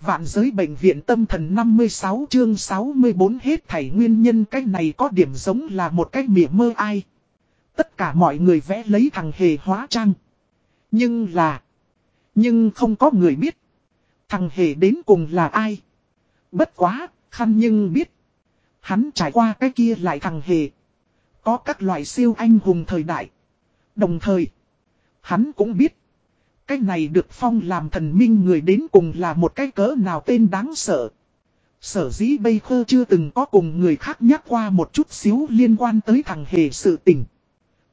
Vạn giới bệnh viện tâm thần 56 chương 64 hết thảy nguyên nhân cái này có điểm giống là một cái mỉa mơ ai. Tất cả mọi người vẽ lấy thằng hề hóa trang. Nhưng là... Nhưng không có người biết. Thằng hề đến cùng là ai. Bất quá, khăn nhưng biết. Hắn trải qua cái kia lại thằng hề. Có các loại siêu anh hùng thời đại. Đồng thời, hắn cũng biết. Cái này được phong làm thần minh người đến cùng là một cái cỡ nào tên đáng sợ. Sở dĩ bây khơ chưa từng có cùng người khác nhắc qua một chút xíu liên quan tới thằng hề sự tình.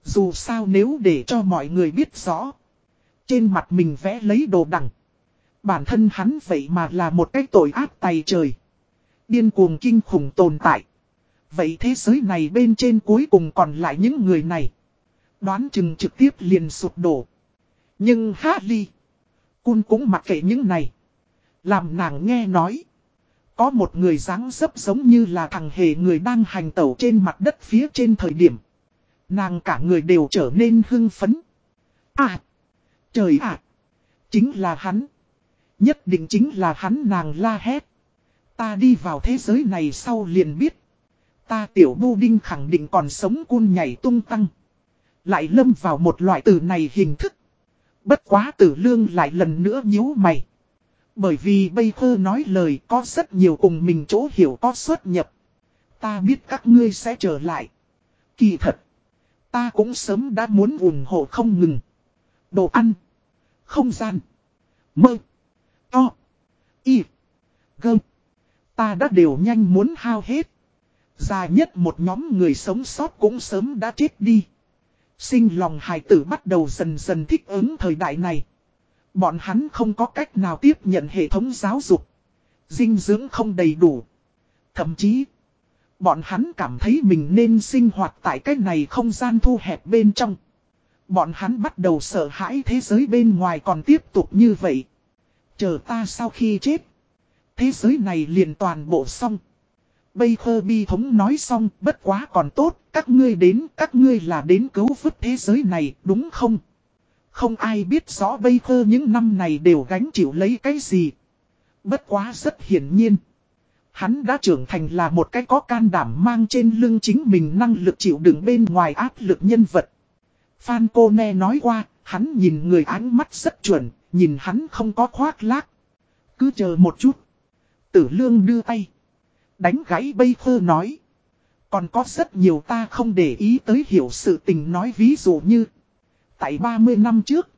Dù sao nếu để cho mọi người biết rõ. Trên mặt mình vẽ lấy đồ đằng. Bản thân hắn vậy mà là một cái tội ác tay trời. Điên cuồng kinh khủng tồn tại. Vậy thế giới này bên trên cuối cùng còn lại những người này. Đoán chừng trực tiếp liền sụp đổ. Nhưng Harley. Cun cũng mặc kệ những này. Làm nàng nghe nói. Có một người dáng dấp giống như là thằng hề người đang hành tẩu trên mặt đất phía trên thời điểm. Nàng cả người đều trở nên hưng phấn. À! Trời ạ! Chính là hắn. Nhất định chính là hắn nàng la hét. Ta đi vào thế giới này sau liền biết. Ta tiểu bu đinh khẳng định còn sống cun nhảy tung tăng. Lại lâm vào một loại từ này hình thức. Bất quá tử lương lại lần nữa nhíu mày. Bởi vì bây khơ nói lời có rất nhiều cùng mình chỗ hiểu có xuất nhập. Ta biết các ngươi sẽ trở lại. Kỳ thật. Ta cũng sớm đã muốn ủng hộ không ngừng. Đồ ăn. Không gian. Mơ. To. Y. Gơm. Ta đã đều nhanh muốn hao hết. Già nhất một nhóm người sống sót cũng sớm đã chết đi. Sinh lòng hài tử bắt đầu dần dần thích ứng thời đại này. Bọn hắn không có cách nào tiếp nhận hệ thống giáo dục. Dinh dưỡng không đầy đủ. Thậm chí, bọn hắn cảm thấy mình nên sinh hoạt tại cái này không gian thu hẹp bên trong. Bọn hắn bắt đầu sợ hãi thế giới bên ngoài còn tiếp tục như vậy. Chờ ta sau khi chết. Thế giới này liền toàn bộ xong. Bây khơ bi thống nói xong, bất quá còn tốt, các ngươi đến, các ngươi là đến cứu vứt thế giới này, đúng không? Không ai biết rõ bây khơ những năm này đều gánh chịu lấy cái gì. Bất quá rất hiển nhiên. Hắn đã trưởng thành là một cái có can đảm mang trên lưng chính mình năng lực chịu đựng bên ngoài áp lực nhân vật. Phan cô Nè nói qua, hắn nhìn người ánh mắt rất chuẩn, nhìn hắn không có khoác lác. Cứ chờ một chút. Tử lương đưa tay. Đánh gãy bây khơ nói. Còn có rất nhiều ta không để ý tới hiểu sự tình nói ví dụ như. Tại 30 năm trước.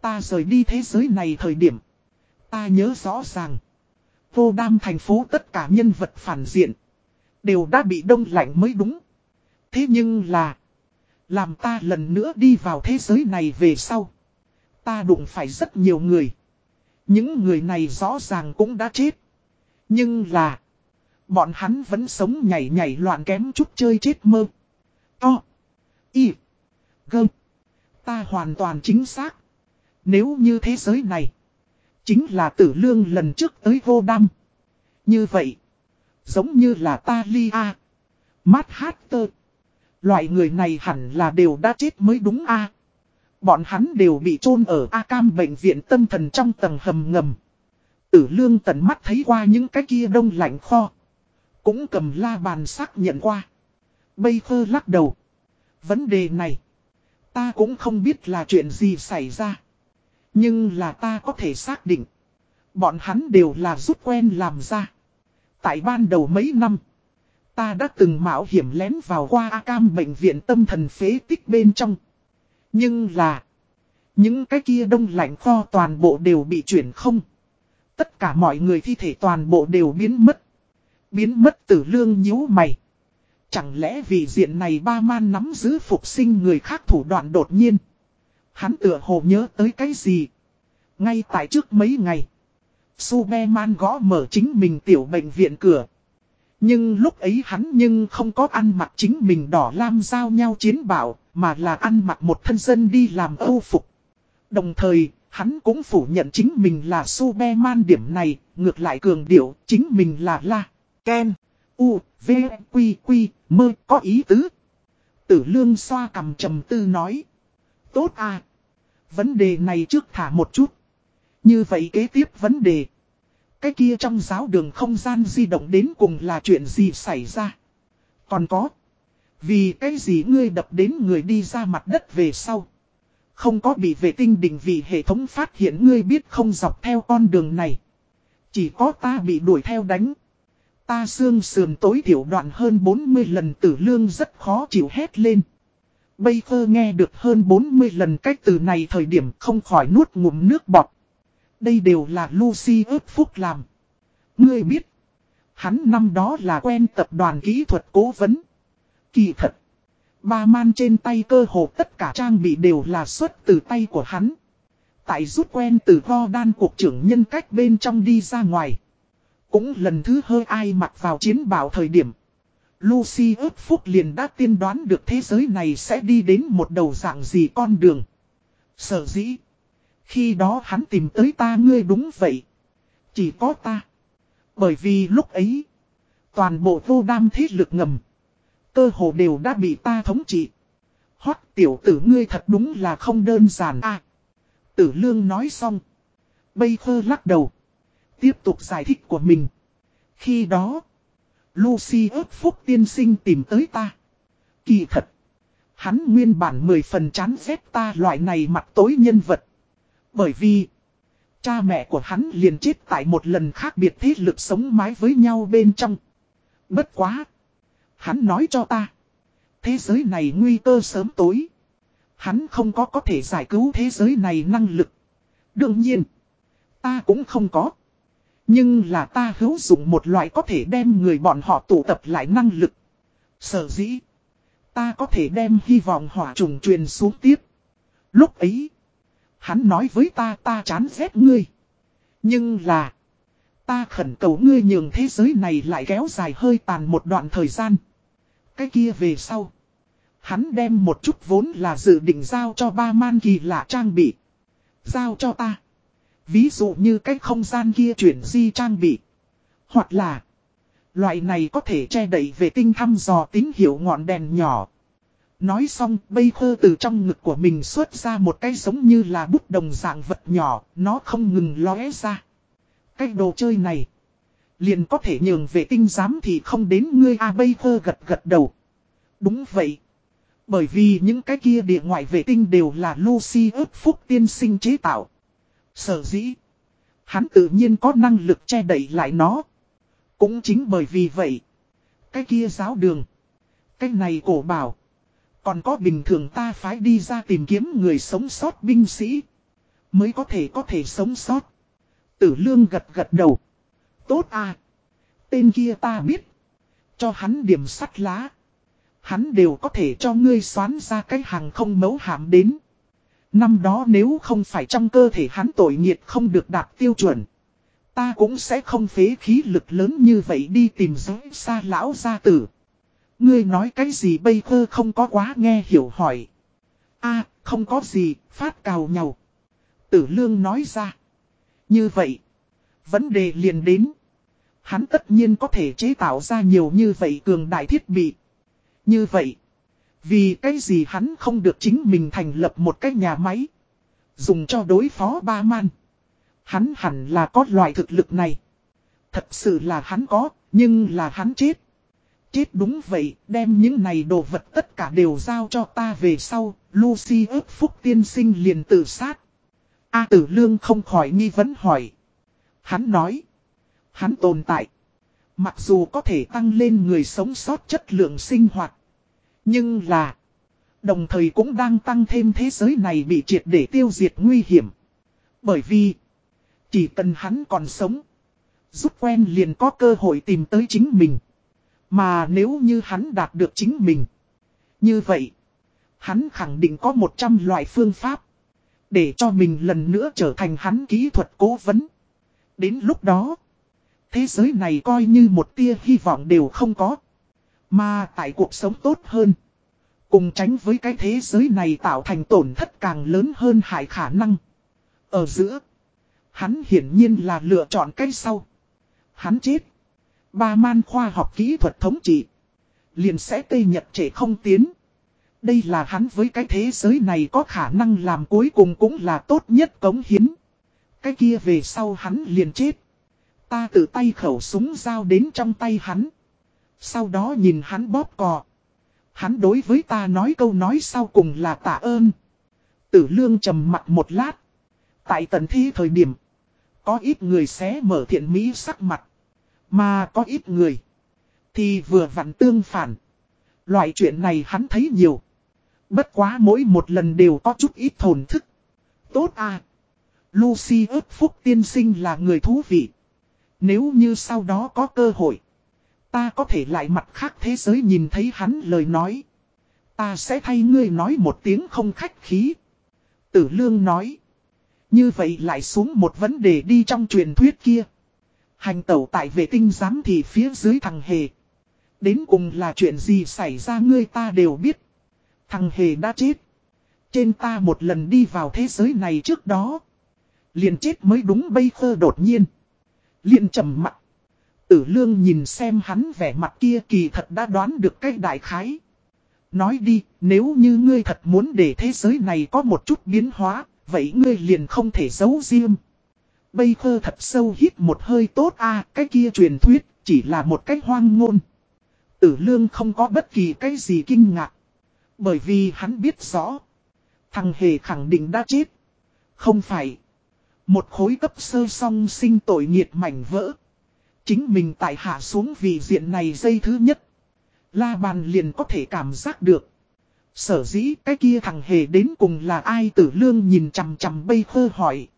Ta rời đi thế giới này thời điểm. Ta nhớ rõ ràng. Vô đam thành phố tất cả nhân vật phản diện. Đều đã bị đông lạnh mới đúng. Thế nhưng là. Làm ta lần nữa đi vào thế giới này về sau. Ta đụng phải rất nhiều người. Những người này rõ ràng cũng đã chết. Nhưng là. Bọn hắn vẫn sống nhảy nhảy loạn kém chút chơi chết mơ. To. Y. gơm Ta hoàn toàn chính xác. Nếu như thế giới này. Chính là tử lương lần trước tới vô đam. Như vậy. Giống như là ta lia. Mát hát tơ. Loại người này hẳn là đều đã chết mới đúng a Bọn hắn đều bị chôn ở A Cam bệnh viện tâm thần trong tầng hầm ngầm. Tử lương tận mắt thấy qua những cái kia đông lạnh kho. Cũng cầm la bàn xác nhận qua. Bây khơ lắc đầu. Vấn đề này. Ta cũng không biết là chuyện gì xảy ra. Nhưng là ta có thể xác định. Bọn hắn đều là rút quen làm ra. Tại ban đầu mấy năm. Ta đã từng mạo hiểm lén vào qua A Cam bệnh viện tâm thần phế tích bên trong. Nhưng là. Những cái kia đông lạnh kho toàn bộ đều bị chuyển không. Tất cả mọi người thi thể toàn bộ đều biến mất. Biến mất tử lương nhíu mày. Chẳng lẽ vì diện này ba man nắm giữ phục sinh người khác thủ đoạn đột nhiên. Hắn tựa hồ nhớ tới cái gì. Ngay tại trước mấy ngày. Superman gõ mở chính mình tiểu bệnh viện cửa. Nhưng lúc ấy hắn nhưng không có ăn mặc chính mình đỏ lam giao nhau chiến bảo, mà là ăn mặc một thân dân đi làm âu phục. Đồng thời, hắn cũng phủ nhận chính mình là Superman điểm này, ngược lại cường điệu chính mình là La. Ken, U, V, Quy, Quy, mơ có ý tứ. Tử lương xoa cầm trầm tư nói. Tốt à. Vấn đề này trước thả một chút. Như vậy kế tiếp vấn đề. Cái kia trong giáo đường không gian di động đến cùng là chuyện gì xảy ra. Còn có. Vì cái gì ngươi đập đến người đi ra mặt đất về sau. Không có bị vệ tinh định vị hệ thống phát hiện ngươi biết không dọc theo con đường này. Chỉ có ta bị đuổi theo đánh. Ta xương sườn tối thiểu đoạn hơn 40 lần tử lương rất khó chịu hét lên. Bây khơ nghe được hơn 40 lần cách từ này thời điểm không khỏi nuốt ngụm nước bọt. Đây đều là Lucy ước phúc làm. Ngươi biết. Hắn năm đó là quen tập đoàn kỹ thuật cố vấn. Kỳ thật. Ba man trên tay cơ hồ tất cả trang bị đều là xuất từ tay của hắn. Tại rút quen từ go đan cuộc trưởng nhân cách bên trong đi ra ngoài. Cũng lần thứ hơi ai mặc vào chiến bảo thời điểm. Lucy ước phúc liền đã tiên đoán được thế giới này sẽ đi đến một đầu dạng gì con đường. Sở dĩ. Khi đó hắn tìm tới ta ngươi đúng vậy. Chỉ có ta. Bởi vì lúc ấy. Toàn bộ vô đam thế lực ngầm. Cơ hồ đều đã bị ta thống trị. Hót tiểu tử ngươi thật đúng là không đơn giản à. Tử lương nói xong. Bây khơ lắc đầu. Tiếp tục giải thích của mình. Khi đó. Lucy ước phúc tiên sinh tìm tới ta. Kỳ thật. Hắn nguyên bản mười phần chán ghét ta loại này mặt tối nhân vật. Bởi vì. Cha mẹ của hắn liền chết tại một lần khác biệt thế lực sống mái với nhau bên trong. Bất quá. Hắn nói cho ta. Thế giới này nguy cơ sớm tối. Hắn không có có thể giải cứu thế giới này năng lực. Đương nhiên. Ta cũng không có. Nhưng là ta hữu dụng một loại có thể đem người bọn họ tụ tập lại năng lực. Sở dĩ. Ta có thể đem hy vọng hỏa trùng truyền xuống tiếp. Lúc ấy. Hắn nói với ta ta chán ghét ngươi. Nhưng là. Ta khẩn cầu ngươi nhường thế giới này lại kéo dài hơi tàn một đoạn thời gian. Cái kia về sau. Hắn đem một chút vốn là dự định giao cho ba man kỳ lạ trang bị. Giao cho ta. Ví dụ như cái không gian kia chuyển di trang bị. Hoặc là. Loại này có thể che đậy về tinh thăm dò tín hiệu ngọn đèn nhỏ. Nói xong, bây khơ từ trong ngực của mình xuất ra một cái giống như là bút đồng dạng vật nhỏ, nó không ngừng lóe ra. Cái đồ chơi này, liền có thể nhường vệ tinh giám thì không đến ngươi a à, bây khơ gật gật đầu. Đúng vậy. Bởi vì những cái kia địa ngoại vệ tinh đều là Lucy ước phúc tiên sinh chế tạo. Sở dĩ. Hắn tự nhiên có năng lực che đẩy lại nó. Cũng chính bởi vì vậy. Cái kia giáo đường. Cái này cổ bảo. Còn có bình thường ta phải đi ra tìm kiếm người sống sót binh sĩ. Mới có thể có thể sống sót. Tử lương gật gật đầu. Tốt à. Tên kia ta biết. Cho hắn điểm sắt lá. Hắn đều có thể cho ngươi xoán ra cái hàng không mấu hàm đến. Năm đó nếu không phải trong cơ thể hắn tội nghiệt không được đạt tiêu chuẩn. Ta cũng sẽ không phế khí lực lớn như vậy đi tìm giới xa lão gia tử. Ngươi nói cái gì bây giờ không có quá nghe hiểu hỏi. a không có gì, phát cào nhau. Tử lương nói ra. Như vậy, vấn đề liền đến. Hắn tất nhiên có thể chế tạo ra nhiều như vậy cường đại thiết bị. Như vậy, vì cái gì hắn không được chính mình thành lập một cái nhà máy. Dùng cho đối phó ba man. Hắn hẳn là có loại thực lực này. Thật sự là hắn có, nhưng là hắn chết. Chết đúng vậy, đem những này đồ vật tất cả đều giao cho ta về sau, Lucy ước phúc tiên sinh liền tự sát. A tử lương không khỏi nghi vấn hỏi. Hắn nói, hắn tồn tại. Mặc dù có thể tăng lên người sống sót chất lượng sinh hoạt. Nhưng là, đồng thời cũng đang tăng thêm thế giới này bị triệt để tiêu diệt nguy hiểm. Bởi vì, chỉ cần hắn còn sống, giúp quen liền có cơ hội tìm tới chính mình. Mà nếu như hắn đạt được chính mình, như vậy, hắn khẳng định có 100 loại phương pháp. Để cho mình lần nữa trở thành hắn kỹ thuật cố vấn. Đến lúc đó, thế giới này coi như một tia hy vọng đều không có. Mà tại cuộc sống tốt hơn. Cùng tránh với cái thế giới này tạo thành tổn thất càng lớn hơn hại khả năng. Ở giữa. Hắn hiển nhiên là lựa chọn cái sau. Hắn chết. Ba man khoa học kỹ thuật thống trị. Liền sẽ tây nhật trẻ không tiến. Đây là hắn với cái thế giới này có khả năng làm cuối cùng cũng là tốt nhất cống hiến. Cái kia về sau hắn liền chết. Ta tự tay khẩu súng giao đến trong tay hắn. Sau đó nhìn hắn bóp cò. Hắn đối với ta nói câu nói sau cùng là tạ ơn. Tử lương trầm mặt một lát. Tại tận thi thời điểm. Có ít người xé mở thiện mỹ sắc mặt. Mà có ít người. Thì vừa vặn tương phản. Loại chuyện này hắn thấy nhiều. Bất quá mỗi một lần đều có chút ít thồn thức. Tốt à. Lucy ước phúc tiên sinh là người thú vị. Nếu như sau đó có cơ hội. Ta có thể lại mặt khác thế giới nhìn thấy hắn lời nói. Ta sẽ thay ngươi nói một tiếng không khách khí. Tử lương nói. Như vậy lại xuống một vấn đề đi trong truyền thuyết kia. Hành tẩu tại vệ tinh giám thì phía dưới thằng Hề. Đến cùng là chuyện gì xảy ra ngươi ta đều biết. Thằng Hề đã chết. Trên ta một lần đi vào thế giới này trước đó. Liền chết mới đúng bây khơ đột nhiên. Liền trầm mặt. Tử lương nhìn xem hắn vẻ mặt kia kỳ thật đã đoán được cái đại khái. Nói đi, nếu như ngươi thật muốn để thế giới này có một chút biến hóa, vậy ngươi liền không thể giấu riêng. Bây khơ thật sâu hít một hơi tốt a cái kia truyền thuyết, chỉ là một cách hoang ngôn. Tử lương không có bất kỳ cái gì kinh ngạc. Bởi vì hắn biết rõ. Thằng Hề khẳng định đã chết. Không phải. Một khối cấp sơ song sinh tội nghiệt mảnh vỡ. Chính mình tại hạ xuống vì diện này dây thứ nhất. La bàn liền có thể cảm giác được. Sở dĩ cái kia thằng hề đến cùng là ai tử lương nhìn chằm chằm bây khơ hỏi.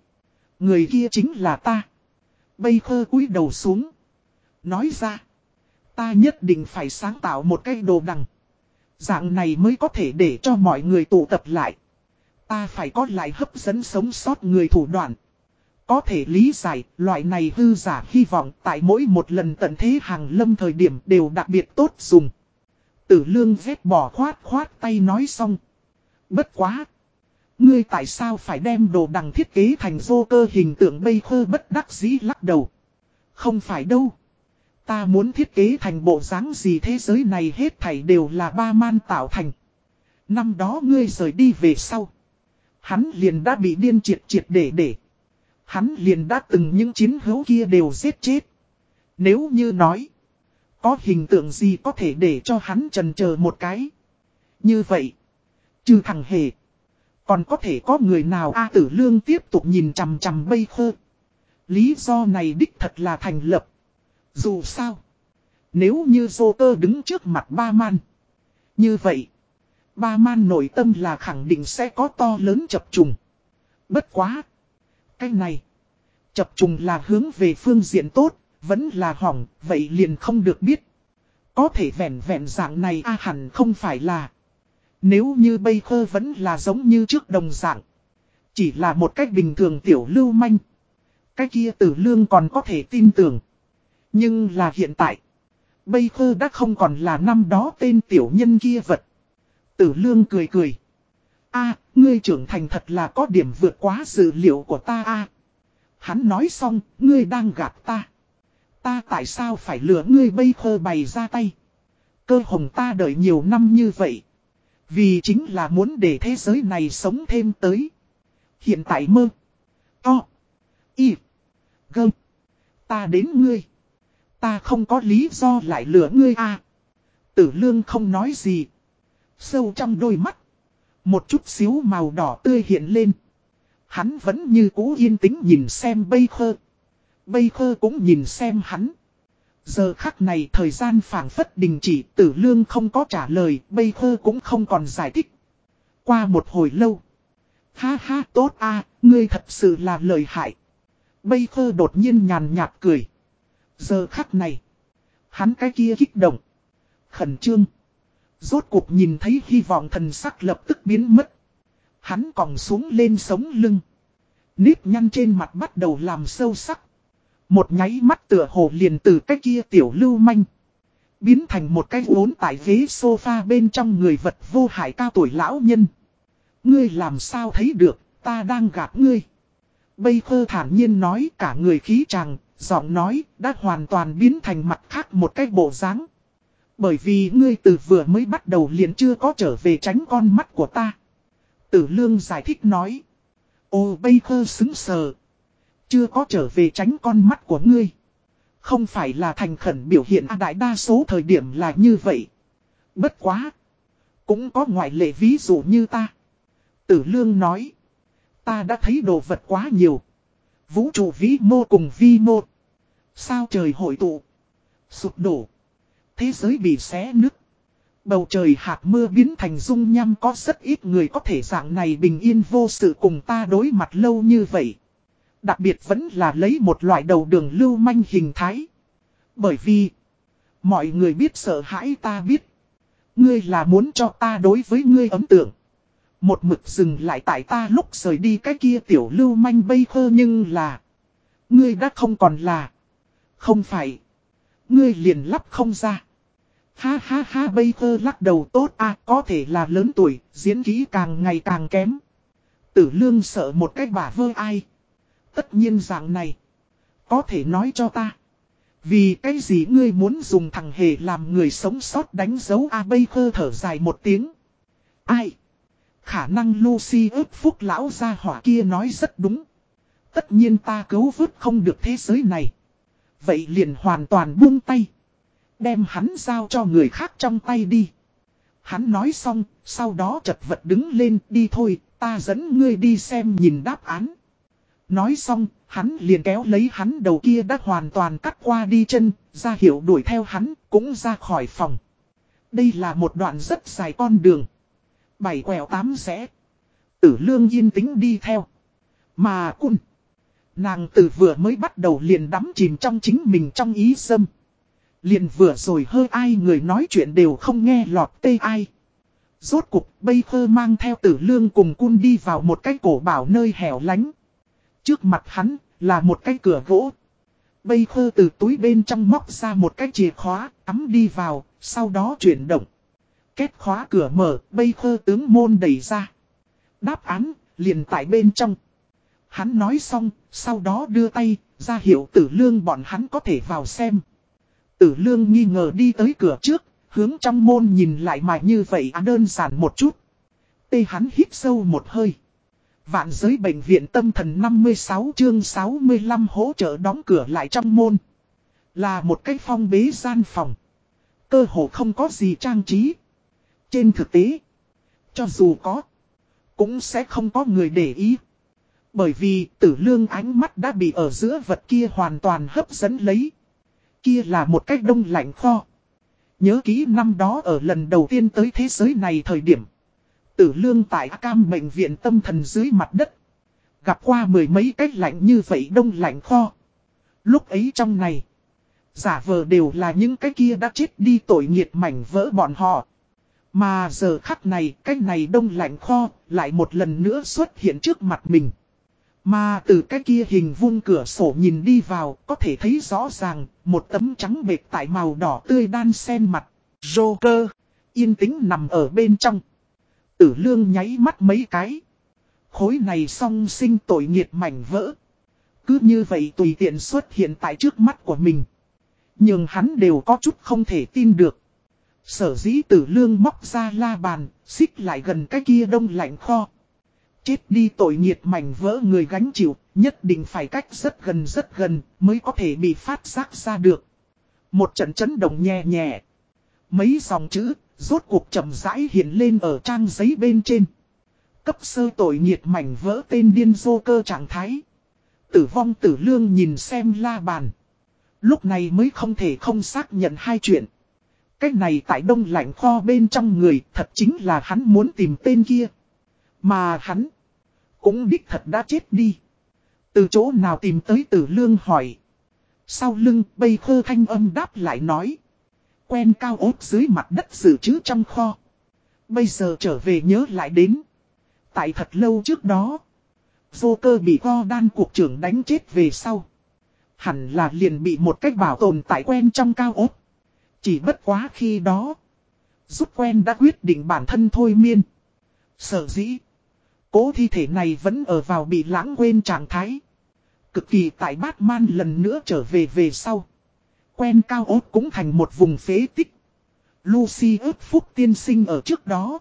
Người kia chính là ta. Bây khơ cúi đầu xuống. Nói ra. Ta nhất định phải sáng tạo một cái đồ đằng. Dạng này mới có thể để cho mọi người tụ tập lại. Ta phải có lại hấp dẫn sống sót người thủ đoạn. Có thể lý giải, loại này hư giả hy vọng tại mỗi một lần tận thế hàng lâm thời điểm đều đặc biệt tốt dùng. Tử lương vết bỏ khoát khoát tay nói xong. Bất quá. Ngươi tại sao phải đem đồ đằng thiết kế thành vô cơ hình tượng bây khơ bất đắc dĩ lắc đầu. Không phải đâu. Ta muốn thiết kế thành bộ dáng gì thế giới này hết thảy đều là ba man tạo thành. Năm đó ngươi rời đi về sau. Hắn liền đã bị điên triệt triệt để để. Hắn liền đã từng những chiến hữu kia đều giết chết. Nếu như nói. Có hình tượng gì có thể để cho hắn trần chờ một cái. Như vậy. Trừ thằng hề. Còn có thể có người nào A tử lương tiếp tục nhìn chằm chằm bây khơ. Lý do này đích thật là thành lập. Dù sao. Nếu như dô cơ đứng trước mặt ba man. Như vậy. Ba man nội tâm là khẳng định sẽ có to lớn chập trùng. Bất quá. Cái này. Chập trùng là hướng về phương diện tốt. Vẫn là hỏng. Vậy liền không được biết. Có thể vẹn vẹn dạng này a hẳn không phải là. Nếu như bây khơ vẫn là giống như trước đồng dạng. Chỉ là một cách bình thường tiểu lưu manh. Cái kia tử lương còn có thể tin tưởng. Nhưng là hiện tại. Bây khơ đã không còn là năm đó tên tiểu nhân kia vật. Tử lương cười cười. a ngươi trưởng thành thật là có điểm vượt quá dự liệu của ta a Hắn nói xong, ngươi đang gạt ta. Ta tại sao phải lừa ngươi bây khơ bày ra tay. Cơ hồng ta đợi nhiều năm như vậy. Vì chính là muốn để thế giới này sống thêm tới. Hiện tại mơ. To. Y. g, Ta đến ngươi. Ta không có lý do lại lừa ngươi à. Tử lương không nói gì. Sâu trong đôi mắt. Một chút xíu màu đỏ tươi hiện lên. Hắn vẫn như cũ yên tĩnh nhìn xem bây khơ. Bây khơ cũng nhìn xem hắn. Giờ khắc này thời gian phảng phất đình chỉ tử lương không có trả lời, bây khơ cũng không còn giải thích. Qua một hồi lâu. Ha ha tốt a ngươi thật sự là lời hại. Bây khơ đột nhiên nhàn nhạt cười. Giờ khắc này. Hắn cái kia kích động. Khẩn trương. Rốt cuộc nhìn thấy hy vọng thần sắc lập tức biến mất. Hắn còng xuống lên sống lưng. Nếp nhăn trên mặt bắt đầu làm sâu sắc. Một nháy mắt tựa hồ liền từ cái kia tiểu lưu manh. Biến thành một cái uốn tại ghế sofa bên trong người vật vô hại cao tuổi lão nhân. Ngươi làm sao thấy được, ta đang gạt ngươi. Bây khơ thản nhiên nói cả người khí chàng, giọng nói đã hoàn toàn biến thành mặt khác một cái bộ dáng. Bởi vì ngươi từ vừa mới bắt đầu liền chưa có trở về tránh con mắt của ta. Tử lương giải thích nói. Ô, bây khơ xứng sờ. Chưa có trở về tránh con mắt của ngươi. Không phải là thành khẩn biểu hiện à đại đa số thời điểm là như vậy. Bất quá. Cũng có ngoại lệ ví dụ như ta. Tử lương nói. Ta đã thấy đồ vật quá nhiều. Vũ trụ vĩ mô cùng vi mô. Sao trời hội tụ. Sụp đổ. Thế giới bị xé nứt. Bầu trời hạt mưa biến thành dung nham có rất ít người có thể dạng này bình yên vô sự cùng ta đối mặt lâu như vậy. Đặc biệt vẫn là lấy một loại đầu đường lưu manh hình thái. Bởi vì, mọi người biết sợ hãi ta biết. Ngươi là muốn cho ta đối với ngươi ấn tượng. Một mực dừng lại tại ta lúc rời đi cái kia tiểu lưu manh bây khơ nhưng là. Ngươi đã không còn là. Không phải. Ngươi liền lắp không ra. Ha ha ha bây khơ lắc đầu tốt à có thể là lớn tuổi, diễn kỹ càng ngày càng kém. Tử lương sợ một cách bả vơ ai. Tất nhiên dạng này. Có thể nói cho ta. Vì cái gì ngươi muốn dùng thằng hề làm người sống sót đánh dấu A bây khơ thở dài một tiếng. Ai? Khả năng Lucy ước phúc lão gia hỏa kia nói rất đúng. Tất nhiên ta cứu vớt không được thế giới này. Vậy liền hoàn toàn buông tay. Đem hắn giao cho người khác trong tay đi. Hắn nói xong, sau đó chật vật đứng lên đi thôi, ta dẫn ngươi đi xem nhìn đáp án. Nói xong, hắn liền kéo lấy hắn đầu kia đã hoàn toàn cắt qua đi chân, ra hiệu đuổi theo hắn, cũng ra khỏi phòng. Đây là một đoạn rất dài con đường. Bảy quẹo tám rẽ. Tử lương yên tĩnh đi theo. Mà cun. Nàng từ vừa mới bắt đầu liền đắm chìm trong chính mình trong ý sâm. Liền vừa rồi hơi ai người nói chuyện đều không nghe lọt tê ai. Rốt cục bây khơ mang theo tử lương cùng cun đi vào một cái cổ bảo nơi hẻo lánh. Trước mặt hắn là một cái cửa gỗ. Bây khơ từ túi bên trong móc ra một cái chìa khóa, cắm đi vào, sau đó chuyển động. Kết khóa cửa mở, bây khơ tướng môn đẩy ra. Đáp án, liền tại bên trong. Hắn nói xong, sau đó đưa tay, ra hiệu tử lương bọn hắn có thể vào xem. Tử lương nghi ngờ đi tới cửa trước, hướng trong môn nhìn lại mà như vậy à đơn giản một chút. Tê hắn hít sâu một hơi. Vạn giới bệnh viện tâm thần 56 chương 65 hỗ trợ đóng cửa lại trong môn. Là một cái phong bế gian phòng. Cơ hồ không có gì trang trí. Trên thực tế, cho dù có, cũng sẽ không có người để ý. Bởi vì tử lương ánh mắt đã bị ở giữa vật kia hoàn toàn hấp dẫn lấy. Kia là một cách đông lạnh kho. Nhớ kỹ năm đó ở lần đầu tiên tới thế giới này thời điểm. Tử lương tại cam bệnh viện tâm thần dưới mặt đất. Gặp qua mười mấy cách lạnh như vậy đông lạnh kho. Lúc ấy trong này. Giả vờ đều là những cái kia đã chết đi tội nghiệt mảnh vỡ bọn họ. Mà giờ khắc này, cái này đông lạnh kho, lại một lần nữa xuất hiện trước mặt mình. Mà từ cái kia hình vuông cửa sổ nhìn đi vào, có thể thấy rõ ràng, một tấm trắng bệt tại màu đỏ tươi đan sen mặt. Joker, yên tĩnh nằm ở bên trong. Tử lương nháy mắt mấy cái. Khối này song sinh tội nghiệt mảnh vỡ. Cứ như vậy tùy tiện xuất hiện tại trước mắt của mình. Nhưng hắn đều có chút không thể tin được. Sở dĩ tử lương móc ra la bàn, xích lại gần cái kia đông lạnh kho. Chết đi tội nghiệt mảnh vỡ người gánh chịu, nhất định phải cách rất gần rất gần mới có thể bị phát giác ra được. Một trận chấn động nhẹ nhẹ. Mấy dòng chữ, rốt cuộc chậm rãi hiện lên ở trang giấy bên trên. Cấp sơ tội nghiệt mảnh vỡ tên điên dô cơ trạng thái. Tử vong tử lương nhìn xem la bàn. Lúc này mới không thể không xác nhận hai chuyện. Cách này tại đông lạnh kho bên trong người thật chính là hắn muốn tìm tên kia. Mà hắn cũng đích thật đã chết đi. Từ chỗ nào tìm tới tử lương hỏi. Sau lưng bây khơ thanh âm đáp lại nói. Quen cao ốt dưới mặt đất dự trữ trong kho. Bây giờ trở về nhớ lại đến. Tại thật lâu trước đó. Vô cơ bị go đan cuộc trưởng đánh chết về sau. Hẳn là liền bị một cách bảo tồn tại quen trong cao ốt. Chỉ bất quá khi đó. Giúp quen đã quyết định bản thân thôi miên. Sở dĩ. Cố thi thể này vẫn ở vào bị lãng quên trạng thái. Cực kỳ tại Batman lần nữa trở về về sau. Quen cao ốt cũng thành một vùng phế tích. Lucy ước phúc tiên sinh ở trước đó.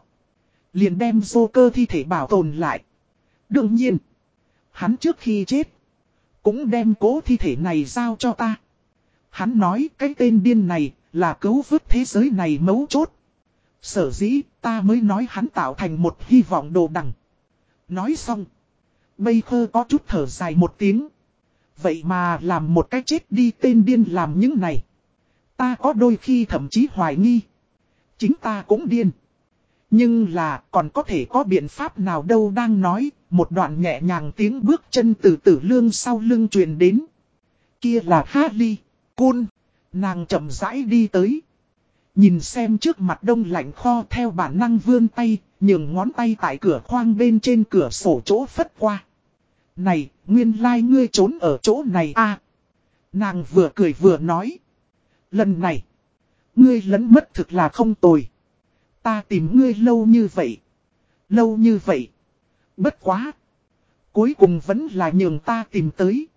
Liền đem Joker thi thể bảo tồn lại. Đương nhiên. Hắn trước khi chết. Cũng đem cố thi thể này giao cho ta. Hắn nói cái tên điên này là cứu vớt thế giới này mấu chốt. Sở dĩ ta mới nói hắn tạo thành một hy vọng đồ đằng. Nói xong. Bây khơ có chút thở dài một tiếng. Vậy mà làm một cái chết đi tên điên làm những này. Ta có đôi khi thậm chí hoài nghi. Chính ta cũng điên. Nhưng là còn có thể có biện pháp nào đâu đang nói. Một đoạn nhẹ nhàng tiếng bước chân từ tử lương sau lưng truyền đến. Kia là Harley, Cun. Nàng chậm rãi đi tới. Nhìn xem trước mặt đông lạnh kho theo bản năng vươn tay, nhường ngón tay tại cửa khoang bên trên cửa sổ chỗ phất qua. Này, nguyên lai like ngươi trốn ở chỗ này à. Nàng vừa cười vừa nói. Lần này, ngươi lấn mất thực là không tồi. Ta tìm ngươi lâu như vậy. Lâu như vậy. Bất quá. Cuối cùng vẫn là nhường ta tìm tới.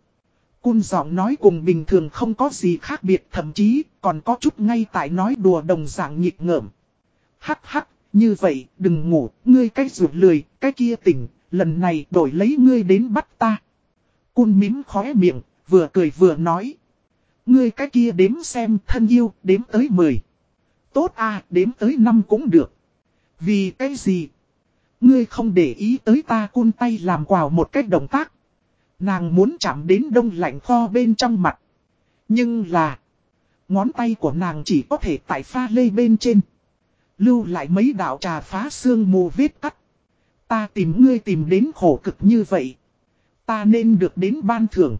Cun giọng nói cùng bình thường không có gì khác biệt thậm chí còn có chút ngay tại nói đùa đồng dạng nhịp ngợm. Hắc hắc, như vậy đừng ngủ, ngươi cái rụt lười, cái kia tỉnh, lần này đổi lấy ngươi đến bắt ta. Cun mím khóe miệng, vừa cười vừa nói. Ngươi cái kia đếm xem thân yêu, đếm tới 10. Tốt à, đếm tới 5 cũng được. Vì cái gì? Ngươi không để ý tới ta cun tay làm quào một cách động tác. Nàng muốn chạm đến đông lạnh kho bên trong mặt. Nhưng là. Ngón tay của nàng chỉ có thể tại pha lê bên trên. Lưu lại mấy đạo trà phá xương mù vết cắt. Ta tìm ngươi tìm đến khổ cực như vậy. Ta nên được đến ban thưởng.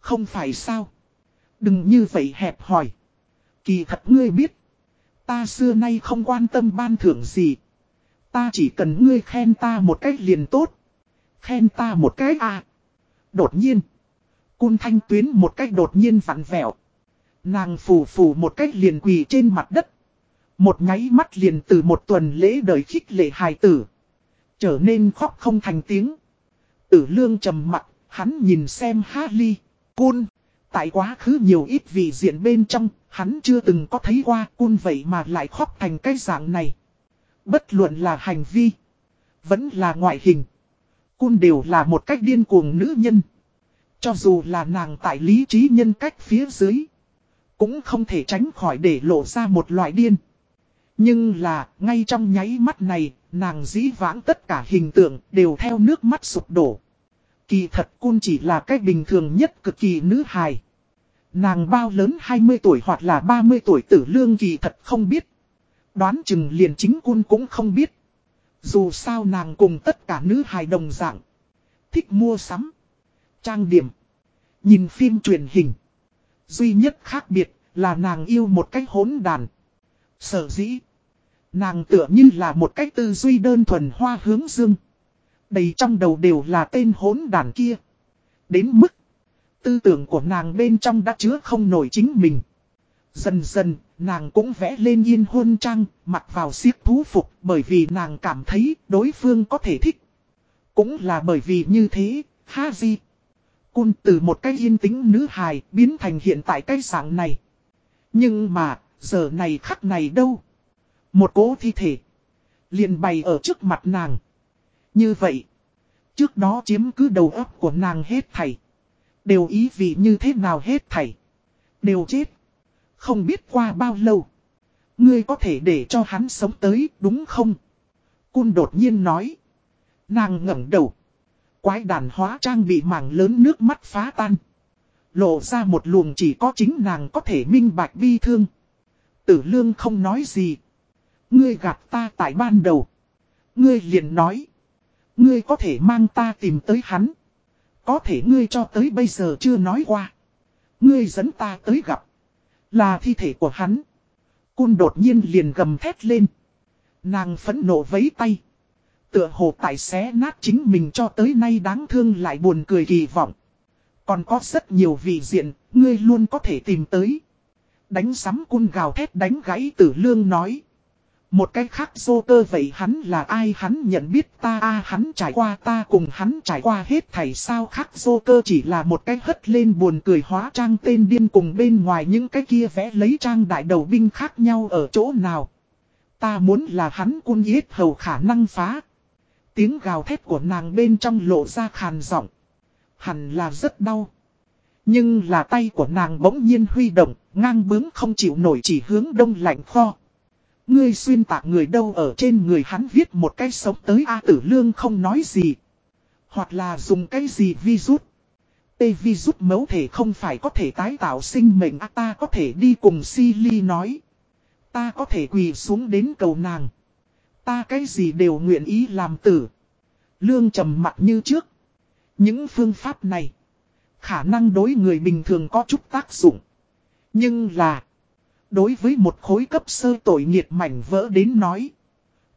Không phải sao. Đừng như vậy hẹp hỏi. Kỳ thật ngươi biết. Ta xưa nay không quan tâm ban thưởng gì. Ta chỉ cần ngươi khen ta một cách liền tốt. Khen ta một cái à. Đột nhiên. Cun thanh tuyến một cách đột nhiên vặn vẹo. Nàng phù phù một cách liền quỳ trên mặt đất. Một nháy mắt liền từ một tuần lễ đời khích lệ hài tử. Trở nên khóc không thành tiếng. Tử lương trầm mặt, hắn nhìn xem Harley, Cun. Tại quá khứ nhiều ít vị diện bên trong, hắn chưa từng có thấy qua Cun vậy mà lại khóc thành cái dạng này. Bất luận là hành vi, vẫn là ngoại hình. Cun đều là một cách điên cuồng nữ nhân. Cho dù là nàng tại lý trí nhân cách phía dưới. Cũng không thể tránh khỏi để lộ ra một loại điên. Nhưng là, ngay trong nháy mắt này, nàng dĩ vãng tất cả hình tượng đều theo nước mắt sụp đổ. Kỳ thật cun chỉ là cách bình thường nhất cực kỳ nữ hài. Nàng bao lớn 20 tuổi hoặc là 30 tuổi tử lương kỳ thật không biết. Đoán chừng liền chính cun cũng không biết. Dù sao nàng cùng tất cả nữ hài đồng dạng. Thích mua sắm. Trang điểm. Nhìn phim truyền hình. Duy nhất khác biệt là nàng yêu một cách hỗn đàn. Sở dĩ. Nàng tựa như là một cách tư duy đơn thuần hoa hướng dương. Đầy trong đầu đều là tên hỗn đàn kia. Đến mức. Tư tưởng của nàng bên trong đã chứa không nổi chính mình. Dần dần, nàng cũng vẽ lên yên hôn trang, mặc vào siết thú phục bởi vì nàng cảm thấy đối phương có thể thích. Cũng là bởi vì như thế, ha di. Cun từ một cái yên tĩnh nữ hài biến thành hiện tại cái dạng này. Nhưng mà, giờ này khắc này đâu? Một cố thi thể. liền bày ở trước mặt nàng. Như vậy. Trước đó chiếm cứ đầu óc của nàng hết thảy. Đều ý vị như thế nào hết thảy. Đều chết. Không biết qua bao lâu. Ngươi có thể để cho hắn sống tới, đúng không? Cun đột nhiên nói. Nàng ngẩng đầu. Quái đàn hóa trang bị mảng lớn nước mắt phá tan. Lộ ra một luồng chỉ có chính nàng có thể minh bạch bi thương. Tử lương không nói gì. Ngươi gặp ta tại ban đầu. Ngươi liền nói. Ngươi có thể mang ta tìm tới hắn. Có thể ngươi cho tới bây giờ chưa nói qua. Ngươi dẫn ta tới gặp. Là thi thể của hắn. Cun đột nhiên liền gầm thét lên. Nàng phẫn nộ vấy tay. Tựa hồ tại xé nát chính mình cho tới nay đáng thương lại buồn cười kỳ vọng. Còn có rất nhiều vị diện, ngươi luôn có thể tìm tới. Đánh sắm cun gào thét đánh gãy tử lương nói. Một cách khác dô cơ vậy hắn là ai hắn nhận biết ta a hắn trải qua ta cùng hắn trải qua hết thảy sao khác dô cơ chỉ là một cái hất lên buồn cười hóa trang tên điên cùng bên ngoài những cái kia vẽ lấy trang đại đầu binh khác nhau ở chỗ nào. Ta muốn là hắn cun yết hầu khả năng phá. Tiếng gào thét của nàng bên trong lộ ra khàn giọng. Hẳn là rất đau. Nhưng là tay của nàng bỗng nhiên huy động, ngang bướng không chịu nổi chỉ hướng đông lạnh kho. Ngươi xuyên tạc người đâu ở trên người hắn viết một cái sống tới A tử lương không nói gì. Hoặc là dùng cái gì vi rút, Tê vi rút mấu thể không phải có thể tái tạo sinh mệnh A ta có thể đi cùng Silly nói. Ta có thể quỳ xuống đến cầu nàng. Ta cái gì đều nguyện ý làm tử. Lương trầm mặt như trước. Những phương pháp này. Khả năng đối người bình thường có chút tác dụng. Nhưng là. Đối với một khối cấp sơ tội nghiệt mảnh vỡ đến nói.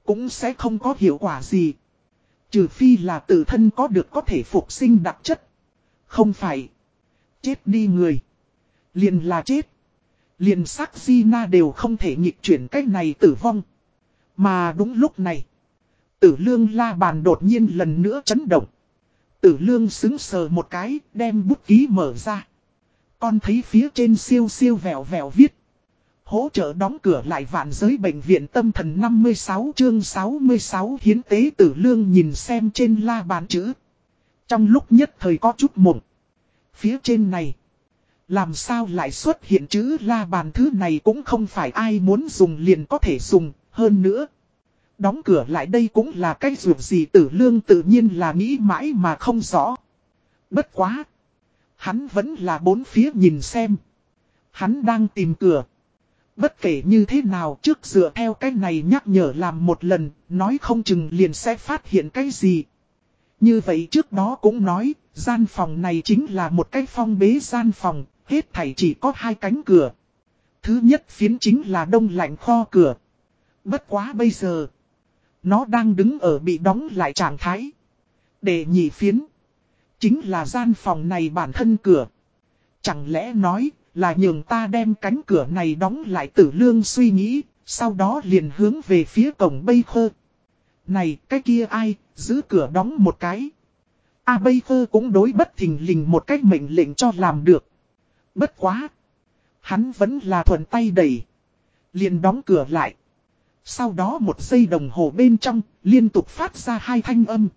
Cũng sẽ không có hiệu quả gì. Trừ phi là tự thân có được có thể phục sinh đặc chất. Không phải. Chết đi người. Liền là chết. Liền sắc Gina đều không thể nhịp chuyển cách này tử vong. Mà đúng lúc này. Tử lương la bàn đột nhiên lần nữa chấn động. Tử lương xứng sờ một cái, đem bút ký mở ra. Con thấy phía trên siêu siêu vẹo vẹo viết. Hỗ trợ đóng cửa lại vạn giới bệnh viện tâm thần 56 chương 66 hiến tế tử lương nhìn xem trên la bàn chữ. Trong lúc nhất thời có chút mộng. Phía trên này. Làm sao lại xuất hiện chữ la bàn thứ này cũng không phải ai muốn dùng liền có thể dùng, hơn nữa. Đóng cửa lại đây cũng là cái dù gì tử lương tự nhiên là nghĩ mãi mà không rõ. Bất quá. Hắn vẫn là bốn phía nhìn xem. Hắn đang tìm cửa. Bất kể như thế nào trước dựa theo cái này nhắc nhở làm một lần, nói không chừng liền sẽ phát hiện cái gì. Như vậy trước đó cũng nói, gian phòng này chính là một cái phong bế gian phòng, hết thảy chỉ có hai cánh cửa. Thứ nhất phiến chính là đông lạnh kho cửa. Bất quá bây giờ, nó đang đứng ở bị đóng lại trạng thái. Để nhị phiến, chính là gian phòng này bản thân cửa. Chẳng lẽ nói, là nhường ta đem cánh cửa này đóng lại tử lương suy nghĩ, sau đó liền hướng về phía cổng bây khơ. Này, cái kia ai, giữ cửa đóng một cái. A bây khơ cũng đối bất thình lình một cách mệnh lệnh cho làm được. Bất quá. Hắn vẫn là thuần tay đẩy. Liền đóng cửa lại. Sau đó một giây đồng hồ bên trong, liên tục phát ra hai thanh âm.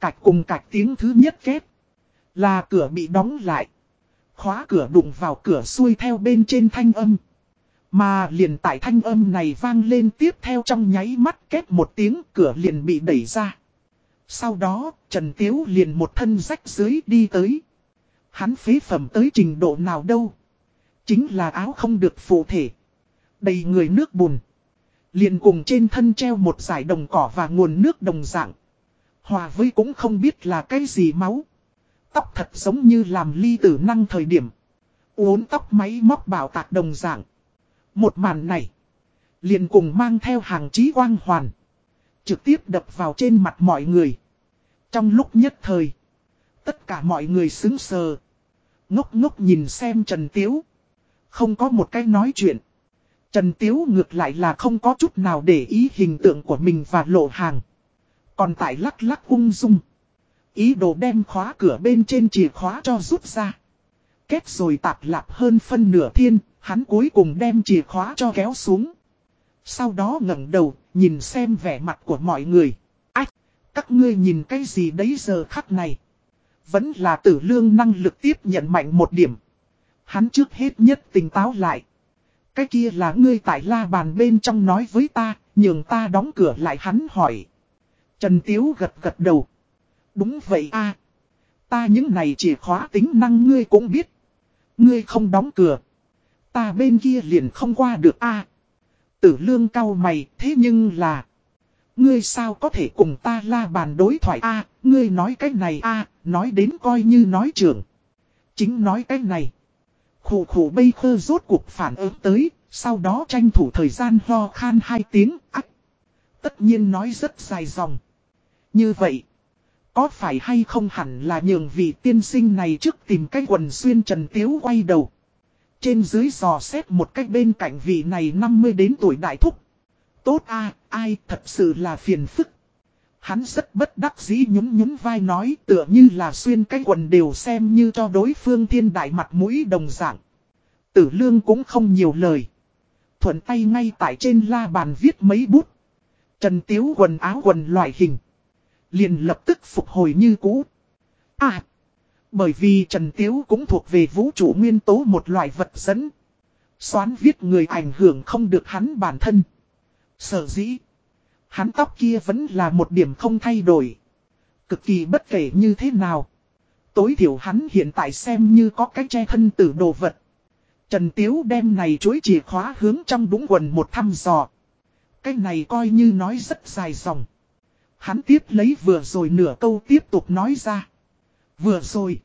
Cạch cùng cạch tiếng thứ nhất kết. Là cửa bị đóng lại. Khóa cửa đụng vào cửa xuôi theo bên trên thanh âm. Mà liền tại thanh âm này vang lên tiếp theo trong nháy mắt kép một tiếng cửa liền bị đẩy ra. Sau đó, Trần Tiếu liền một thân rách dưới đi tới. Hắn phế phẩm tới trình độ nào đâu. Chính là áo không được phụ thể. Đầy người nước bùn. Liền cùng trên thân treo một giải đồng cỏ và nguồn nước đồng dạng. Hòa với cũng không biết là cái gì máu. Tóc thật giống như làm ly tử năng thời điểm. Uốn tóc máy móc bảo tạc đồng dạng. Một màn này. Liền cùng mang theo hàng trí quang hoàn. Trực tiếp đập vào trên mặt mọi người. Trong lúc nhất thời. Tất cả mọi người xứng sờ. Ngốc ngốc nhìn xem Trần Tiếu. Không có một cái nói chuyện. Trần Tiếu ngược lại là không có chút nào để ý hình tượng của mình và lộ hàng. Còn tại lắc lắc ung dung. Ý đồ đem khóa cửa bên trên chìa khóa cho rút ra. Kết rồi tạp lạp hơn phân nửa thiên, hắn cuối cùng đem chìa khóa cho kéo xuống. Sau đó ngẩng đầu, nhìn xem vẻ mặt của mọi người. Ách, các ngươi nhìn cái gì đấy giờ khắc này. Vẫn là tử lương năng lực tiếp nhận mạnh một điểm. Hắn trước hết nhất tỉnh táo lại. Cái kia là ngươi tại la bàn bên trong nói với ta, nhường ta đóng cửa lại hắn hỏi. Trần Tiếu gật gật đầu. Đúng vậy a Ta những này chìa khóa tính năng ngươi cũng biết. Ngươi không đóng cửa. Ta bên kia liền không qua được a Tử lương cao mày thế nhưng là. Ngươi sao có thể cùng ta la bàn đối thoại a ngươi nói cái này a nói đến coi như nói trưởng. Chính nói cái này. Khủ khủ bây khơ rốt cuộc phản ứng tới, sau đó tranh thủ thời gian ho khan hai tiếng, ác. Tất nhiên nói rất dài dòng. Như vậy, có phải hay không hẳn là nhường vị tiên sinh này trước tìm cái quần xuyên trần tiếu quay đầu. Trên dưới dò xét một cách bên cạnh vị này 50 đến tuổi đại thúc. Tốt a, ai, thật sự là phiền phức. Hắn rất bất đắc dĩ nhún nhún vai nói tựa như là xuyên cái quần đều xem như cho đối phương thiên đại mặt mũi đồng dạng. Tử lương cũng không nhiều lời. Thuận tay ngay tại trên la bàn viết mấy bút. Trần tiếu quần áo quần loại hình. Liền lập tức phục hồi như cũ. À! Bởi vì Trần Tiếu cũng thuộc về vũ trụ nguyên tố một loại vật dẫn. Xoán viết người ảnh hưởng không được hắn bản thân. Sở dĩ. Hắn tóc kia vẫn là một điểm không thay đổi. Cực kỳ bất kể như thế nào. Tối thiểu hắn hiện tại xem như có cái che thân tử đồ vật. Trần Tiếu đem này chuối chìa khóa hướng trong đúng quần một thăm dò. Cái này coi như nói rất dài dòng. Hắn tiếp lấy vừa rồi nửa câu tiếp tục nói ra. Vừa rồi.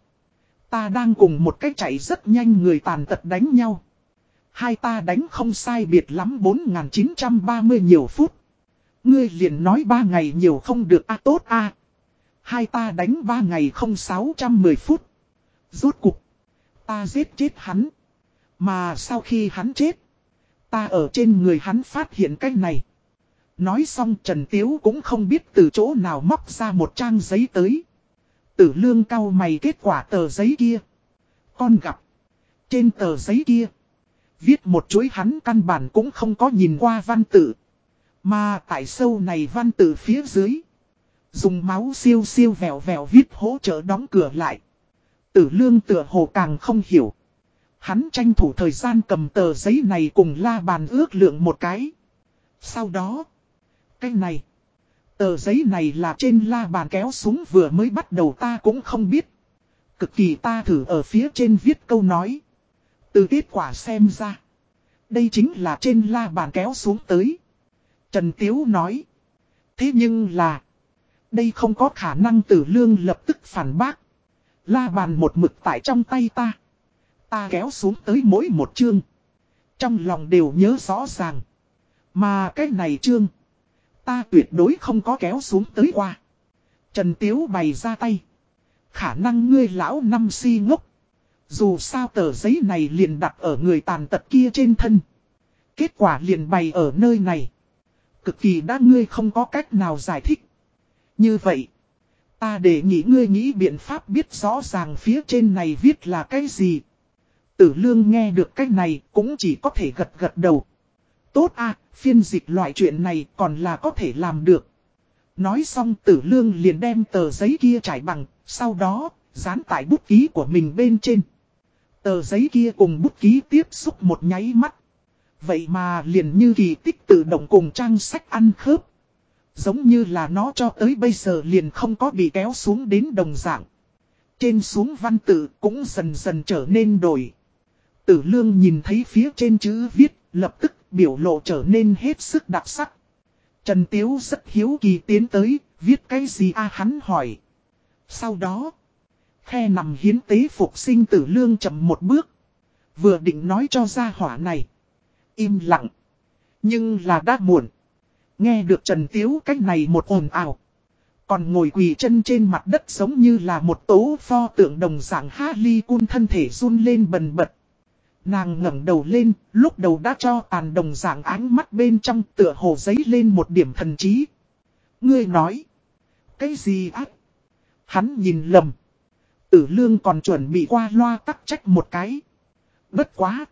Ta đang cùng một cách chạy rất nhanh người tàn tật đánh nhau. Hai ta đánh không sai biệt lắm 4.930 nhiều phút. Ngươi liền nói ba ngày nhiều không được a, tốt a Hai ta đánh ba ngày không 610 phút. Rốt cục. Ta giết chết hắn. Mà sau khi hắn chết. Ta ở trên người hắn phát hiện cách này. Nói xong Trần Tiếu cũng không biết từ chỗ nào móc ra một trang giấy tới. Tử lương cao mày kết quả tờ giấy kia. Con gặp. Trên tờ giấy kia. Viết một chuỗi hắn căn bản cũng không có nhìn qua văn tự. Mà tại sâu này văn tự phía dưới. Dùng máu siêu siêu vèo vèo viết hỗ trợ đóng cửa lại. Tử lương tựa hồ càng không hiểu. Hắn tranh thủ thời gian cầm tờ giấy này cùng la bàn ước lượng một cái. Sau đó. Cái này. Tờ giấy này là trên la bàn kéo xuống vừa mới bắt đầu ta cũng không biết. Cực kỳ ta thử ở phía trên viết câu nói. Từ kết quả xem ra. Đây chính là trên la bàn kéo xuống tới. Trần Tiếu nói. Thế nhưng là. Đây không có khả năng tử lương lập tức phản bác. La bàn một mực tại trong tay ta. Ta kéo xuống tới mỗi một chương. Trong lòng đều nhớ rõ ràng. Mà cái này chương. Ta tuyệt đối không có kéo xuống tới qua. Trần Tiếu bày ra tay. Khả năng ngươi lão năm si ngốc. Dù sao tờ giấy này liền đặt ở người tàn tật kia trên thân. Kết quả liền bày ở nơi này. Cực kỳ đã ngươi không có cách nào giải thích. Như vậy. Ta để nghĩ ngươi nghĩ biện pháp biết rõ ràng phía trên này viết là cái gì. Tử lương nghe được cái này cũng chỉ có thể gật gật đầu. Tốt à, phiên dịch loại chuyện này còn là có thể làm được. Nói xong tử lương liền đem tờ giấy kia trải bằng, sau đó, dán tại bút ký của mình bên trên. Tờ giấy kia cùng bút ký tiếp xúc một nháy mắt. Vậy mà liền như kỳ tích tự động cùng trang sách ăn khớp. Giống như là nó cho tới bây giờ liền không có bị kéo xuống đến đồng dạng. Trên xuống văn tự cũng dần dần trở nên đổi. Tử lương nhìn thấy phía trên chữ viết, lập tức biểu lộ trở nên hết sức đặc sắc. Trần Tiếu rất hiếu kỳ tiến tới, viết cái gì a hắn hỏi. Sau đó, khe nằm hiến tế phục sinh tử lương chậm một bước. Vừa định nói cho ra hỏa này. Im lặng. Nhưng là đã muộn. Nghe được Trần Tiếu cách này một ồn ào. Còn ngồi quỳ chân trên mặt đất giống như là một tố pho tượng đồng dạng ha ly cun thân thể run lên bần bật. Nàng ngẩng đầu lên, lúc đầu đã cho tàn đồng dạng ánh mắt bên trong tựa hồ giấy lên một điểm thần trí. Ngươi nói. Cái gì ác? Hắn nhìn lầm. Tử lương còn chuẩn bị qua loa tắc trách một cái. Bất quá.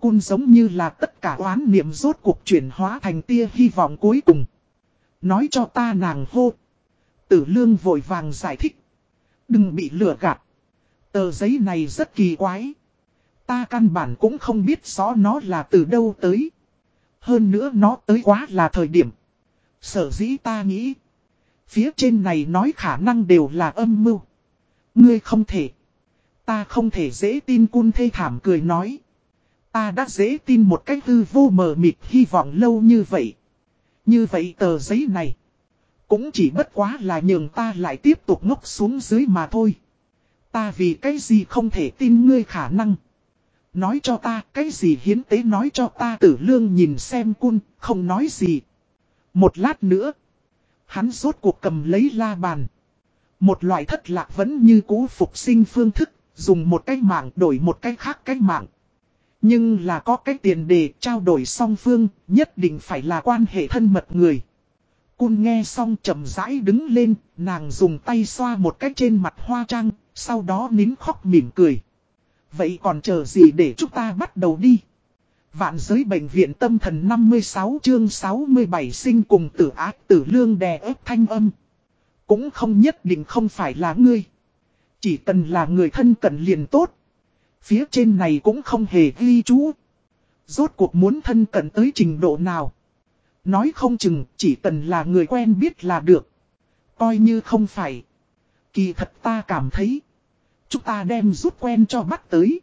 Cun giống như là tất cả oán niệm rốt cuộc chuyển hóa thành tia hy vọng cuối cùng. Nói cho ta nàng hô. Tử lương vội vàng giải thích. Đừng bị lừa gạt. Tờ giấy này rất kỳ quái. Ta căn bản cũng không biết rõ nó là từ đâu tới. Hơn nữa nó tới quá là thời điểm. Sở dĩ ta nghĩ. Phía trên này nói khả năng đều là âm mưu. Ngươi không thể. Ta không thể dễ tin cun thê thảm cười nói. Ta đã dễ tin một cách hư vô mờ mịt hy vọng lâu như vậy. Như vậy tờ giấy này. Cũng chỉ bất quá là nhường ta lại tiếp tục ngốc xuống dưới mà thôi. Ta vì cái gì không thể tin ngươi khả năng. Nói cho ta cái gì hiến tế nói cho ta tử lương nhìn xem cun, không nói gì. Một lát nữa. Hắn rốt cuộc cầm lấy la bàn. Một loại thất lạc vẫn như cũ phục sinh phương thức, dùng một cái mạng đổi một cái khác cái mạng. Nhưng là có cái tiền đề trao đổi song phương, nhất định phải là quan hệ thân mật người. Cun nghe xong chậm rãi đứng lên, nàng dùng tay xoa một cái trên mặt hoa trăng, sau đó nín khóc mỉm cười. Vậy còn chờ gì để chúng ta bắt đầu đi? Vạn giới bệnh viện tâm thần 56 chương 67 sinh cùng tử ác tử lương đè ép thanh âm. Cũng không nhất định không phải là ngươi. Chỉ cần là người thân cận liền tốt. Phía trên này cũng không hề ghi chú. Rốt cuộc muốn thân cận tới trình độ nào. Nói không chừng, chỉ cần là người quen biết là được. Coi như không phải. Kỳ thật ta cảm thấy. Chúng ta đem rút quen cho bắt tới.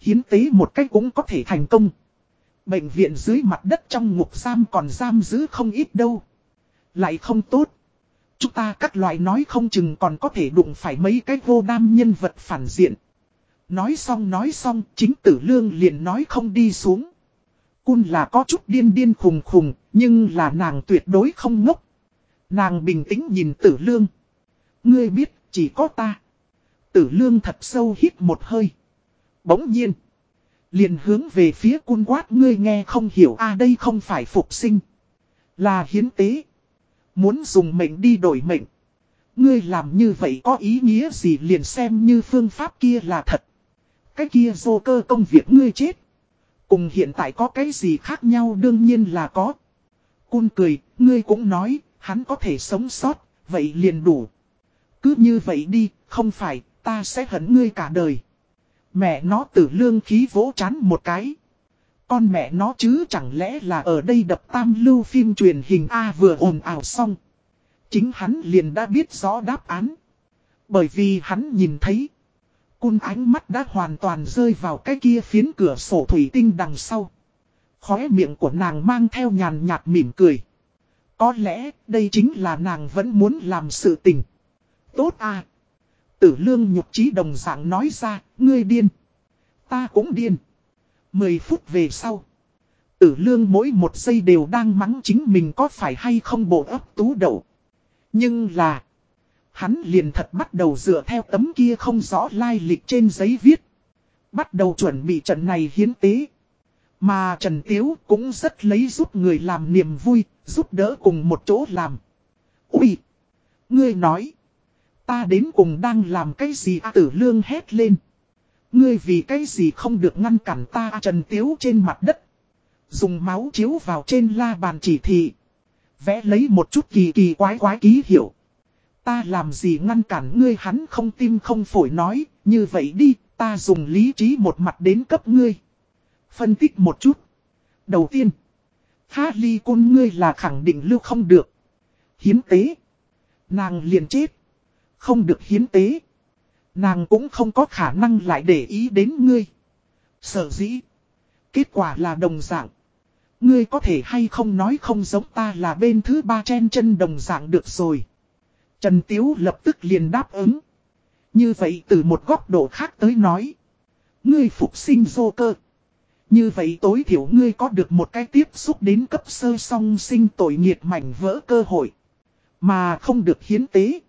Hiến tế một cách cũng có thể thành công. Bệnh viện dưới mặt đất trong ngục giam còn giam giữ không ít đâu. Lại không tốt. Chúng ta các loại nói không chừng còn có thể đụng phải mấy cái vô đam nhân vật phản diện. Nói xong nói xong, chính tử lương liền nói không đi xuống. Cun là có chút điên điên khùng khùng, nhưng là nàng tuyệt đối không ngốc. Nàng bình tĩnh nhìn tử lương. Ngươi biết, chỉ có ta. Tử lương thật sâu hít một hơi. Bỗng nhiên. Liền hướng về phía cun quát ngươi nghe không hiểu a à, đây không phải phục sinh. Là hiến tế. Muốn dùng mệnh đi đổi mệnh. Ngươi làm như vậy có ý nghĩa gì liền xem như phương pháp kia là thật. Cái kia vô cơ công việc ngươi chết. Cùng hiện tại có cái gì khác nhau đương nhiên là có. Cun cười, ngươi cũng nói, hắn có thể sống sót, vậy liền đủ. Cứ như vậy đi, không phải, ta sẽ hận ngươi cả đời. Mẹ nó tử lương khí vỗ chán một cái. Con mẹ nó chứ chẳng lẽ là ở đây đập tam lưu phim truyền hình A vừa ồn ào xong. Chính hắn liền đã biết rõ đáp án. Bởi vì hắn nhìn thấy. Cun ánh mắt đã hoàn toàn rơi vào cái kia phiến cửa sổ thủy tinh đằng sau. Khóe miệng của nàng mang theo nhàn nhạt mỉm cười. Có lẽ đây chính là nàng vẫn muốn làm sự tình. Tốt à. Tử lương nhục trí đồng dạng nói ra, ngươi điên. Ta cũng điên. Mười phút về sau. Tử lương mỗi một giây đều đang mắng chính mình có phải hay không bộ ấp tú đậu. Nhưng là. Hắn liền thật bắt đầu dựa theo tấm kia không rõ lai lịch trên giấy viết. Bắt đầu chuẩn bị trận này hiến tế. Mà Trần Tiếu cũng rất lấy giúp người làm niềm vui, giúp đỡ cùng một chỗ làm. Úi! Ngươi nói! Ta đến cùng đang làm cái gì à, tử lương hét lên. Ngươi vì cái gì không được ngăn cản ta à, Trần Tiếu trên mặt đất. Dùng máu chiếu vào trên la bàn chỉ thị. Vẽ lấy một chút kỳ kỳ quái quái ký hiệu. Ta làm gì ngăn cản ngươi hắn không tim không phổi nói, như vậy đi, ta dùng lý trí một mặt đến cấp ngươi. Phân tích một chút. Đầu tiên, Harley côn ngươi là khẳng định lưu không được. Hiến tế. Nàng liền chết. Không được hiến tế. Nàng cũng không có khả năng lại để ý đến ngươi. Sở dĩ. Kết quả là đồng dạng. Ngươi có thể hay không nói không giống ta là bên thứ ba chen chân đồng dạng được rồi. Trần Tiếu lập tức liền đáp ứng. Như vậy từ một góc độ khác tới nói. Ngươi phục sinh vô cơ. Như vậy tối thiểu ngươi có được một cái tiếp xúc đến cấp sơ song sinh tội nghiệt mảnh vỡ cơ hội. Mà không được hiến tế.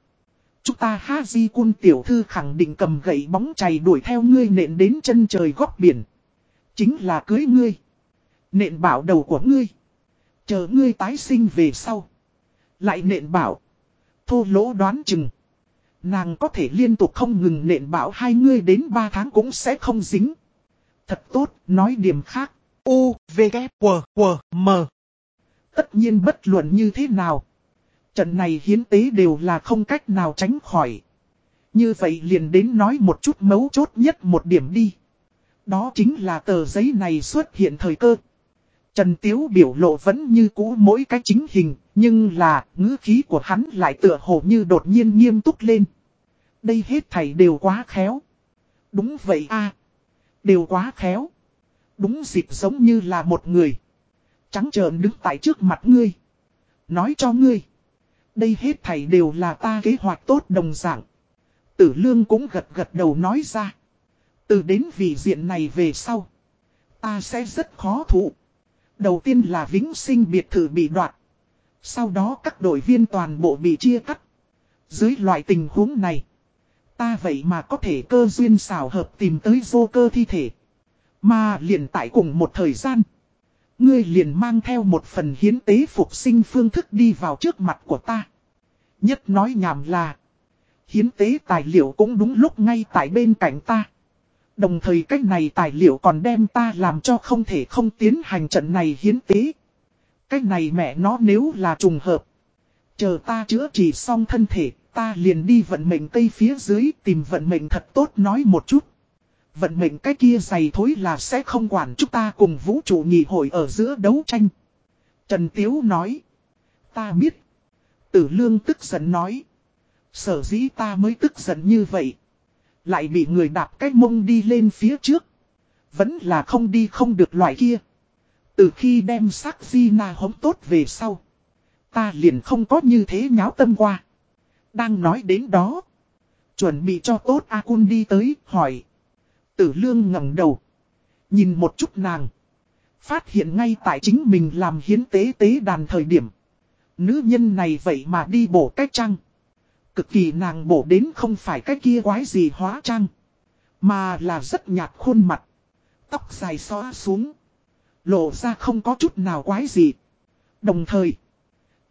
Chúng ta ha di quân tiểu thư khẳng định cầm gậy bóng chày đuổi theo ngươi nện đến chân trời góc biển. Chính là cưới ngươi. Nện bảo đầu của ngươi. Chờ ngươi tái sinh về sau. Lại nện bảo. Thô lỗ đoán chừng. Nàng có thể liên tục không ngừng nện bảo hai ngươi đến ba tháng cũng sẽ không dính. Thật tốt, nói điểm khác. U, V, K, W, W, M. Tất nhiên bất luận như thế nào. Trận này hiến tế đều là không cách nào tránh khỏi. Như vậy liền đến nói một chút mấu chốt nhất một điểm đi. Đó chính là tờ giấy này xuất hiện thời cơ. Trần Tiếu biểu lộ vẫn như cũ mỗi cái chính hình, nhưng là ngữ khí của hắn lại tựa hồ như đột nhiên nghiêm túc lên. Đây hết thảy đều quá khéo. Đúng vậy a Đều quá khéo. Đúng dịp giống như là một người. Trắng trợn đứng tại trước mặt ngươi. Nói cho ngươi. Đây hết thảy đều là ta kế hoạch tốt đồng dạng. Tử lương cũng gật gật đầu nói ra. Từ đến vị diện này về sau. Ta sẽ rất khó thụ. Đầu tiên là vĩnh sinh biệt thự bị đoạt. Sau đó các đội viên toàn bộ bị chia cắt. Dưới loại tình huống này. Ta vậy mà có thể cơ duyên xảo hợp tìm tới vô cơ thi thể. Mà liền tại cùng một thời gian. Ngươi liền mang theo một phần hiến tế phục sinh phương thức đi vào trước mặt của ta. Nhất nói nhảm là. Hiến tế tài liệu cũng đúng lúc ngay tại bên cạnh ta. Đồng thời cách này tài liệu còn đem ta làm cho không thể không tiến hành trận này hiến tế. Cách này mẹ nó nếu là trùng hợp. Chờ ta chữa trị xong thân thể, Ta liền đi vận mệnh tây phía dưới tìm vận mệnh thật tốt nói một chút. Vận mệnh cái kia dày thối là sẽ không quản chúng ta cùng vũ trụ nghị hội ở giữa đấu tranh. Trần Tiếu nói. Ta biết. Tử lương tức giận nói. Sở dĩ ta mới tức giận như vậy. Lại bị người đạp cái mông đi lên phía trước. Vẫn là không đi không được loại kia. Từ khi đem sắc di na hống tốt về sau. Ta liền không có như thế nháo tâm qua. Đang nói đến đó. Chuẩn bị cho tốt A-cun đi tới, hỏi. Tử lương ngẩng đầu. Nhìn một chút nàng. Phát hiện ngay tại chính mình làm hiến tế tế đàn thời điểm. Nữ nhân này vậy mà đi bổ cách trăng. Cực kỳ nàng bổ đến không phải cái kia quái gì hóa trang. Mà là rất nhạt khuôn mặt. Tóc dài xóa xuống. Lộ ra không có chút nào quái gì. Đồng thời.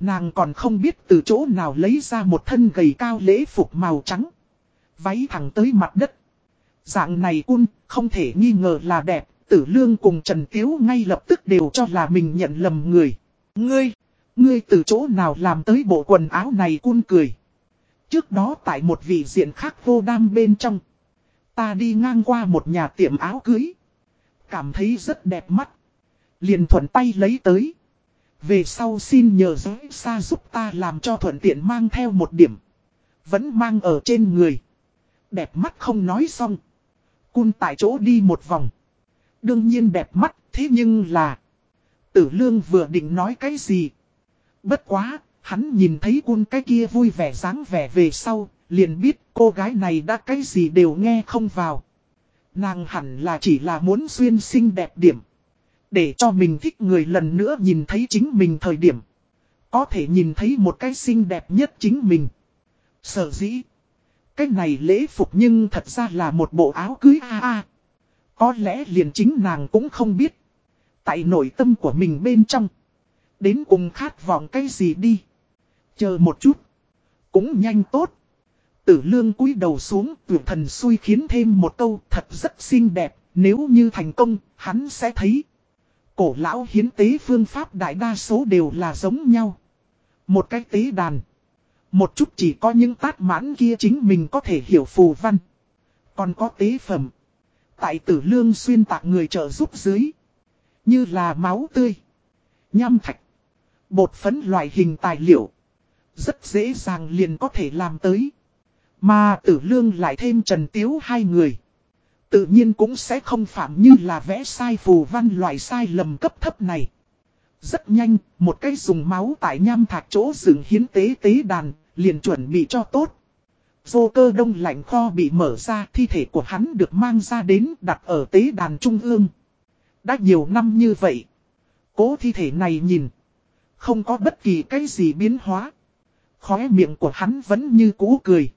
Nàng còn không biết từ chỗ nào lấy ra một thân gầy cao lễ phục màu trắng. Váy thẳng tới mặt đất. Dạng này un, không thể nghi ngờ là đẹp. Tử Lương cùng Trần Tiếu ngay lập tức đều cho là mình nhận lầm người. Ngươi, ngươi từ chỗ nào làm tới bộ quần áo này cun cười. Trước đó tại một vị diện khác vô đam bên trong. Ta đi ngang qua một nhà tiệm áo cưới. Cảm thấy rất đẹp mắt. Liền thuận tay lấy tới. Về sau xin nhờ giới xa giúp ta làm cho thuận tiện mang theo một điểm. Vẫn mang ở trên người. Đẹp mắt không nói xong. Cun tại chỗ đi một vòng. Đương nhiên đẹp mắt, thế nhưng là... Tử lương vừa định nói cái gì? Bất quá, hắn nhìn thấy cun cái kia vui vẻ dáng vẻ về sau, liền biết cô gái này đã cái gì đều nghe không vào. Nàng hẳn là chỉ là muốn xuyên xinh đẹp điểm. Để cho mình thích người lần nữa nhìn thấy chính mình thời điểm. Có thể nhìn thấy một cái xinh đẹp nhất chính mình. Sở dĩ. Cái này lễ phục nhưng thật ra là một bộ áo cưới a a. Có lẽ liền chính nàng cũng không biết. Tại nội tâm của mình bên trong. Đến cùng khát vọng cái gì đi. Chờ một chút. Cũng nhanh tốt. Tử lương cúi đầu xuống tuyệt thần xui khiến thêm một câu thật rất xinh đẹp. Nếu như thành công, hắn sẽ thấy. Cổ lão hiến tế phương pháp đại đa số đều là giống nhau. Một cái tế đàn. Một chút chỉ có những tát mãn kia chính mình có thể hiểu phù văn. Còn có tế phẩm. Tại tử lương xuyên tạc người trợ giúp dưới. Như là máu tươi. Nham thạch. Bột phấn loại hình tài liệu. Rất dễ dàng liền có thể làm tới. Mà tử lương lại thêm trần tiếu hai người. Tự nhiên cũng sẽ không phạm như là vẽ sai phù văn loại sai lầm cấp thấp này. Rất nhanh, một cây dùng máu tại nham thạch chỗ dựng hiến tế tế đàn, liền chuẩn bị cho tốt. Vô cơ đông lạnh kho bị mở ra, thi thể của hắn được mang ra đến đặt ở tế đàn trung ương. Đã nhiều năm như vậy. Cố thi thể này nhìn. Không có bất kỳ cái gì biến hóa. Khóe miệng của hắn vẫn như cũ cười.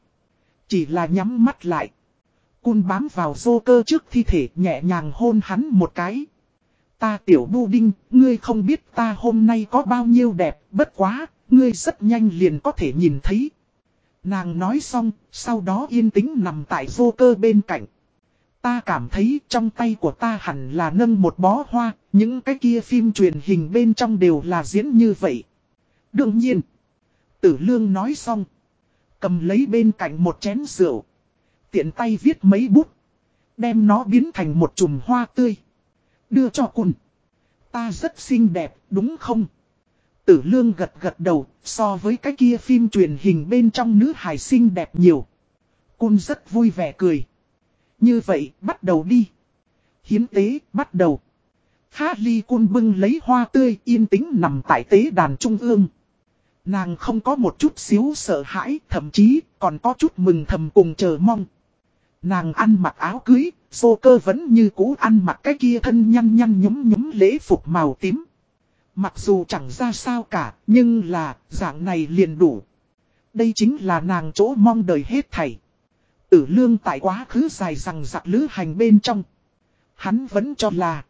Chỉ là nhắm mắt lại. Cun bám vào vô cơ trước thi thể nhẹ nhàng hôn hắn một cái. Ta tiểu bu đinh, ngươi không biết ta hôm nay có bao nhiêu đẹp, bất quá, ngươi rất nhanh liền có thể nhìn thấy. Nàng nói xong, sau đó yên tĩnh nằm tại vô cơ bên cạnh. Ta cảm thấy trong tay của ta hẳn là nâng một bó hoa, những cái kia phim truyền hình bên trong đều là diễn như vậy. Đương nhiên, tử lương nói xong, cầm lấy bên cạnh một chén rượu. Tiện tay viết mấy bút, đem nó biến thành một chùm hoa tươi. Đưa cho cùn. Ta rất xinh đẹp, đúng không? Tử lương gật gật đầu, so với cái kia phim truyền hình bên trong nữ hài xinh đẹp nhiều. Cun rất vui vẻ cười. Như vậy, bắt đầu đi. Hiến tế, bắt đầu. Harley Cun bưng lấy hoa tươi yên tĩnh nằm tại tế đàn trung ương. Nàng không có một chút xíu sợ hãi, thậm chí còn có chút mừng thầm cùng chờ mong. Nàng ăn mặc áo cưới, Xô cơ vẫn như cũ ăn mặc cái kia thân nhăn nhăn nhúm nhúm lễ phục màu tím. Mặc dù chẳng ra sao cả, nhưng là, dạng này liền đủ. Đây chính là nàng chỗ mong đời hết thảy. Tử lương tại quá khứ dài rằng giặc lữ hành bên trong. Hắn vẫn cho là,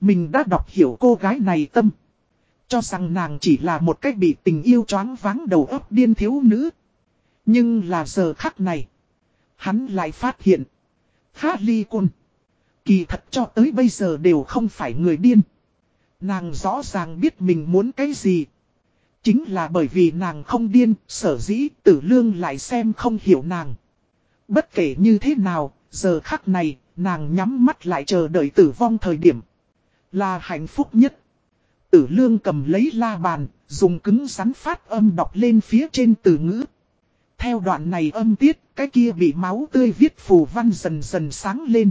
mình đã đọc hiểu cô gái này tâm. Cho rằng nàng chỉ là một cách bị tình yêu choáng váng đầu óc điên thiếu nữ. Nhưng là giờ khắc này, hắn lại phát hiện, Hát ly cun Kỳ thật cho tới bây giờ đều không phải người điên. Nàng rõ ràng biết mình muốn cái gì. Chính là bởi vì nàng không điên, sở dĩ tử lương lại xem không hiểu nàng. Bất kể như thế nào, giờ khắc này, nàng nhắm mắt lại chờ đợi tử vong thời điểm. Là hạnh phúc nhất. Tử lương cầm lấy la bàn, dùng cứng rắn phát âm đọc lên phía trên từ ngữ. Theo đoạn này âm tiết, cái kia bị máu tươi viết phù văn dần dần sáng lên.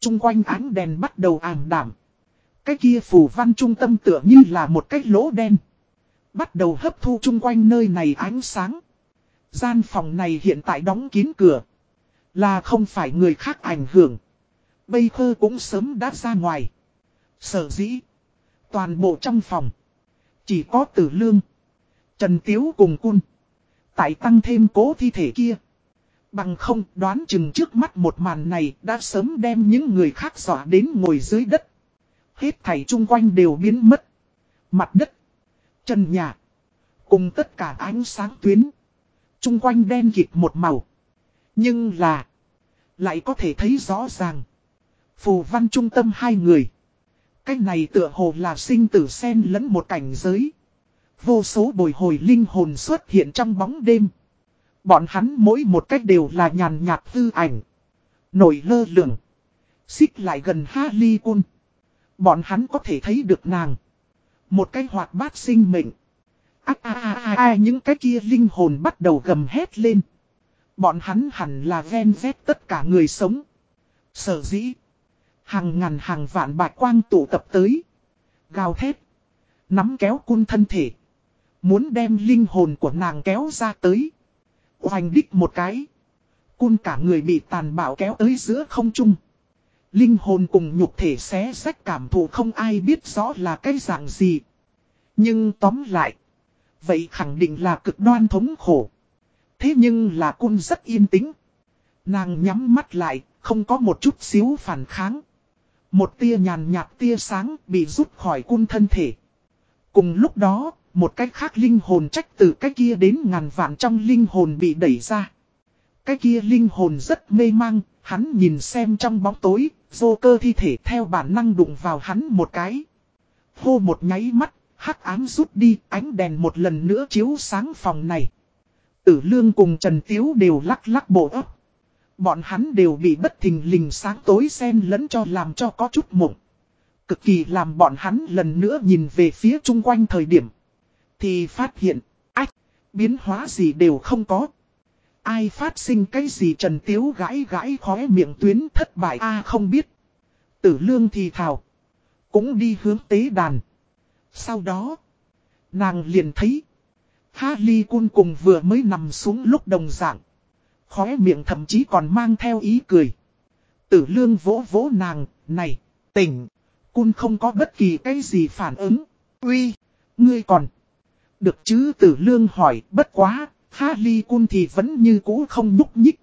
Trung quanh ánh đèn bắt đầu ảm đảm. Cái kia phù văn trung tâm tựa như là một cái lỗ đen. Bắt đầu hấp thu chung quanh nơi này ánh sáng. Gian phòng này hiện tại đóng kín cửa. Là không phải người khác ảnh hưởng. Bây khơ cũng sớm đã ra ngoài. Sở dĩ. Toàn bộ trong phòng. Chỉ có tử lương. Trần Tiếu cùng cun. Tại tăng thêm cố thi thể kia. Bằng không, đoán chừng trước mắt một màn này đã sớm đem những người khác dọa đến ngồi dưới đất. Hết thảy chung quanh đều biến mất. Mặt đất. Trần nhà. Cùng tất cả ánh sáng tuyến. Chung quanh đen kịt một màu. Nhưng là. Lại có thể thấy rõ ràng. Phù văn trung tâm hai người. cách này tựa hồ là sinh tử sen lẫn một cảnh giới. Vô số bồi hồi linh hồn xuất hiện trong bóng đêm. Bọn hắn mỗi một cách đều là nhàn nhạt hư ảnh. Nổi lơ lửng. Xích lại gần Harley Quinn. Bọn hắn có thể thấy được nàng. Một cái hoạt bát sinh mệnh. À, à, à, à, à, những cái kia linh hồn bắt đầu gầm hét lên. Bọn hắn hẳn là ven vét tất cả người sống. Sở dĩ. Hàng ngàn hàng vạn bạch quang tụ tập tới. Gào thét. Nắm kéo cun thân thể. Muốn đem linh hồn của nàng kéo ra tới. Hoành đích một cái. Cun cả người bị tàn bạo kéo tới giữa không trung. Linh hồn cùng nhục thể xé sách cảm thụ không ai biết rõ là cái dạng gì. Nhưng tóm lại. Vậy khẳng định là cực đoan thống khổ. Thế nhưng là cun rất yên tĩnh. Nàng nhắm mắt lại, không có một chút xíu phản kháng. Một tia nhàn nhạt tia sáng bị rút khỏi cun thân thể. Cùng lúc đó, một cách khác linh hồn trách từ cái kia đến ngàn vạn trong linh hồn bị đẩy ra. Cái kia linh hồn rất mê mang, hắn nhìn xem trong bóng tối, vô cơ thi thể theo bản năng đụng vào hắn một cái. Hô một nháy mắt, hắc ám rút đi, ánh đèn một lần nữa chiếu sáng phòng này. Tử Lương cùng Trần Tiếu đều lắc lắc bộ ấp. Bọn hắn đều bị bất thình lình sáng tối xen lẫn cho làm cho có chút mộng. Cực kỳ làm bọn hắn lần nữa nhìn về phía chung quanh thời điểm. Thì phát hiện, ách, biến hóa gì đều không có. Ai phát sinh cái gì Trần Tiếu gãi gãi khóe miệng tuyến thất bại a không biết. Tử lương thì thào. Cũng đi hướng tế đàn. Sau đó, nàng liền thấy. Harley Cun cùng vừa mới nằm xuống lúc đồng dạng. Khóe miệng thậm chí còn mang theo ý cười. Tử lương vỗ vỗ nàng, này, tỉnh. Cun không có bất kỳ cái gì phản ứng. Uy, ngươi còn. Được chứ tử lương hỏi, bất quá, Harley Cun thì vẫn như cũ không nhúc nhích.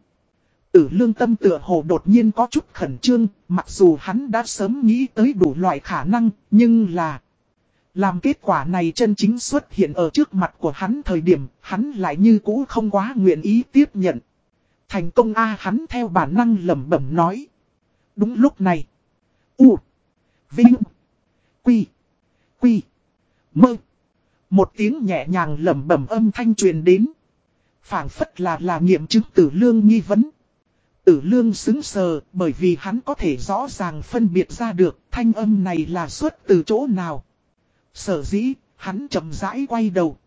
Tử lương tâm tựa hồ đột nhiên có chút khẩn trương, mặc dù hắn đã sớm nghĩ tới đủ loại khả năng, nhưng là... Làm kết quả này chân chính xuất hiện ở trước mặt của hắn thời điểm, hắn lại như cũ không quá nguyện ý tiếp nhận. Thành công A hắn theo bản năng lẩm bẩm nói. Đúng lúc này. U. Vinh. Quy. Quy. Mơ. Một tiếng nhẹ nhàng lẩm bẩm âm thanh truyền đến. phảng phất là là nghiệm chứng tử lương nghi vấn. Tử lương xứng sờ bởi vì hắn có thể rõ ràng phân biệt ra được thanh âm này là xuất từ chỗ nào. Sở dĩ, hắn chậm rãi quay đầu.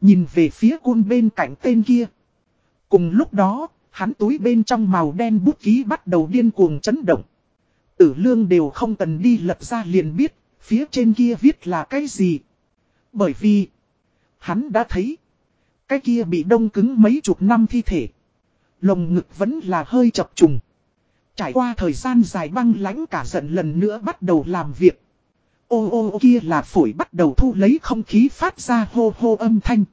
Nhìn về phía côn bên cạnh tên kia. Cùng lúc đó, hắn túi bên trong màu đen bút ký bắt đầu điên cuồng chấn động. Tử lương đều không cần đi lật ra liền biết, phía trên kia viết là cái gì. Bởi vì, hắn đã thấy, cái kia bị đông cứng mấy chục năm thi thể. Lồng ngực vẫn là hơi chập trùng. Trải qua thời gian dài băng lãnh cả giận lần nữa bắt đầu làm việc. Ô ô kia là phổi bắt đầu thu lấy không khí phát ra hô hô âm thanh.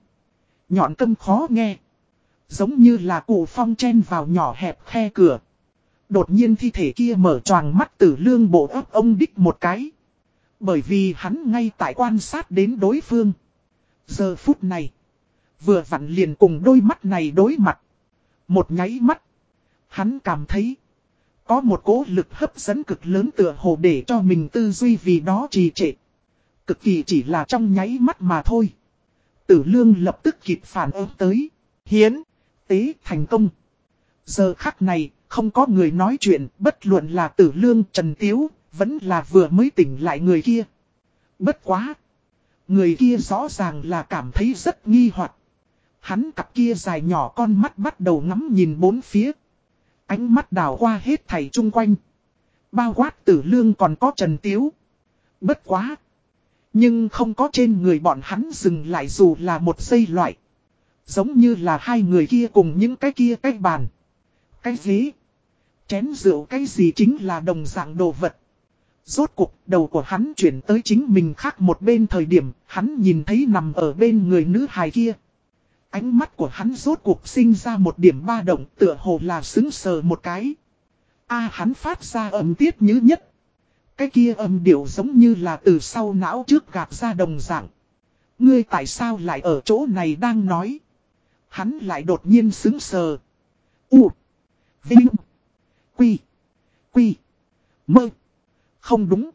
Nhọn câm khó nghe. Giống như là cụ phong chen vào nhỏ hẹp khe cửa. Đột nhiên thi thể kia mở choàng mắt tử lương bộ ấp ông đích một cái. Bởi vì hắn ngay tại quan sát đến đối phương. Giờ phút này. Vừa vặn liền cùng đôi mắt này đối mặt. Một nháy mắt. Hắn cảm thấy. Có một cố lực hấp dẫn cực lớn tựa hồ để cho mình tư duy vì đó trì trệ. Cực kỳ chỉ là trong nháy mắt mà thôi. Tử lương lập tức kịp phản ứng tới. Hiến, tế thành công. Giờ khắc này, không có người nói chuyện, bất luận là tử lương Trần Tiếu, vẫn là vừa mới tỉnh lại người kia. Bất quá. Người kia rõ ràng là cảm thấy rất nghi hoặc Hắn cặp kia dài nhỏ con mắt bắt đầu ngắm nhìn bốn phía. Ánh mắt đào qua hết thảy chung quanh. Bao quát tử lương còn có Trần Tiếu. Bất quá. Nhưng không có trên người bọn hắn dừng lại dù là một giây loại. Giống như là hai người kia cùng những cái kia cái bàn. Cái gì, Chén rượu cái gì chính là đồng dạng đồ vật. Rốt cuộc, đầu của hắn chuyển tới chính mình khác một bên thời điểm, hắn nhìn thấy nằm ở bên người nữ hài kia. Ánh mắt của hắn rốt cuộc sinh ra một điểm ba động, tựa hồ là xứng sờ một cái. A, hắn phát ra âm tiết như nhất. Cái kia âm điệu giống như là từ sau não trước gạt ra đồng dạng. Ngươi tại sao lại ở chỗ này đang nói. Hắn lại đột nhiên xứng sờ. U. Vinh. Quy. Quy. Mơ. Không đúng.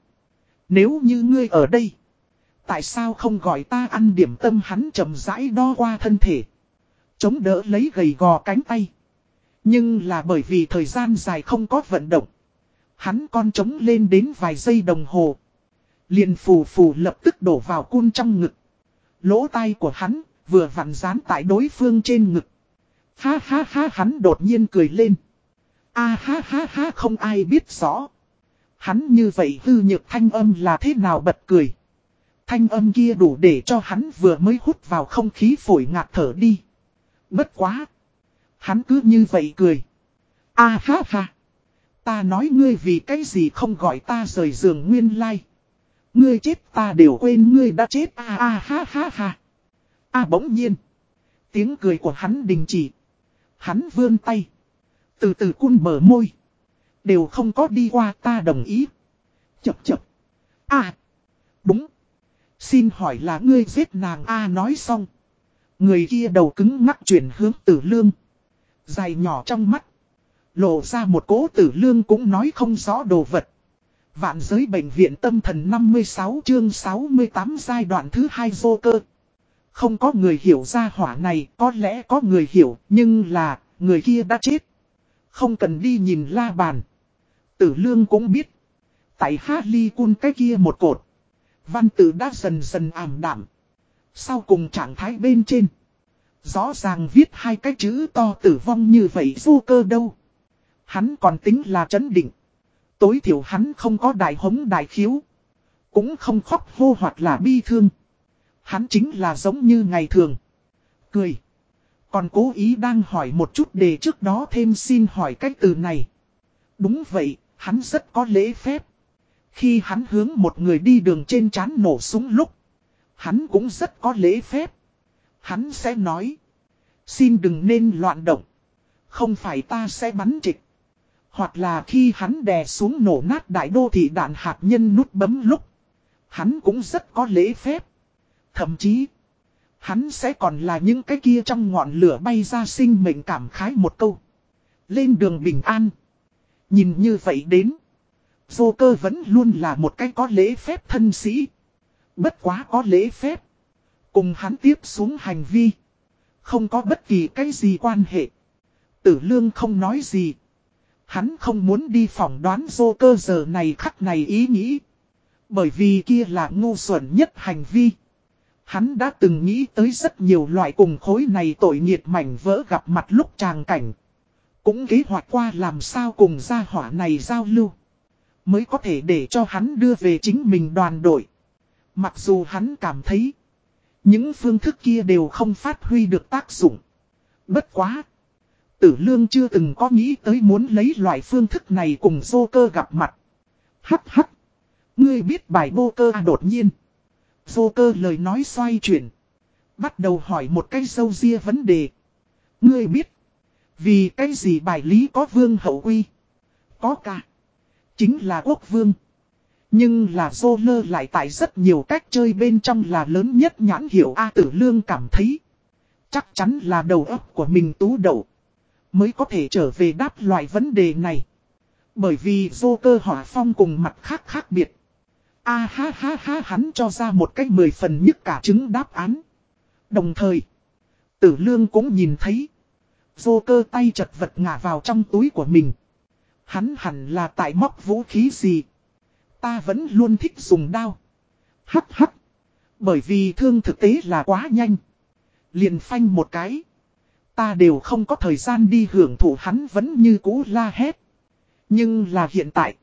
Nếu như ngươi ở đây. Tại sao không gọi ta ăn điểm tâm hắn chậm rãi đo qua thân thể. Chống đỡ lấy gầy gò cánh tay. Nhưng là bởi vì thời gian dài không có vận động. Hắn con trống lên đến vài giây đồng hồ. Liền phù phù lập tức đổ vào cun trong ngực. Lỗ tai của hắn vừa vặn dán tại đối phương trên ngực. Ha ha ha, hắn đột nhiên cười lên. A ha ha ha, không ai biết rõ. Hắn như vậy hư nhược thanh âm là thế nào bật cười. Thanh âm kia đủ để cho hắn vừa mới hút vào không khí phổi ngạt thở đi. Bất quá. Hắn cứ như vậy cười. A ha ha. Ta nói ngươi vì cái gì không gọi ta rời giường nguyên lai. Ngươi chết ta đều quên ngươi đã chết a a ha ha ha. A bỗng nhiên. Tiếng cười của hắn đình chỉ. Hắn vươn tay. Từ từ cun mở môi. Đều không có đi qua ta đồng ý. Chập chập. À. Đúng. Xin hỏi là ngươi giết nàng A nói xong. Người kia đầu cứng ngắc chuyển hướng tử lương. Dài nhỏ trong mắt. Lộ ra một cố tử lương cũng nói không rõ đồ vật. Vạn giới bệnh viện tâm thần 56 chương 68 giai đoạn thứ hai vô cơ. Không có người hiểu ra hỏa này, có lẽ có người hiểu, nhưng là, người kia đã chết. Không cần đi nhìn la bàn. Tử lương cũng biết. Tại Harley Cun cái kia một cột. Văn tử đã dần dần ảm đạm. Sau cùng trạng thái bên trên. Rõ ràng viết hai cái chữ to tử vong như vậy vô cơ đâu. Hắn còn tính là chấn định. Tối thiểu hắn không có đại hống đại khiếu. Cũng không khóc hô hoặc là bi thương. Hắn chính là giống như ngày thường. Cười. Còn cố ý đang hỏi một chút để trước đó thêm xin hỏi cách từ này. Đúng vậy, hắn rất có lễ phép. Khi hắn hướng một người đi đường trên chán nổ súng lúc. Hắn cũng rất có lễ phép. Hắn sẽ nói. Xin đừng nên loạn động. Không phải ta sẽ bắn trịch. Hoặc là khi hắn đè xuống nổ nát đại đô thị đạn hạt nhân nút bấm lúc. Hắn cũng rất có lễ phép. Thậm chí. Hắn sẽ còn là những cái kia trong ngọn lửa bay ra sinh mệnh cảm khái một câu. Lên đường bình an. Nhìn như vậy đến. Vô cơ vẫn luôn là một cái có lễ phép thân sĩ. Bất quá có lễ phép. Cùng hắn tiếp xuống hành vi. Không có bất kỳ cái gì quan hệ. Tử lương không nói gì. Hắn không muốn đi phỏng đoán vô cơ giờ này khắc này ý nghĩ. Bởi vì kia là ngu xuẩn nhất hành vi. Hắn đã từng nghĩ tới rất nhiều loại cùng khối này tội nghiệt mảnh vỡ gặp mặt lúc tràng cảnh. Cũng kế hoạch qua làm sao cùng gia hỏa này giao lưu. Mới có thể để cho hắn đưa về chính mình đoàn đội. Mặc dù hắn cảm thấy. Những phương thức kia đều không phát huy được tác dụng. Bất quá. Tử lương chưa từng có nghĩ tới muốn lấy loại phương thức này cùng vô cơ gặp mặt. Hắc hắc. Ngươi biết bài vô cơ à đột nhiên. Vô cơ lời nói xoay chuyển. Bắt đầu hỏi một cái sâu ria vấn đề. Ngươi biết. Vì cái gì bài lý có vương hậu quy. Có cả. Chính là quốc vương. Nhưng là dô lơ lại tại rất nhiều cách chơi bên trong là lớn nhất nhãn hiệu A tử lương cảm thấy. Chắc chắn là đầu óc của mình tú đậu. Mới có thể trở về đáp loại vấn đề này. Bởi vì dô cơ hỏa phong cùng mặt khác khác biệt. A ha ha ha hắn cho ra một cách mười phần nhất cả chứng đáp án. Đồng thời, tử lương cũng nhìn thấy. Vô cơ tay chật vật ngả vào trong túi của mình. Hắn hẳn là tại móc vũ khí gì. Ta vẫn luôn thích dùng đao. Hắc hắc. Bởi vì thương thực tế là quá nhanh. Liền phanh một cái. Ta đều không có thời gian đi hưởng thụ hắn vẫn như cũ la hét. Nhưng là hiện tại.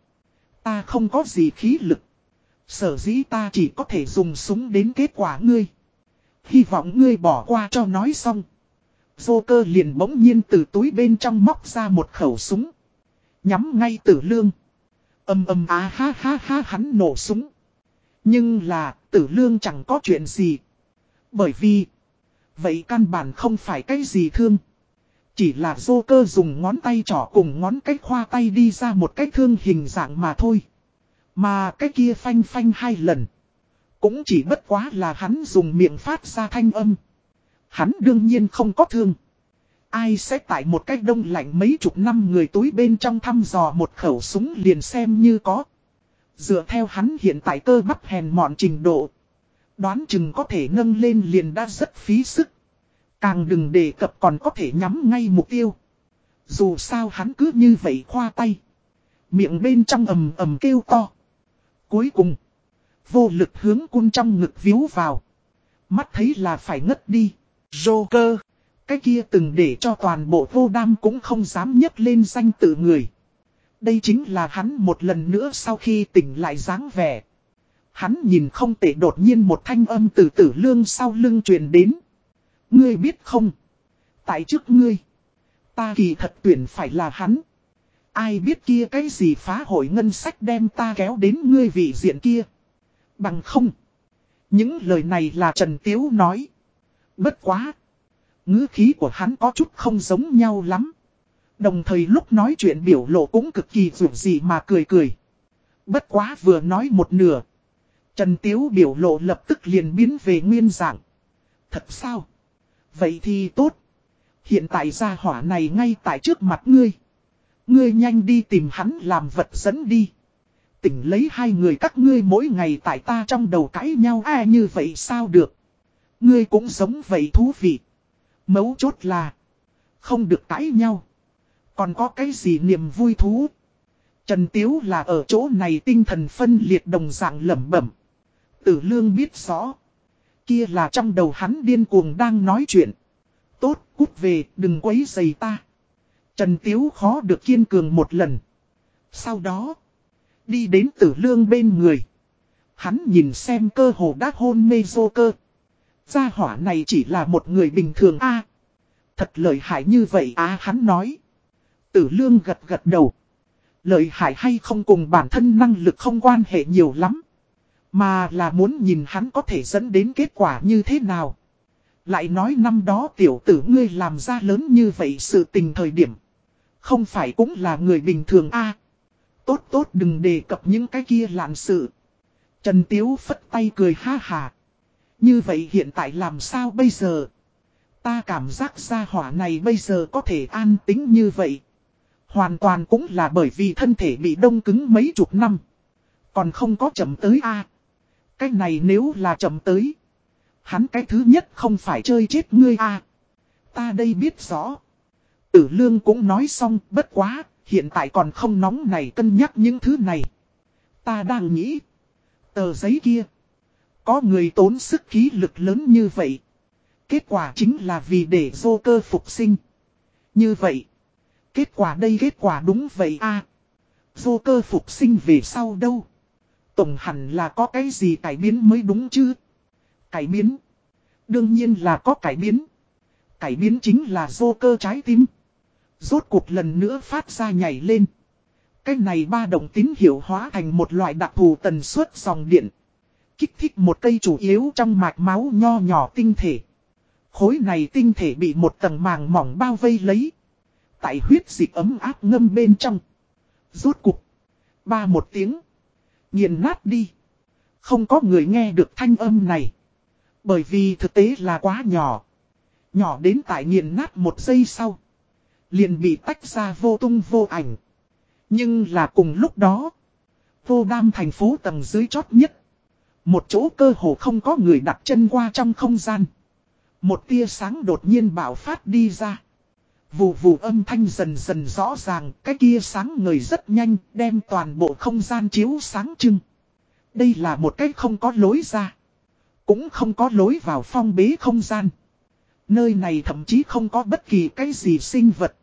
Ta không có gì khí lực. Sở dĩ ta chỉ có thể dùng súng đến kết quả ngươi. Hy vọng ngươi bỏ qua cho nói xong. Vô cơ liền bỗng nhiên từ túi bên trong móc ra một khẩu súng. Nhắm ngay tử lương. Âm âm á ha ha ha hắn nổ súng. Nhưng là, tử lương chẳng có chuyện gì. Bởi vì. Vậy căn bản không phải cái gì thương. Chỉ là dô cơ dùng ngón tay trỏ cùng ngón cách khoa tay đi ra một cái thương hình dạng mà thôi. Mà cái kia phanh phanh hai lần. Cũng chỉ bất quá là hắn dùng miệng phát ra thanh âm. Hắn đương nhiên không có thương. Ai sẽ tại một cách đông lạnh mấy chục năm người túi bên trong thăm dò một khẩu súng liền xem như có. Dựa theo hắn hiện tại cơ bắp hèn mọn trình độ. Đoán chừng có thể nâng lên liền đã rất phí sức. Càng đừng đề cập còn có thể nhắm ngay mục tiêu. Dù sao hắn cứ như vậy khoa tay. Miệng bên trong ầm ầm kêu to. Cuối cùng. Vô lực hướng cun trong ngực víu vào. Mắt thấy là phải ngất đi. Joker. Cái kia từng để cho toàn bộ vô đam cũng không dám nhấc lên danh tự người. Đây chính là hắn một lần nữa sau khi tỉnh lại dáng vẻ. Hắn nhìn không tệ đột nhiên một thanh âm từ tử lương sau lưng truyền đến. Ngươi biết không? Tại trước ngươi. Ta kỳ thật tuyển phải là hắn. Ai biết kia cái gì phá hội ngân sách đem ta kéo đến ngươi vị diện kia. Bằng không. Những lời này là Trần Tiếu nói. Bất quá. ngữ khí của hắn có chút không giống nhau lắm. Đồng thời lúc nói chuyện biểu lộ cũng cực kỳ dù gì mà cười cười. Bất quá vừa nói một nửa. Trần Tiếu biểu lộ lập tức liền biến về nguyên dạng. Thật sao? Vậy thì tốt. Hiện tại gia hỏa này ngay tại trước mặt ngươi. Ngươi nhanh đi tìm hắn làm vật dẫn đi. Tỉnh lấy hai người các ngươi mỗi ngày tại ta trong đầu cãi nhau ai như vậy sao được. Ngươi cũng giống vậy thú vị. Mấu chốt là. Không được cãi nhau. Còn có cái gì niềm vui thú. Trần Tiếu là ở chỗ này tinh thần phân liệt đồng dạng lẩm bẩm. Tử lương biết rõ. Kia là trong đầu hắn điên cuồng đang nói chuyện. Tốt, cút về, đừng quấy giày ta. Trần Tiếu khó được kiên cường một lần. Sau đó, đi đến tử lương bên người. Hắn nhìn xem cơ hồ đã hôn mê dô cơ. Gia hỏa này chỉ là một người bình thường a Thật lợi hại như vậy á, hắn nói. Tử lương gật gật đầu. Lợi hại hay không cùng bản thân năng lực không quan hệ nhiều lắm. Mà là muốn nhìn hắn có thể dẫn đến kết quả như thế nào. Lại nói năm đó tiểu tử ngươi làm ra lớn như vậy sự tình thời điểm. Không phải cũng là người bình thường a Tốt tốt, đừng đề cập những cái kia lạn sự. Trần Tiếu phất tay cười ha hà. Như vậy hiện tại làm sao bây giờ? Ta cảm giác ra hỏa này bây giờ có thể an tính như vậy. Hoàn toàn cũng là bởi vì thân thể bị đông cứng mấy chục năm. Còn không có chậm tới a Cái này nếu là chậm tới. Hắn cái thứ nhất không phải chơi chết ngươi a Ta đây biết rõ. Tử lương cũng nói xong bất quá, hiện tại còn không nóng này cân nhắc những thứ này. Ta đang nghĩ. Tờ giấy kia. Có người tốn sức khí lực lớn như vậy. Kết quả chính là vì để vô cơ phục sinh. Như vậy. Kết quả đây kết quả đúng vậy a à, Vô cơ phục sinh về sau đâu. Tổng hẳn là có cái gì cải biến mới đúng chứ. Cải biến. Đương nhiên là có cải biến. Cải biến chính là vô cơ trái tim. Rốt cuộc lần nữa phát ra nhảy lên. Cái này ba đồng tín hiệu hóa thành một loại đặc thù tần suất dòng điện. Kích thích một cây chủ yếu trong mạch máu nho nhỏ tinh thể. Khối này tinh thể bị một tầng màng mỏng bao vây lấy. Tại huyết dịch ấm áp ngâm bên trong. Rốt cục. Ba một tiếng. Nghiền nát đi. Không có người nghe được thanh âm này. Bởi vì thực tế là quá nhỏ. Nhỏ đến tại nghiền nát một giây sau. Liền bị tách ra vô tung vô ảnh. Nhưng là cùng lúc đó. Vô đam thành phố tầng dưới chót nhất. Một chỗ cơ hồ không có người đặt chân qua trong không gian. Một tia sáng đột nhiên bạo phát đi ra. Vù vù âm thanh dần dần rõ ràng, cái kia sáng người rất nhanh, đem toàn bộ không gian chiếu sáng trưng. Đây là một cách không có lối ra. Cũng không có lối vào phong bế không gian. Nơi này thậm chí không có bất kỳ cái gì sinh vật.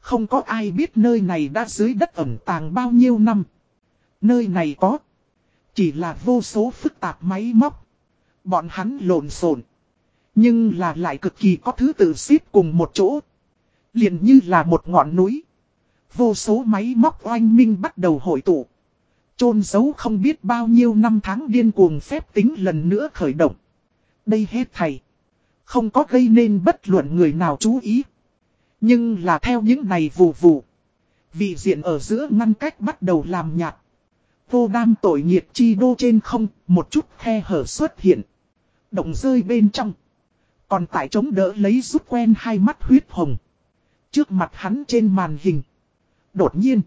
Không có ai biết nơi này đã dưới đất ẩn tàng bao nhiêu năm. Nơi này có. Chỉ là vô số phức tạp máy móc. Bọn hắn lộn xộn Nhưng là lại cực kỳ có thứ tự xếp cùng một chỗ. liền như là một ngọn núi. Vô số máy móc oanh minh bắt đầu hội tụ. chôn giấu không biết bao nhiêu năm tháng điên cuồng phép tính lần nữa khởi động. Đây hết thầy. Không có gây nên bất luận người nào chú ý. Nhưng là theo những này vù vù. Vị diện ở giữa ngăn cách bắt đầu làm nhạt. Vô đam tội nghiệt chi đô trên không, một chút khe hở xuất hiện. Động rơi bên trong. Còn tại chống đỡ lấy rút quen hai mắt huyết hồng. Trước mặt hắn trên màn hình. Đột nhiên.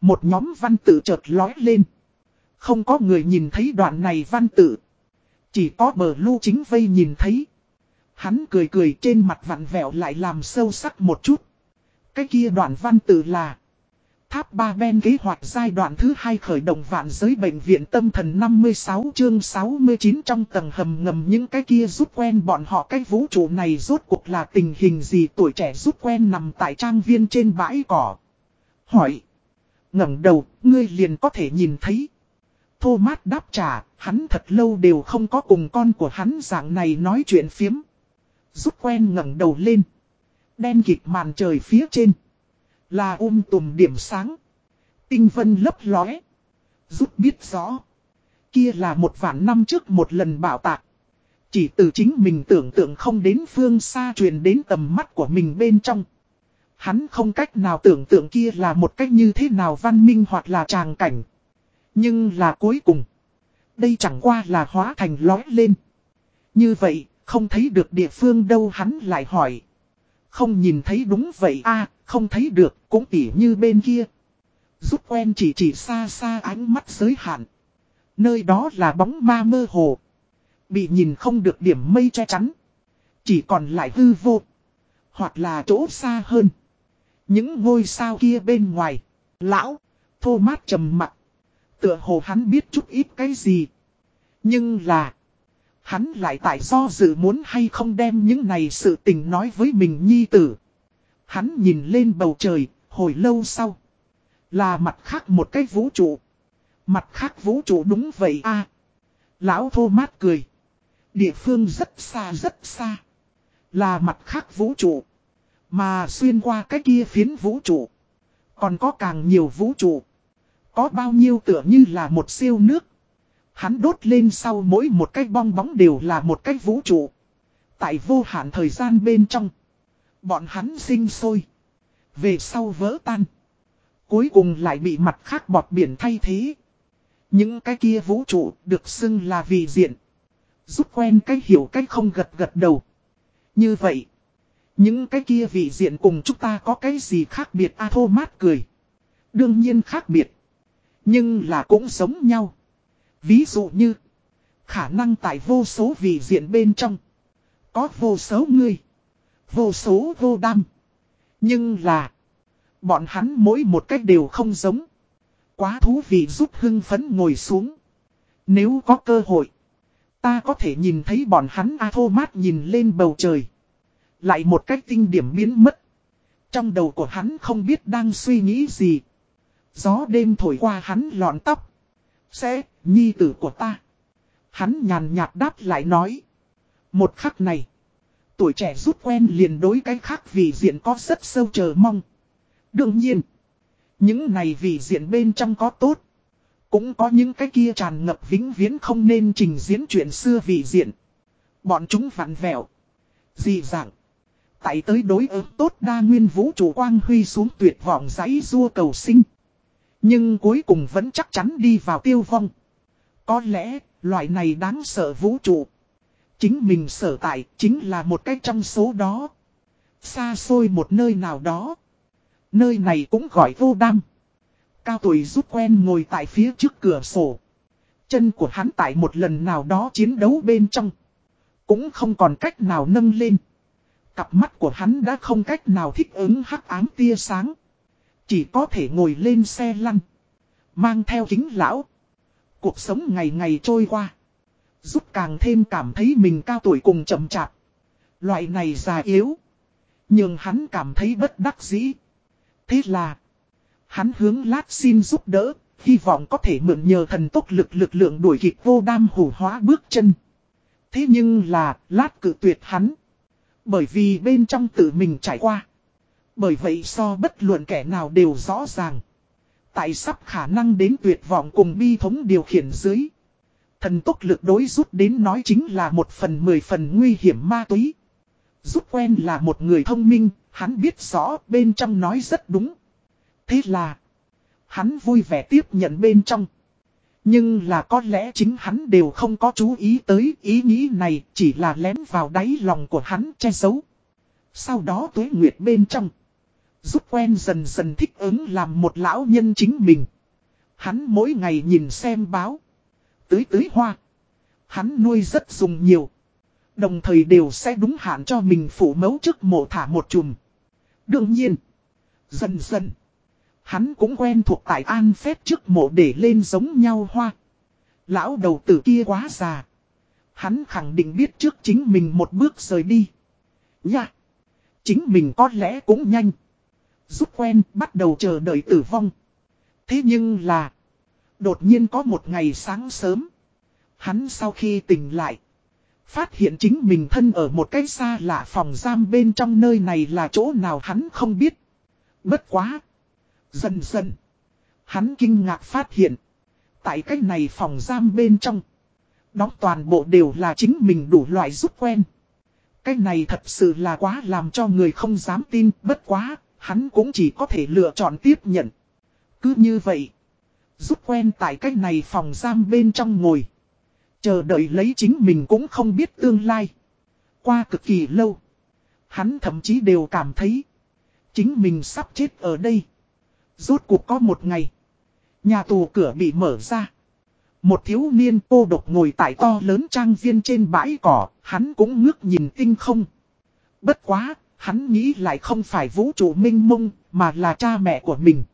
Một nhóm văn tự chợt lói lên. Không có người nhìn thấy đoạn này văn tự. Chỉ có bờ lưu chính vây nhìn thấy. Hắn cười cười trên mặt vặn vẹo lại làm sâu sắc một chút. Cái kia đoạn văn tự là. Tháp ba ben kế hoạch giai đoạn thứ hai khởi động vạn giới bệnh viện tâm thần 56 chương 69 trong tầng hầm ngầm những cái kia rút quen bọn họ cái vũ trụ này rốt cuộc là tình hình gì tuổi trẻ rút quen nằm tại trang viên trên bãi cỏ. Hỏi. ngẩng đầu, ngươi liền có thể nhìn thấy. Thomas đáp trả, hắn thật lâu đều không có cùng con của hắn dạng này nói chuyện phiếm. Rút quen ngẩng đầu lên. Đen kịch màn trời phía trên. Là um tùm điểm sáng. Tinh vân lấp lóe. giúp biết rõ. Kia là một vạn năm trước một lần bảo tạc. Chỉ từ chính mình tưởng tượng không đến phương xa truyền đến tầm mắt của mình bên trong. Hắn không cách nào tưởng tượng kia là một cách như thế nào văn minh hoặc là tràng cảnh. Nhưng là cuối cùng. Đây chẳng qua là hóa thành lói lên. Như vậy, không thấy được địa phương đâu hắn lại hỏi. Không nhìn thấy đúng vậy a không thấy được, cũng tỉ như bên kia. Giúp quen chỉ chỉ xa xa ánh mắt giới hạn. Nơi đó là bóng ma mơ hồ. Bị nhìn không được điểm mây che chắn. Chỉ còn lại hư vô. Hoặc là chỗ xa hơn. Những ngôi sao kia bên ngoài. Lão, thô mát trầm mặt. Tựa hồ hắn biết chút ít cái gì. Nhưng là. Hắn lại tại do dự muốn hay không đem những này sự tình nói với mình nhi tử. Hắn nhìn lên bầu trời, hồi lâu sau. Là mặt khác một cái vũ trụ. Mặt khác vũ trụ đúng vậy a Lão thô mát cười. Địa phương rất xa rất xa. Là mặt khác vũ trụ. Mà xuyên qua cái kia phiến vũ trụ. Còn có càng nhiều vũ trụ. Có bao nhiêu tựa như là một siêu nước. Hắn đốt lên sau mỗi một cái bong bóng đều là một cái vũ trụ. Tại vô hạn thời gian bên trong. Bọn hắn sinh sôi. Về sau vỡ tan. Cuối cùng lại bị mặt khác bọt biển thay thế. Những cái kia vũ trụ được xưng là vì diện. Giúp quen cách hiểu cách không gật gật đầu. Như vậy. Những cái kia vị diện cùng chúng ta có cái gì khác biệt A Thô Mát cười. Đương nhiên khác biệt. Nhưng là cũng giống nhau. Ví dụ như. Khả năng tại vô số vị diện bên trong. Có vô số người. Vô số vô đam. Nhưng là. Bọn hắn mỗi một cách đều không giống. Quá thú vị giúp hưng phấn ngồi xuống. Nếu có cơ hội. Ta có thể nhìn thấy bọn hắn A Thô Mát nhìn lên bầu trời. Lại một cách tinh điểm biến mất. Trong đầu của hắn không biết đang suy nghĩ gì. Gió đêm thổi qua hắn lọn tóc. Sẽ, nhi tử của ta. Hắn nhàn nhạt đáp lại nói. Một khắc này. Tuổi trẻ rút quen liền đối cái khác vì diện có rất sâu chờ mong. Đương nhiên. Những này vì diện bên trong có tốt. Cũng có những cái kia tràn ngập vĩnh viễn không nên trình diễn chuyện xưa vì diện. Bọn chúng vặn vẹo. Dị dạng. Tại tới đối ứng tốt đa nguyên vũ trụ quang huy xuống tuyệt vọng giấy rua cầu sinh. Nhưng cuối cùng vẫn chắc chắn đi vào tiêu vong. Có lẽ, loại này đáng sợ vũ trụ. Chính mình sở tại chính là một cách trong số đó. Xa xôi một nơi nào đó. Nơi này cũng gọi vô đam. Cao tuổi rút quen ngồi tại phía trước cửa sổ. Chân của hắn tại một lần nào đó chiến đấu bên trong. Cũng không còn cách nào nâng lên. Cặp mắt của hắn đã không cách nào thích ứng hắc ám tia sáng. Chỉ có thể ngồi lên xe lăn. Mang theo kính lão. Cuộc sống ngày ngày trôi qua. Giúp càng thêm cảm thấy mình cao tuổi cùng chậm chạp. Loại này già yếu. Nhưng hắn cảm thấy bất đắc dĩ. Thế là. Hắn hướng lát xin giúp đỡ. Hy vọng có thể mượn nhờ thần tốc lực lực lượng đuổi kịp vô đam hủ hóa bước chân. Thế nhưng là, lát cự tuyệt hắn. Bởi vì bên trong tự mình trải qua. Bởi vậy so bất luận kẻ nào đều rõ ràng. Tại sắp khả năng đến tuyệt vọng cùng bi thống điều khiển dưới. Thần tốc lực đối rút đến nói chính là một phần mười phần nguy hiểm ma túy. Rút quen là một người thông minh, hắn biết rõ bên trong nói rất đúng. Thế là, hắn vui vẻ tiếp nhận bên trong. Nhưng là có lẽ chính hắn đều không có chú ý tới ý nghĩ này chỉ là lén vào đáy lòng của hắn che giấu. Sau đó tuế nguyệt bên trong. Giúp quen dần dần thích ứng làm một lão nhân chính mình. Hắn mỗi ngày nhìn xem báo. Tưới tưới hoa. Hắn nuôi rất dùng nhiều. Đồng thời đều sẽ đúng hạn cho mình phủ mấu trước mộ thả một chùm. Đương nhiên. Dần dần. Hắn cũng quen thuộc tại an phép trước mộ để lên giống nhau hoa. Lão đầu tử kia quá già. Hắn khẳng định biết trước chính mình một bước rời đi. Nha. Chính mình có lẽ cũng nhanh. Giúp quen bắt đầu chờ đợi tử vong. Thế nhưng là. Đột nhiên có một ngày sáng sớm. Hắn sau khi tỉnh lại. Phát hiện chính mình thân ở một cái xa lạ phòng giam bên trong nơi này là chỗ nào hắn không biết. Bất quá. Dần dần. Hắn kinh ngạc phát hiện. Tại cái này phòng giam bên trong. đóng toàn bộ đều là chính mình đủ loại giúp quen. Cái này thật sự là quá làm cho người không dám tin. Bất quá. Hắn cũng chỉ có thể lựa chọn tiếp nhận. Cứ như vậy. Giúp quen tại cách này phòng giam bên trong ngồi. Chờ đợi lấy chính mình cũng không biết tương lai. Qua cực kỳ lâu. Hắn thậm chí đều cảm thấy. Chính mình sắp chết ở đây. Rốt cuộc có một ngày. Nhà tù cửa bị mở ra. Một thiếu niên cô độc ngồi tại to lớn trang viên trên bãi cỏ. Hắn cũng ngước nhìn tinh không. Bất quá, hắn nghĩ lại không phải vũ trụ minh mông, mà là cha mẹ của mình.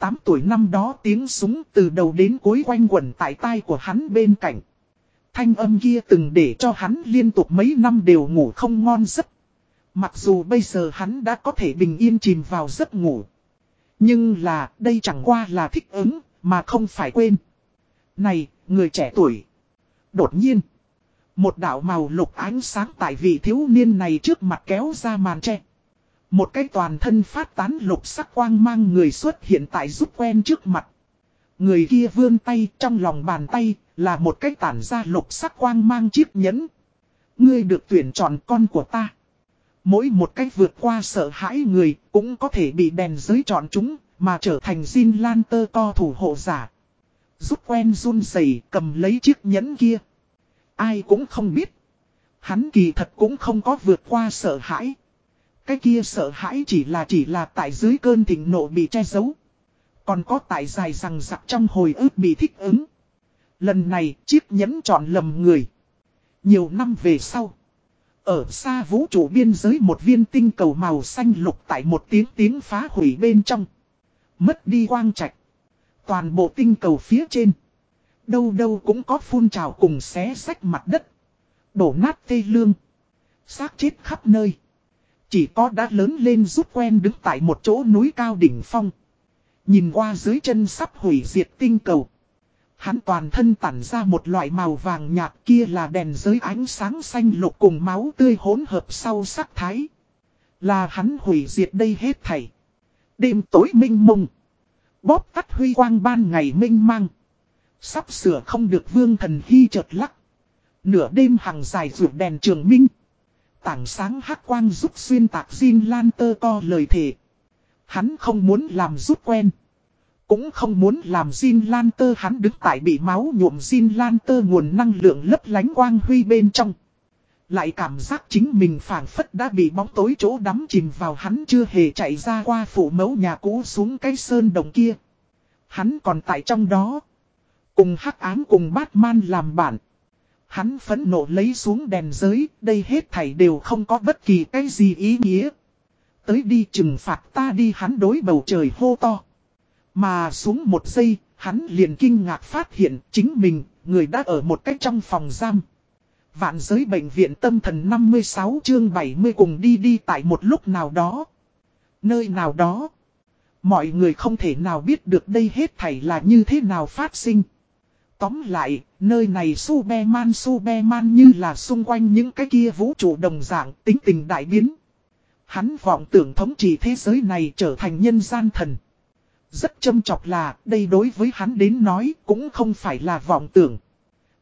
Tám tuổi năm đó tiếng súng từ đầu đến cuối quanh quẩn tại tai của hắn bên cạnh. Thanh âm kia từng để cho hắn liên tục mấy năm đều ngủ không ngon giấc. Mặc dù bây giờ hắn đã có thể bình yên chìm vào giấc ngủ. Nhưng là đây chẳng qua là thích ứng, mà không phải quên. Này, người trẻ tuổi. Đột nhiên. Một đạo màu lục ánh sáng tại vị thiếu niên này trước mặt kéo ra màn tre. Một cái toàn thân phát tán lục sắc quang mang người xuất hiện tại giúp quen trước mặt. Người kia vươn tay, trong lòng bàn tay, là một cái tản ra lục sắc quang mang chiếc nhẫn. Ngươi được tuyển chọn con của ta. Mỗi một cách vượt qua sợ hãi người cũng có thể bị đèn giới chọn chúng, mà trở thành Jin Lan tơ co thủ hộ giả. Giúp quen run rẩy, cầm lấy chiếc nhẫn kia. Ai cũng không biết. Hắn kỳ thật cũng không có vượt qua sợ hãi. Cái kia sợ hãi chỉ là chỉ là tại dưới cơn thịnh nộ bị che giấu. Còn có tại dài rằng rạc trong hồi ức bị thích ứng. Lần này, chiếc nhẫn chọn lầm người. Nhiều năm về sau. Ở xa vũ trụ biên giới một viên tinh cầu màu xanh lục tại một tiếng tiếng phá hủy bên trong. Mất đi quang trạch. Toàn bộ tinh cầu phía trên. Đâu đâu cũng có phun trào cùng xé sách mặt đất. Đổ nát tê lương. xác chết khắp nơi. Chỉ có đã lớn lên rút quen đứng tại một chỗ núi cao đỉnh phong. Nhìn qua dưới chân sắp hủy diệt tinh cầu. Hắn toàn thân tản ra một loại màu vàng nhạt kia là đèn giới ánh sáng xanh lục cùng máu tươi hỗn hợp sau sắc thái. Là hắn hủy diệt đây hết thảy. Đêm tối minh mông. Bóp tắt huy quang ban ngày minh mang. Sắp sửa không được vương thần hy chợt lắc. Nửa đêm hàng dài rượu đèn trường minh. Tảng sáng hắc quang giúp xuyên tạc Jin Lan tơ co lời thề. Hắn không muốn làm rút quen. Cũng không muốn làm Jin Lan tơ hắn đứng tại bị máu nhuộm Jin Lan tơ nguồn năng lượng lấp lánh quang huy bên trong. Lại cảm giác chính mình phản phất đã bị bóng tối chỗ đắm chìm vào hắn chưa hề chạy ra qua phủ mẫu nhà cũ xuống cái sơn đồng kia. Hắn còn tại trong đó. Cùng hắc ám cùng Batman làm bạn. Hắn phẫn nộ lấy xuống đèn giới, đây hết thảy đều không có bất kỳ cái gì ý nghĩa. Tới đi trừng phạt ta đi hắn đối bầu trời hô to. Mà xuống một giây, hắn liền kinh ngạc phát hiện chính mình, người đã ở một cách trong phòng giam. Vạn giới bệnh viện tâm thần 56 chương 70 cùng đi đi tại một lúc nào đó. Nơi nào đó. Mọi người không thể nào biết được đây hết thảy là như thế nào phát sinh. Tóm lại, nơi này Superman Superman như là xung quanh những cái kia vũ trụ đồng dạng tính tình đại biến. Hắn vọng tưởng thống trị thế giới này trở thành nhân gian thần. Rất châm chọc là đây đối với hắn đến nói cũng không phải là vọng tưởng.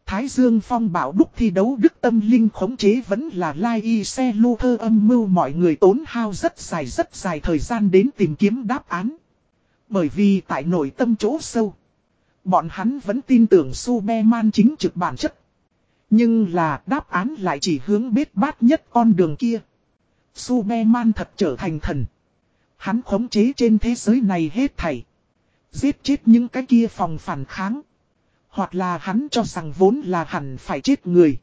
Thái Dương Phong bảo đúc thi đấu đức tâm linh khống chế vẫn là lai y xe lưu thơ âm mưu mọi người tốn hao rất dài rất dài thời gian đến tìm kiếm đáp án. Bởi vì tại nội tâm chỗ sâu, bọn hắn vẫn tin tưởng Superman chính trực bản chất. Nhưng là đáp án lại chỉ hướng biết bát nhất con đường kia. Superman thật trở thành thần. Hắn khống chế trên thế giới này hết thảy. Giết chết những cái kia phòng phản kháng. Hoặc là hắn cho rằng vốn là hẳn phải chết người.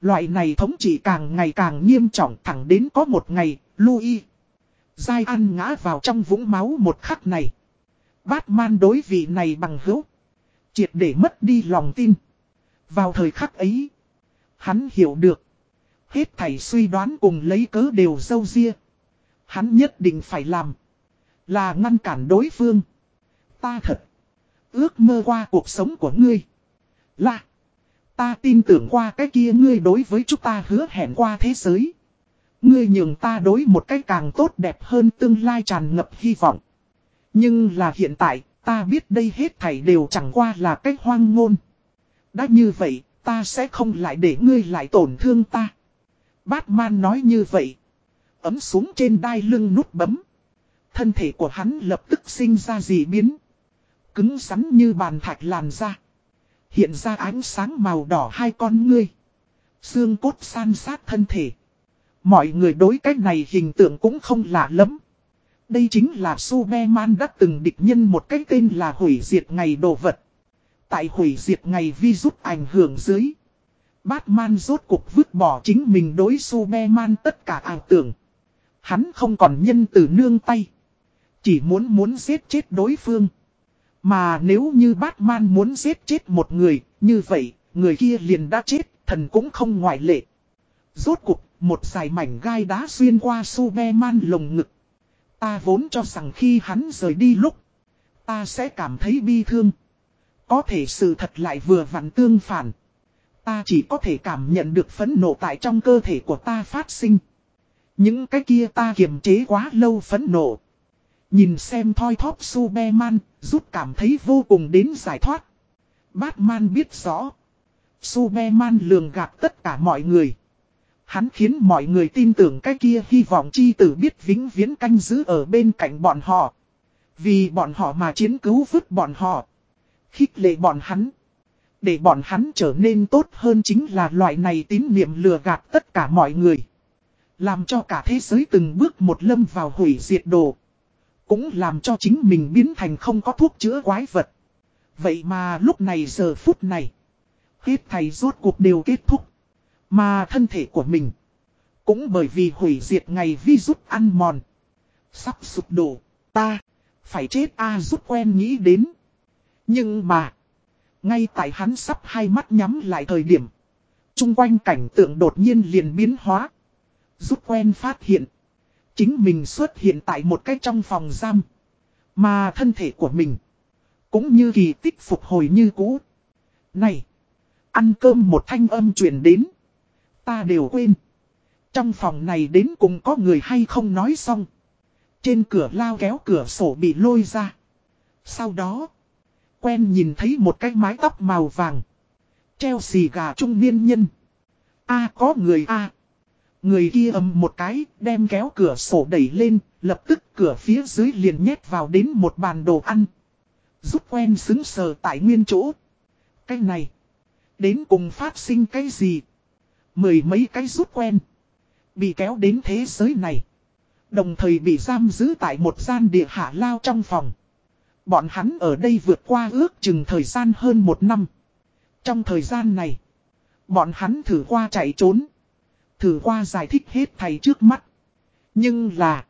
Loại này thống trị càng ngày càng nghiêm trọng thẳng đến có một ngày, Louis. Giai ăn ngã vào trong vũng máu một khắc này. Batman đối vị này bằng hữu. Triệt để mất đi lòng tin. Vào thời khắc ấy, hắn hiểu được. Hết thảy suy đoán cùng lấy cớ đều dâu ria. Hắn nhất định phải làm. Là ngăn cản đối phương. Ta thật. Ước mơ qua cuộc sống của ngươi. Là. Ta tin tưởng qua cái kia ngươi đối với chúng ta hứa hẹn qua thế giới. Ngươi nhường ta đối một cách càng tốt đẹp hơn tương lai tràn ngập hy vọng. Nhưng là hiện tại, ta biết đây hết thảy đều chẳng qua là cách hoang ngôn. Đã như vậy, ta sẽ không lại để ngươi lại tổn thương ta. Batman nói như vậy. Ấm xuống trên đai lưng nút bấm. Thân thể của hắn lập tức sinh ra dị biến. Cứng rắn như bàn thạch làn ra. Hiện ra ánh sáng màu đỏ hai con ngươi. Xương cốt san sát thân thể. Mọi người đối cách này hình tượng cũng không lạ lắm. Đây chính là Superman đã từng địch nhân một cái tên là hủy diệt ngày đồ vật. Tại hủy diệt ngày Vi rút ảnh hưởng dưới. Batman rốt cuộc vứt bỏ chính mình đối Superman tất cả ảo tưởng. Hắn không còn nhân từ nương tay. Chỉ muốn muốn giết chết đối phương. Mà nếu như Batman muốn giết chết một người, như vậy, người kia liền đã chết, thần cũng không ngoại lệ. Rốt cuộc, một dài mảnh gai đá xuyên qua Superman lồng ngực. Ta vốn cho rằng khi hắn rời đi lúc, ta sẽ cảm thấy bi thương. Có thể sự thật lại vừa vặn tương phản. Ta chỉ có thể cảm nhận được phấn nộ tại trong cơ thể của ta phát sinh. Những cái kia ta kiềm chế quá lâu phấn nộ. Nhìn xem thoi thóp Superman, giúp cảm thấy vô cùng đến giải thoát. Batman biết rõ. Superman lường gạt tất cả mọi người. Hắn khiến mọi người tin tưởng cái kia hy vọng chi tử biết vĩnh viễn canh giữ ở bên cạnh bọn họ. Vì bọn họ mà chiến cứu vứt bọn họ. Khích lệ bọn hắn. Để bọn hắn trở nên tốt hơn chính là loại này tín niệm lừa gạt tất cả mọi người. Làm cho cả thế giới từng bước một lâm vào hủy diệt đồ. Cũng làm cho chính mình biến thành không có thuốc chữa quái vật. Vậy mà lúc này giờ phút này. Hết thầy rốt cuộc đều kết thúc. Mà thân thể của mình. Cũng bởi vì hủy diệt ngày vi rút ăn mòn. Sắp sụp đổ. Ta. Phải chết a à rút quen nghĩ đến. Nhưng mà. Ngay tại hắn sắp hai mắt nhắm lại thời điểm. Trung quanh cảnh tượng đột nhiên liền biến hóa. Rút quen phát hiện. Chính mình xuất hiện tại một cái trong phòng giam. Mà thân thể của mình. Cũng như kỳ tích phục hồi như cũ. Này. Ăn cơm một thanh âm truyền đến. Ta đều quên. Trong phòng này đến cùng có người hay không nói xong. Trên cửa lao kéo cửa sổ bị lôi ra. Sau đó. Quen nhìn thấy một cái mái tóc màu vàng. Treo xì gà trung niên nhân. a có người a Người kia ầm một cái, đem kéo cửa sổ đẩy lên, lập tức cửa phía dưới liền nhét vào đến một bàn đồ ăn. Giúp quen xứng sờ tại nguyên chỗ. Cái này, đến cùng phát sinh cái gì? Mười mấy cái rút quen, bị kéo đến thế giới này. Đồng thời bị giam giữ tại một gian địa hạ lao trong phòng. Bọn hắn ở đây vượt qua ước chừng thời gian hơn một năm. Trong thời gian này, Bọn hắn thử qua chạy trốn. Thử qua giải thích hết thầy trước mắt. Nhưng là.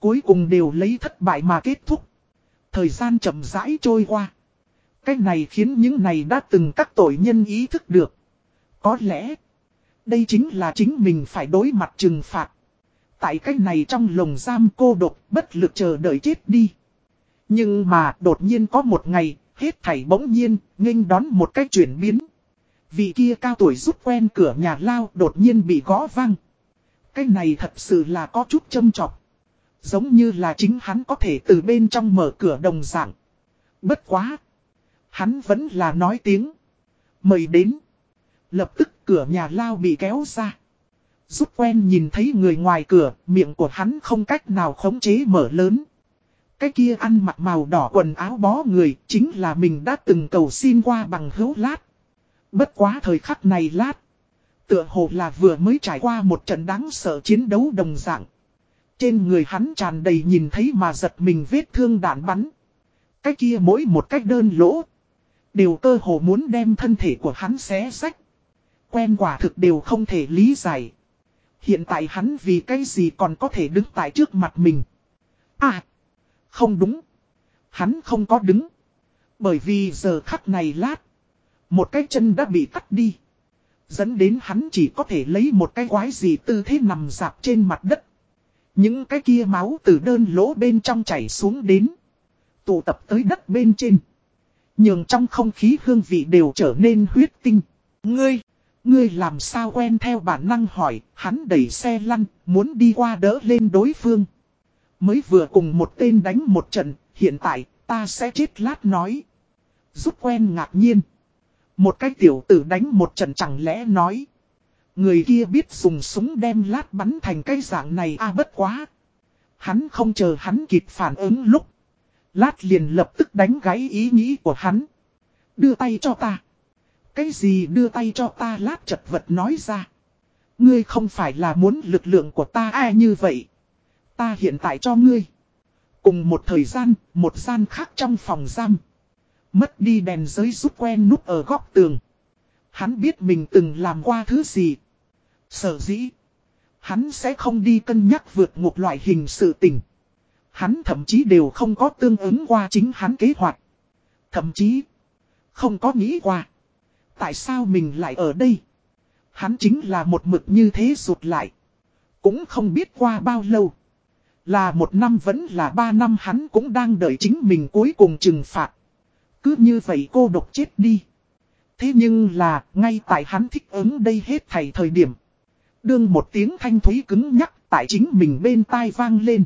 Cuối cùng đều lấy thất bại mà kết thúc. Thời gian chậm rãi trôi qua. cách này khiến những này đã từng các tội nhân ý thức được. Có lẽ. Đây chính là chính mình phải đối mặt trừng phạt. Tại cách này trong lồng giam cô độc bất lực chờ đợi chết đi. Nhưng mà đột nhiên có một ngày, hết thảy bỗng nhiên, nghênh đón một cách chuyển biến. Vị kia cao tuổi rút quen cửa nhà lao đột nhiên bị gõ vang. Cái này thật sự là có chút châm trọc. Giống như là chính hắn có thể từ bên trong mở cửa đồng dạng. Bất quá. Hắn vẫn là nói tiếng. Mời đến. Lập tức cửa nhà lao bị kéo ra. Rút quen nhìn thấy người ngoài cửa, miệng của hắn không cách nào khống chế mở lớn. Cái kia ăn mặc màu đỏ quần áo bó người, chính là mình đã từng cầu xin qua bằng hữu lát. Bất quá thời khắc này lát. Tựa hồ là vừa mới trải qua một trận đáng sợ chiến đấu đồng dạng. Trên người hắn tràn đầy nhìn thấy mà giật mình vết thương đạn bắn. Cái kia mỗi một cách đơn lỗ. Đều cơ hồ muốn đem thân thể của hắn xé sách. Quen quả thực đều không thể lý giải. Hiện tại hắn vì cái gì còn có thể đứng tại trước mặt mình. À. Không đúng. Hắn không có đứng. Bởi vì giờ khắc này lát. Một cái chân đã bị cắt đi. Dẫn đến hắn chỉ có thể lấy một cái quái gì tư thế nằm dạp trên mặt đất. Những cái kia máu từ đơn lỗ bên trong chảy xuống đến. Tụ tập tới đất bên trên. Nhường trong không khí hương vị đều trở nên huyết tinh. Ngươi, ngươi làm sao quen theo bản năng hỏi, hắn đẩy xe lăn, muốn đi qua đỡ lên đối phương. Mới vừa cùng một tên đánh một trận, hiện tại, ta sẽ chết lát nói. Giúp quen ngạc nhiên. Một cái tiểu tử đánh một trận chẳng lẽ nói. Người kia biết dùng súng đem lát bắn thành cái dạng này a à, bất quá. Hắn không chờ hắn kịp phản ứng lúc. Lát liền lập tức đánh gáy ý nghĩ của hắn. Đưa tay cho ta. Cái gì đưa tay cho ta lát chật vật nói ra. Ngươi không phải là muốn lực lượng của ta ai như vậy. Ta hiện tại cho ngươi. Cùng một thời gian, một gian khác trong phòng giam. Mất đi đèn giới rút quen núp ở góc tường. Hắn biết mình từng làm qua thứ gì. Sở dĩ. Hắn sẽ không đi cân nhắc vượt ngục loại hình sự tình. Hắn thậm chí đều không có tương ứng qua chính hắn kế hoạch. Thậm chí. Không có nghĩ qua. Tại sao mình lại ở đây? Hắn chính là một mực như thế rụt lại. Cũng không biết qua bao lâu. Là một năm vẫn là ba năm hắn cũng đang đợi chính mình cuối cùng trừng phạt. Cứ như vậy cô độc chết đi. Thế nhưng là, ngay tại hắn thích ứng đây hết thảy thời điểm. Đương một tiếng thanh thúy cứng nhắc tại chính mình bên tai vang lên.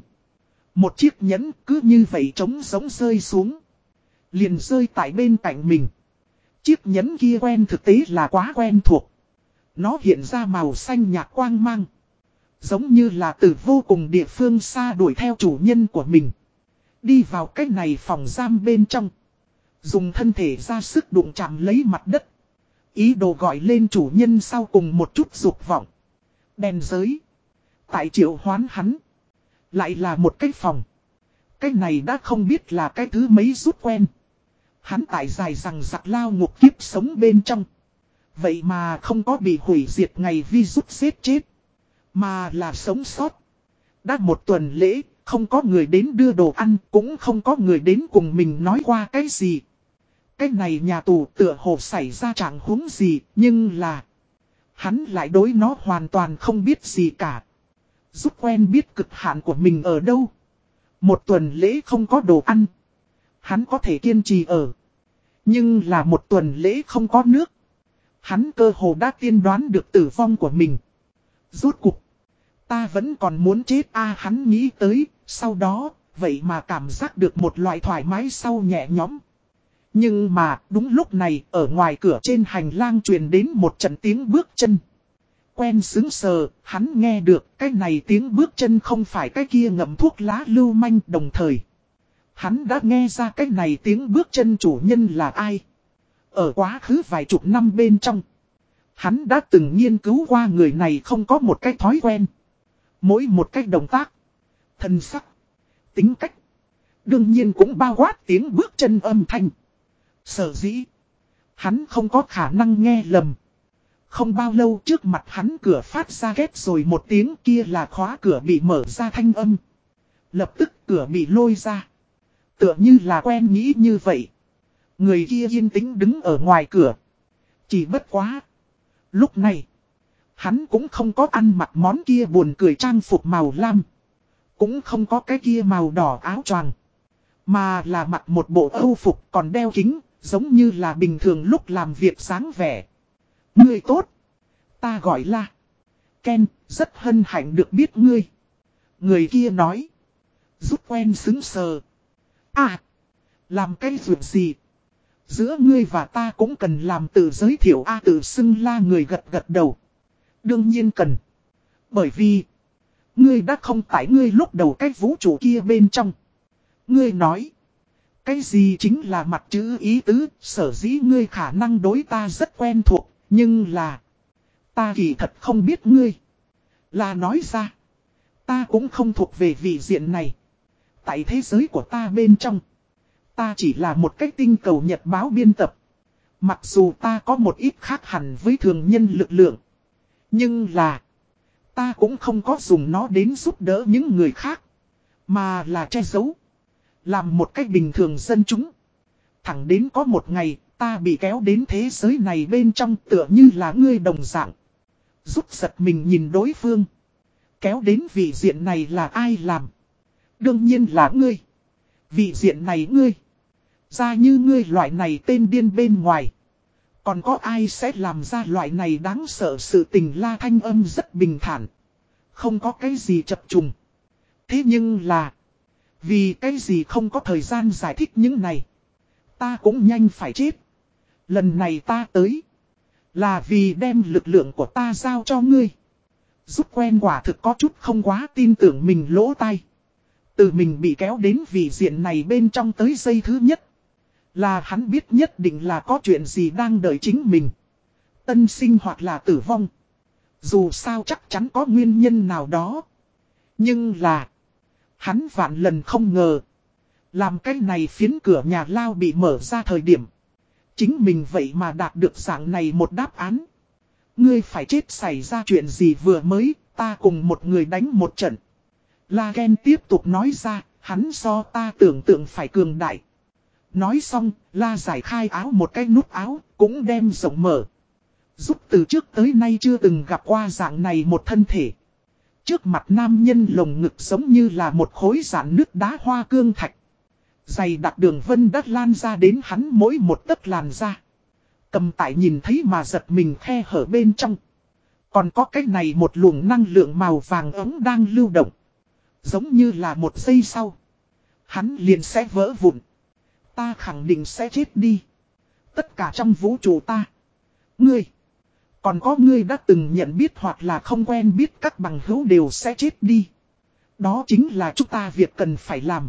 Một chiếc nhẫn cứ như vậy trống giống rơi xuống. Liền rơi tại bên cạnh mình. Chiếc nhẫn kia quen thực tế là quá quen thuộc. Nó hiện ra màu xanh nhạt quang mang. Giống như là từ vô cùng địa phương xa đuổi theo chủ nhân của mình. Đi vào cái này phòng giam bên trong. Dùng thân thể ra sức đụng chạm lấy mặt đất. Ý đồ gọi lên chủ nhân sau cùng một chút dục vọng. Đèn giới. Tại triệu hoán hắn. Lại là một cái phòng. Cái này đã không biết là cái thứ mấy rút quen. Hắn tại dài rằng giặc lao ngục kiếp sống bên trong. Vậy mà không có bị hủy diệt ngày vi rút xếp chết. Mà là sống sót. Đã một tuần lễ, không có người đến đưa đồ ăn, cũng không có người đến cùng mình nói qua cái gì. Cái này nhà tù tựa hồ xảy ra chẳng huống gì, nhưng là... Hắn lại đối nó hoàn toàn không biết gì cả. Giúp quen biết cực hạn của mình ở đâu. Một tuần lễ không có đồ ăn. Hắn có thể kiên trì ở. Nhưng là một tuần lễ không có nước. Hắn cơ hồ đã tiên đoán được tử vong của mình. Rốt cục. Ta vẫn còn muốn chết a hắn nghĩ tới. Sau đó, vậy mà cảm giác được một loại thoải mái sau nhẹ nhõm. Nhưng mà, đúng lúc này, ở ngoài cửa trên hành lang truyền đến một trận tiếng bước chân. Quen xứng sờ, hắn nghe được cái này tiếng bước chân không phải cái kia ngậm thuốc lá lưu manh đồng thời. Hắn đã nghe ra cái này tiếng bước chân chủ nhân là ai. Ở quá khứ vài chục năm bên trong. Hắn đã từng nghiên cứu qua người này không có một cái thói quen. Mỗi một cái động tác. Thân sắc. Tính cách. Đương nhiên cũng bao quát tiếng bước chân âm thanh. Sở dĩ. Hắn không có khả năng nghe lầm. Không bao lâu trước mặt hắn cửa phát ra ghét rồi một tiếng kia là khóa cửa bị mở ra thanh âm. Lập tức cửa bị lôi ra. Tựa như là quen nghĩ như vậy. Người kia yên tĩnh đứng ở ngoài cửa. Chỉ bất quá. Lúc này. Hắn cũng không có ăn mặc món kia buồn cười trang phục màu lam. Cũng không có cái kia màu đỏ áo choàng Mà là mặc một bộ âu phục còn đeo kính. Giống như là bình thường lúc làm việc sáng vẻ. Ngươi tốt. Ta gọi là. Ken, rất hân hạnh được biết ngươi. Người kia nói. Giúp quen xứng sờ. À. Làm cái việc gì? Giữa ngươi và ta cũng cần làm tự giới thiệu A tự xưng la người gật gật đầu. Đương nhiên cần. Bởi vì. Ngươi đã không tải ngươi lúc đầu cái vũ trụ kia bên trong. Ngươi nói. Cái gì chính là mặt chữ ý tứ, sở dĩ ngươi khả năng đối ta rất quen thuộc, nhưng là... Ta kỳ thật không biết ngươi. Là nói ra. Ta cũng không thuộc về vị diện này. Tại thế giới của ta bên trong. Ta chỉ là một cách tinh cầu nhật báo biên tập. Mặc dù ta có một ít khác hẳn với thường nhân lực lượng. Nhưng là. Ta cũng không có dùng nó đến giúp đỡ những người khác. Mà là che giấu. Làm một cách bình thường dân chúng. Thẳng đến có một ngày, ta bị kéo đến thế giới này bên trong tựa như là ngươi đồng dạng. Rút giật mình nhìn đối phương. Kéo đến vị diện này là ai làm? Đương nhiên là ngươi. Vị diện này ngươi. Ra như ngươi loại này tên điên bên ngoài. Còn có ai sẽ làm ra loại này đáng sợ sự tình la thanh âm rất bình thản. Không có cái gì chập trùng. Thế nhưng là. Vì cái gì không có thời gian giải thích những này. Ta cũng nhanh phải chết. Lần này ta tới. Là vì đem lực lượng của ta giao cho ngươi. Giúp quen quả thực có chút không quá tin tưởng mình lỗ tay. Từ mình bị kéo đến vị diện này bên trong tới giây thứ nhất. Là hắn biết nhất định là có chuyện gì đang đợi chính mình. Tân sinh hoặc là tử vong. Dù sao chắc chắn có nguyên nhân nào đó. Nhưng là. Hắn vạn lần không ngờ. Làm cái này phiến cửa nhà lao bị mở ra thời điểm. Chính mình vậy mà đạt được dạng này một đáp án. Ngươi phải chết xảy ra chuyện gì vừa mới, ta cùng một người đánh một trận. La Gen tiếp tục nói ra, hắn so ta tưởng tượng phải cường đại. Nói xong, La giải khai áo một cái nút áo, cũng đem rộng mở. Giúp từ trước tới nay chưa từng gặp qua dạng này một thân thể. Trước mặt nam nhân lồng ngực giống như là một khối giản nước đá hoa cương thạch. Dày đặc đường vân đất lan ra đến hắn mỗi một tấc làn ra. Cầm tại nhìn thấy mà giật mình khe hở bên trong. Còn có cái này một luồng năng lượng màu vàng ấm đang lưu động. Giống như là một giây sau. Hắn liền sẽ vỡ vụn. Ta khẳng định sẽ chết đi. Tất cả trong vũ trụ ta. Ngươi. Còn có ngươi đã từng nhận biết hoặc là không quen biết các bằng hữu đều sẽ chết đi. Đó chính là chúng ta việc cần phải làm.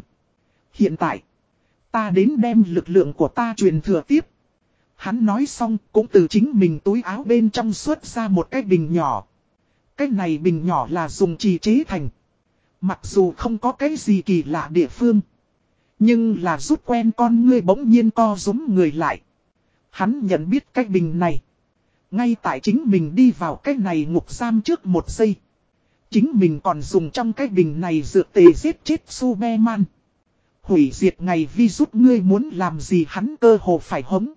Hiện tại. Ta đến đem lực lượng của ta truyền thừa tiếp. Hắn nói xong cũng từ chính mình túi áo bên trong xuất ra một cái bình nhỏ. Cái này bình nhỏ là dùng trì chế thành. Mặc dù không có cái gì kỳ lạ địa phương. Nhưng là rút quen con ngươi bỗng nhiên co rúm người lại. Hắn nhận biết cái bình này. Ngay tại chính mình đi vào cái này ngục giam trước một giây. Chính mình còn dùng trong cái bình này dược tề giết chết Superman. Hủy diệt ngày vi rút ngươi muốn làm gì hắn cơ hồ phải hống.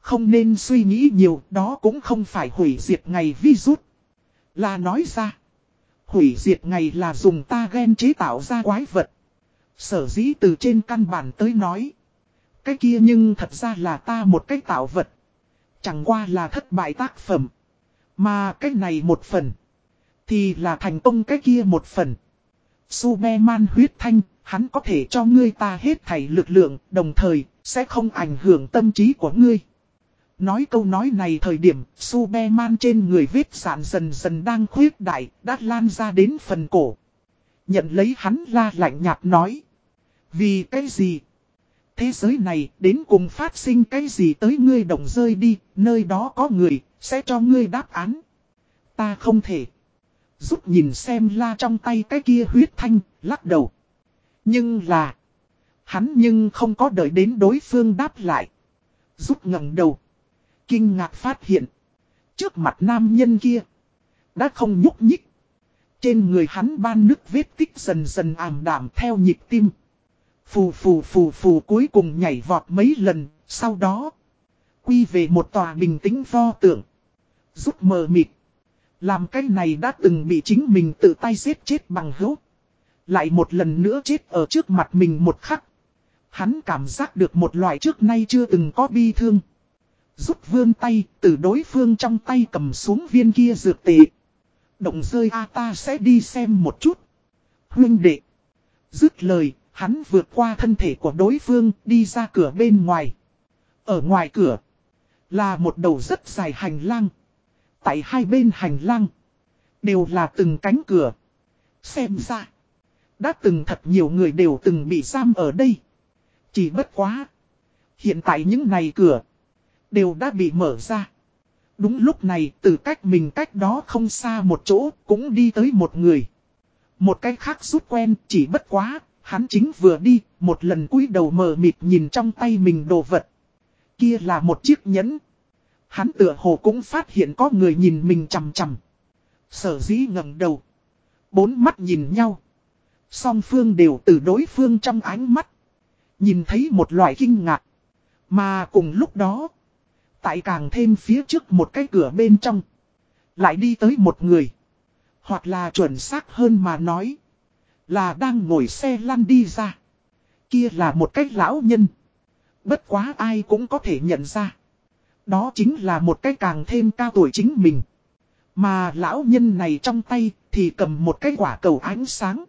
Không nên suy nghĩ nhiều, đó cũng không phải hủy diệt ngày vi rút. Là nói ra. Hủy diệt ngày là dùng ta ghen chế tạo ra quái vật. Sở dĩ từ trên căn bản tới nói. Cái kia nhưng thật ra là ta một cách tạo vật. Chẳng qua là thất bại tác phẩm. Mà cái này một phần. Thì là thành công cái kia một phần. Superman huyết thanh, hắn có thể cho ngươi ta hết thảy lực lượng, đồng thời, sẽ không ảnh hưởng tâm trí của ngươi. Nói câu nói này thời điểm, Superman trên người vết sản dần dần đang khuyết đại, đã lan ra đến phần cổ. Nhận lấy hắn la lạnh nhạt nói. Vì cái gì? Thế giới này đến cùng phát sinh cái gì tới ngươi đồng rơi đi, nơi đó có người, sẽ cho ngươi đáp án. Ta không thể. Giúp nhìn xem la trong tay cái kia huyết thanh, lắc đầu. Nhưng là, hắn nhưng không có đợi đến đối phương đáp lại. Giúp ngẩng đầu. Kinh ngạc phát hiện. Trước mặt nam nhân kia. Đã không nhúc nhích. Trên người hắn ban nước vết tích dần dần ảm đạm theo nhịp tim. Phù phù phù phù cuối cùng nhảy vọt mấy lần, sau đó. Quy về một tòa bình tĩnh pho tượng. Rút mờ mịt. Làm cái này đã từng bị chính mình tự tay giết chết bằng hữu. Lại một lần nữa chết ở trước mặt mình một khắc. Hắn cảm giác được một loại trước nay chưa từng có bi thương. Rút vươn tay, từ đối phương trong tay cầm xuống viên kia dược tệ. Động rơi A ta sẽ đi xem một chút. Huynh đệ. Dứt lời, hắn vượt qua thân thể của đối phương, đi ra cửa bên ngoài. Ở ngoài cửa, là một đầu rất dài hành lang. Tại hai bên hành lang, đều là từng cánh cửa. Xem ra, đã từng thật nhiều người đều từng bị giam ở đây. Chỉ bất quá. Hiện tại những này cửa, đều đã bị mở ra. Đúng lúc này từ cách mình cách đó không xa một chỗ cũng đi tới một người. Một cái khác rút quen chỉ bất quá, hắn chính vừa đi, một lần cúi đầu mờ mịt nhìn trong tay mình đồ vật. Kia là một chiếc nhẫn. Hắn tựa hồ cũng phát hiện có người nhìn mình chằm chằm. Sở dĩ ngẩng đầu. Bốn mắt nhìn nhau. Song phương đều từ đối phương trong ánh mắt. Nhìn thấy một loại kinh ngạc. Mà cùng lúc đó. Tại càng thêm phía trước một cái cửa bên trong. Lại đi tới một người. Hoặc là chuẩn xác hơn mà nói. Là đang ngồi xe lăn đi ra. Kia là một cái lão nhân. Bất quá ai cũng có thể nhận ra. Đó chính là một cái càng thêm cao tuổi chính mình. Mà lão nhân này trong tay thì cầm một cái quả cầu ánh sáng.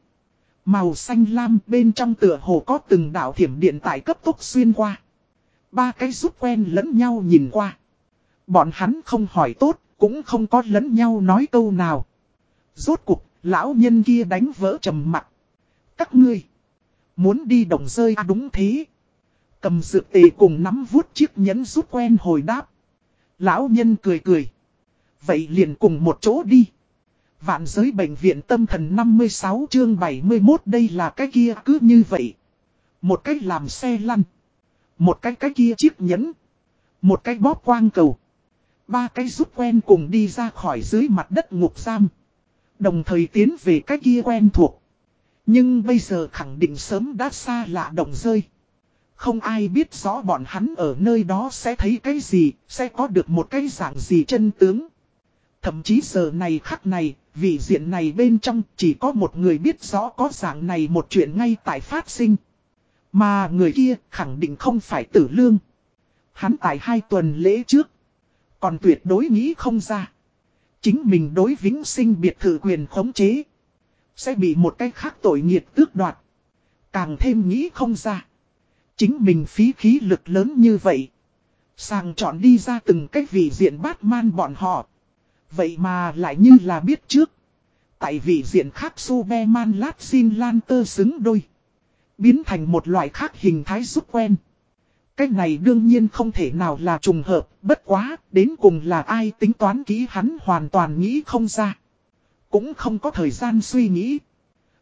Màu xanh lam bên trong tựa hồ có từng đảo thiểm điện tại cấp tốc xuyên qua. Ba cái giúp quen lẫn nhau nhìn qua. Bọn hắn không hỏi tốt, cũng không có lẫn nhau nói câu nào. Rốt cuộc lão nhân kia đánh vỡ trầm mặt. Các ngươi, muốn đi đồng rơi à đúng thế. Cầm dược tề cùng nắm vuốt chiếc nhẫn rút quen hồi đáp. Lão nhân cười cười. Vậy liền cùng một chỗ đi. Vạn giới bệnh viện tâm thần 56 chương 71 đây là cái kia cứ như vậy. Một cách làm xe lăn. Một cái cái kia chiếc nhẫn. Một cái bóp quang cầu. Ba cái giúp quen cùng đi ra khỏi dưới mặt đất ngục giam. Đồng thời tiến về cái kia quen thuộc. Nhưng bây giờ khẳng định sớm đã xa lạ động rơi. Không ai biết rõ bọn hắn ở nơi đó sẽ thấy cái gì, sẽ có được một cái dạng gì chân tướng. Thậm chí giờ này khắc này, vị diện này bên trong chỉ có một người biết rõ có dạng này một chuyện ngay tại phát sinh. Mà người kia khẳng định không phải tử lương. Hắn tại hai tuần lễ trước. Còn tuyệt đối nghĩ không ra. Chính mình đối vĩnh sinh biệt thự quyền khống chế. Sẽ bị một cách khác tội nghiệt tước đoạt. Càng thêm nghĩ không ra. Chính mình phí khí lực lớn như vậy. Sàng chọn đi ra từng cách vị diện bát man bọn họ. Vậy mà lại như là biết trước. Tại vị diện khác Superman lát xin lan tơ xứng đôi. Biến thành một loại khác hình thái giúp quen. Cách này đương nhiên không thể nào là trùng hợp, bất quá, đến cùng là ai tính toán kỹ hắn hoàn toàn nghĩ không ra. Cũng không có thời gian suy nghĩ.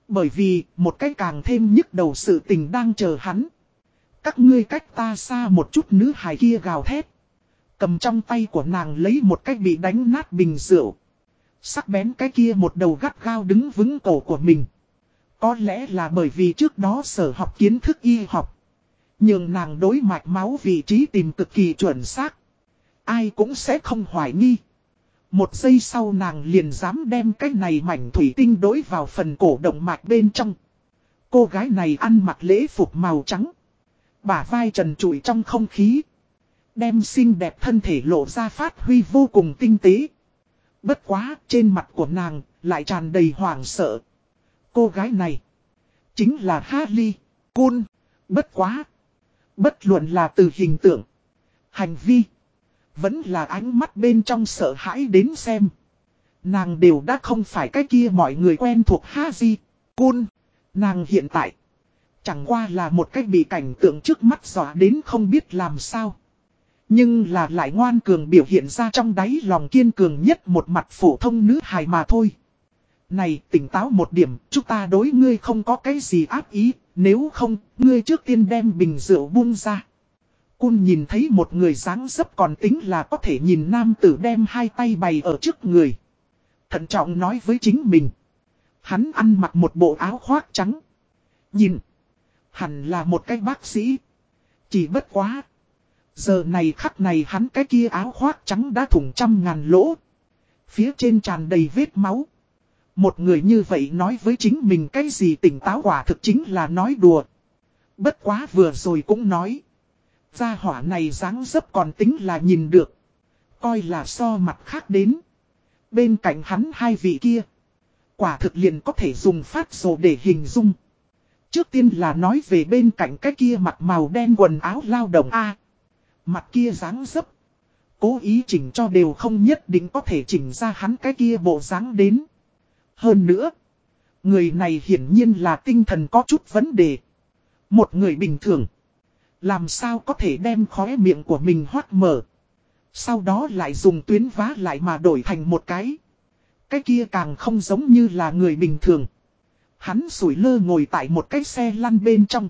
Bởi vì, một cái càng thêm nhức đầu sự tình đang chờ hắn. Các ngươi cách ta xa một chút nữ hài kia gào thét. Cầm trong tay của nàng lấy một cái bị đánh nát bình rượu. Sắc bén cái kia một đầu gắt gao đứng vững cổ của mình. Có lẽ là bởi vì trước đó sở học kiến thức y học. Nhưng nàng đối mạch máu vị trí tìm cực kỳ chuẩn xác. Ai cũng sẽ không hoài nghi. Một giây sau nàng liền dám đem cái này mảnh thủy tinh đối vào phần cổ động mạch bên trong. Cô gái này ăn mặc lễ phục màu trắng. Bả vai trần trụi trong không khí. Đem xinh đẹp thân thể lộ ra phát huy vô cùng tinh tế. Bất quá, trên mặt của nàng lại tràn đầy hoảng sợ. Cô gái này chính là Harley Cun. Bất quá. Bất luận là từ hình tượng, hành vi, vẫn là ánh mắt bên trong sợ hãi đến xem. Nàng đều đã không phải cái kia mọi người quen thuộc Haji, Cun. Nàng hiện tại, chẳng qua là một cách bị cảnh tượng trước mắt dọa đến không biết làm sao. Nhưng là lại ngoan cường biểu hiện ra trong đáy lòng kiên cường nhất một mặt phổ thông nữ hài mà thôi. Này tỉnh táo một điểm, chúng ta đối ngươi không có cái gì ác ý, nếu không, ngươi trước tiên đem bình rượu buông ra. Cun nhìn thấy một người dáng dấp còn tính là có thể nhìn nam tử đem hai tay bày ở trước người. Thận trọng nói với chính mình. Hắn ăn mặc một bộ áo khoác trắng. Nhìn. Hẳn là một cái bác sĩ. Chỉ bất quá. Giờ này khắc này hắn cái kia áo khoác trắng đã thủng trăm ngàn lỗ. Phía trên tràn đầy vết máu. Một người như vậy nói với chính mình cái gì tỉnh táo quả thực chính là nói đùa. Bất quá vừa rồi cũng nói. Gia hỏa này dáng dấp còn tính là nhìn được. Coi là so mặt khác đến. Bên cạnh hắn hai vị kia. Quả thực liền có thể dùng phát sổ để hình dung. Trước tiên là nói về bên cạnh cái kia mặt màu đen quần áo lao động A. mặt kia dáng dấp. Cố ý chỉnh cho đều không nhất định có thể chỉnh ra hắn cái kia bộ dáng đến. Hơn nữa. Người này hiển nhiên là tinh thần có chút vấn đề. Một người bình thường. Làm sao có thể đem khóe miệng của mình hoát mở. Sau đó lại dùng tuyến vá lại mà đổi thành một cái. Cái kia càng không giống như là người bình thường. Hắn sủi lơ ngồi tại một cái xe lăn bên trong.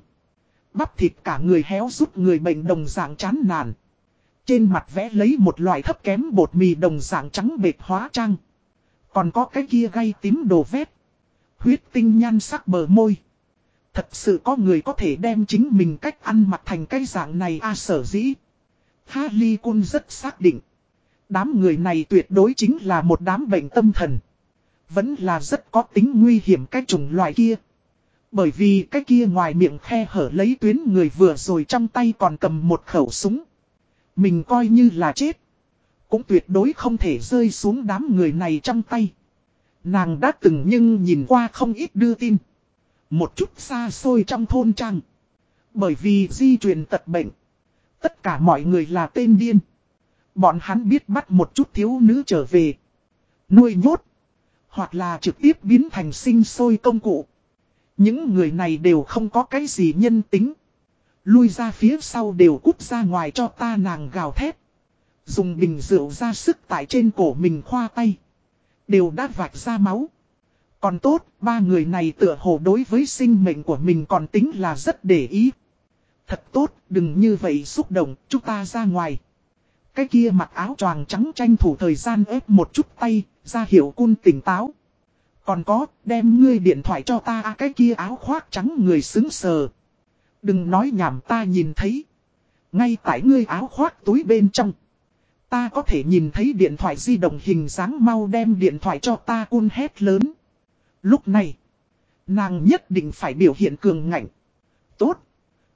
Bắp thịt cả người héo giúp người bệnh đồng dạng chán nản. Trên mặt vẽ lấy một loại thấp kém bột mì đồng dạng trắng bệt hóa trang. Còn có cái kia gây tím đồ vét. Huyết tinh nhan sắc bờ môi. Thật sự có người có thể đem chính mình cách ăn mặc thành cái dạng này a sở dĩ. Harley Quinn rất xác định. Đám người này tuyệt đối chính là một đám bệnh tâm thần. Vẫn là rất có tính nguy hiểm cái chủng loại kia. Bởi vì cái kia ngoài miệng khe hở lấy tuyến người vừa rồi trong tay còn cầm một khẩu súng. Mình coi như là chết. Cũng tuyệt đối không thể rơi xuống đám người này trong tay. Nàng đã từng nhưng nhìn qua không ít đưa tin. Một chút xa xôi trong thôn trang. Bởi vì di truyền tật bệnh. Tất cả mọi người là tên điên. Bọn hắn biết bắt một chút thiếu nữ trở về. Nuôi nhốt. Hoặc là trực tiếp biến thành sinh sôi công cụ. Những người này đều không có cái gì nhân tính. Lui ra phía sau đều cút ra ngoài cho ta nàng gào thét. Dùng bình rượu ra sức tại trên cổ mình khoa tay. Đều đã vạch ra máu. Còn tốt, ba người này tựa hồ đối với sinh mệnh của mình còn tính là rất để ý. Thật tốt, đừng như vậy xúc động, chúng ta ra ngoài. Cái kia mặc áo choàng trắng tranh thủ thời gian ép một chút tay, ra hiệu cun tỉnh táo. Còn có, đem ngươi điện thoại cho ta à, cái kia áo khoác trắng người xứng sờ. Đừng nói nhảm ta nhìn thấy. Ngay tại ngươi áo khoác túi bên trong. Ta có thể nhìn thấy điện thoại di động hình dáng mau đem điện thoại cho ta cun hét lớn. Lúc này, nàng nhất định phải biểu hiện cường ngạnh. Tốt.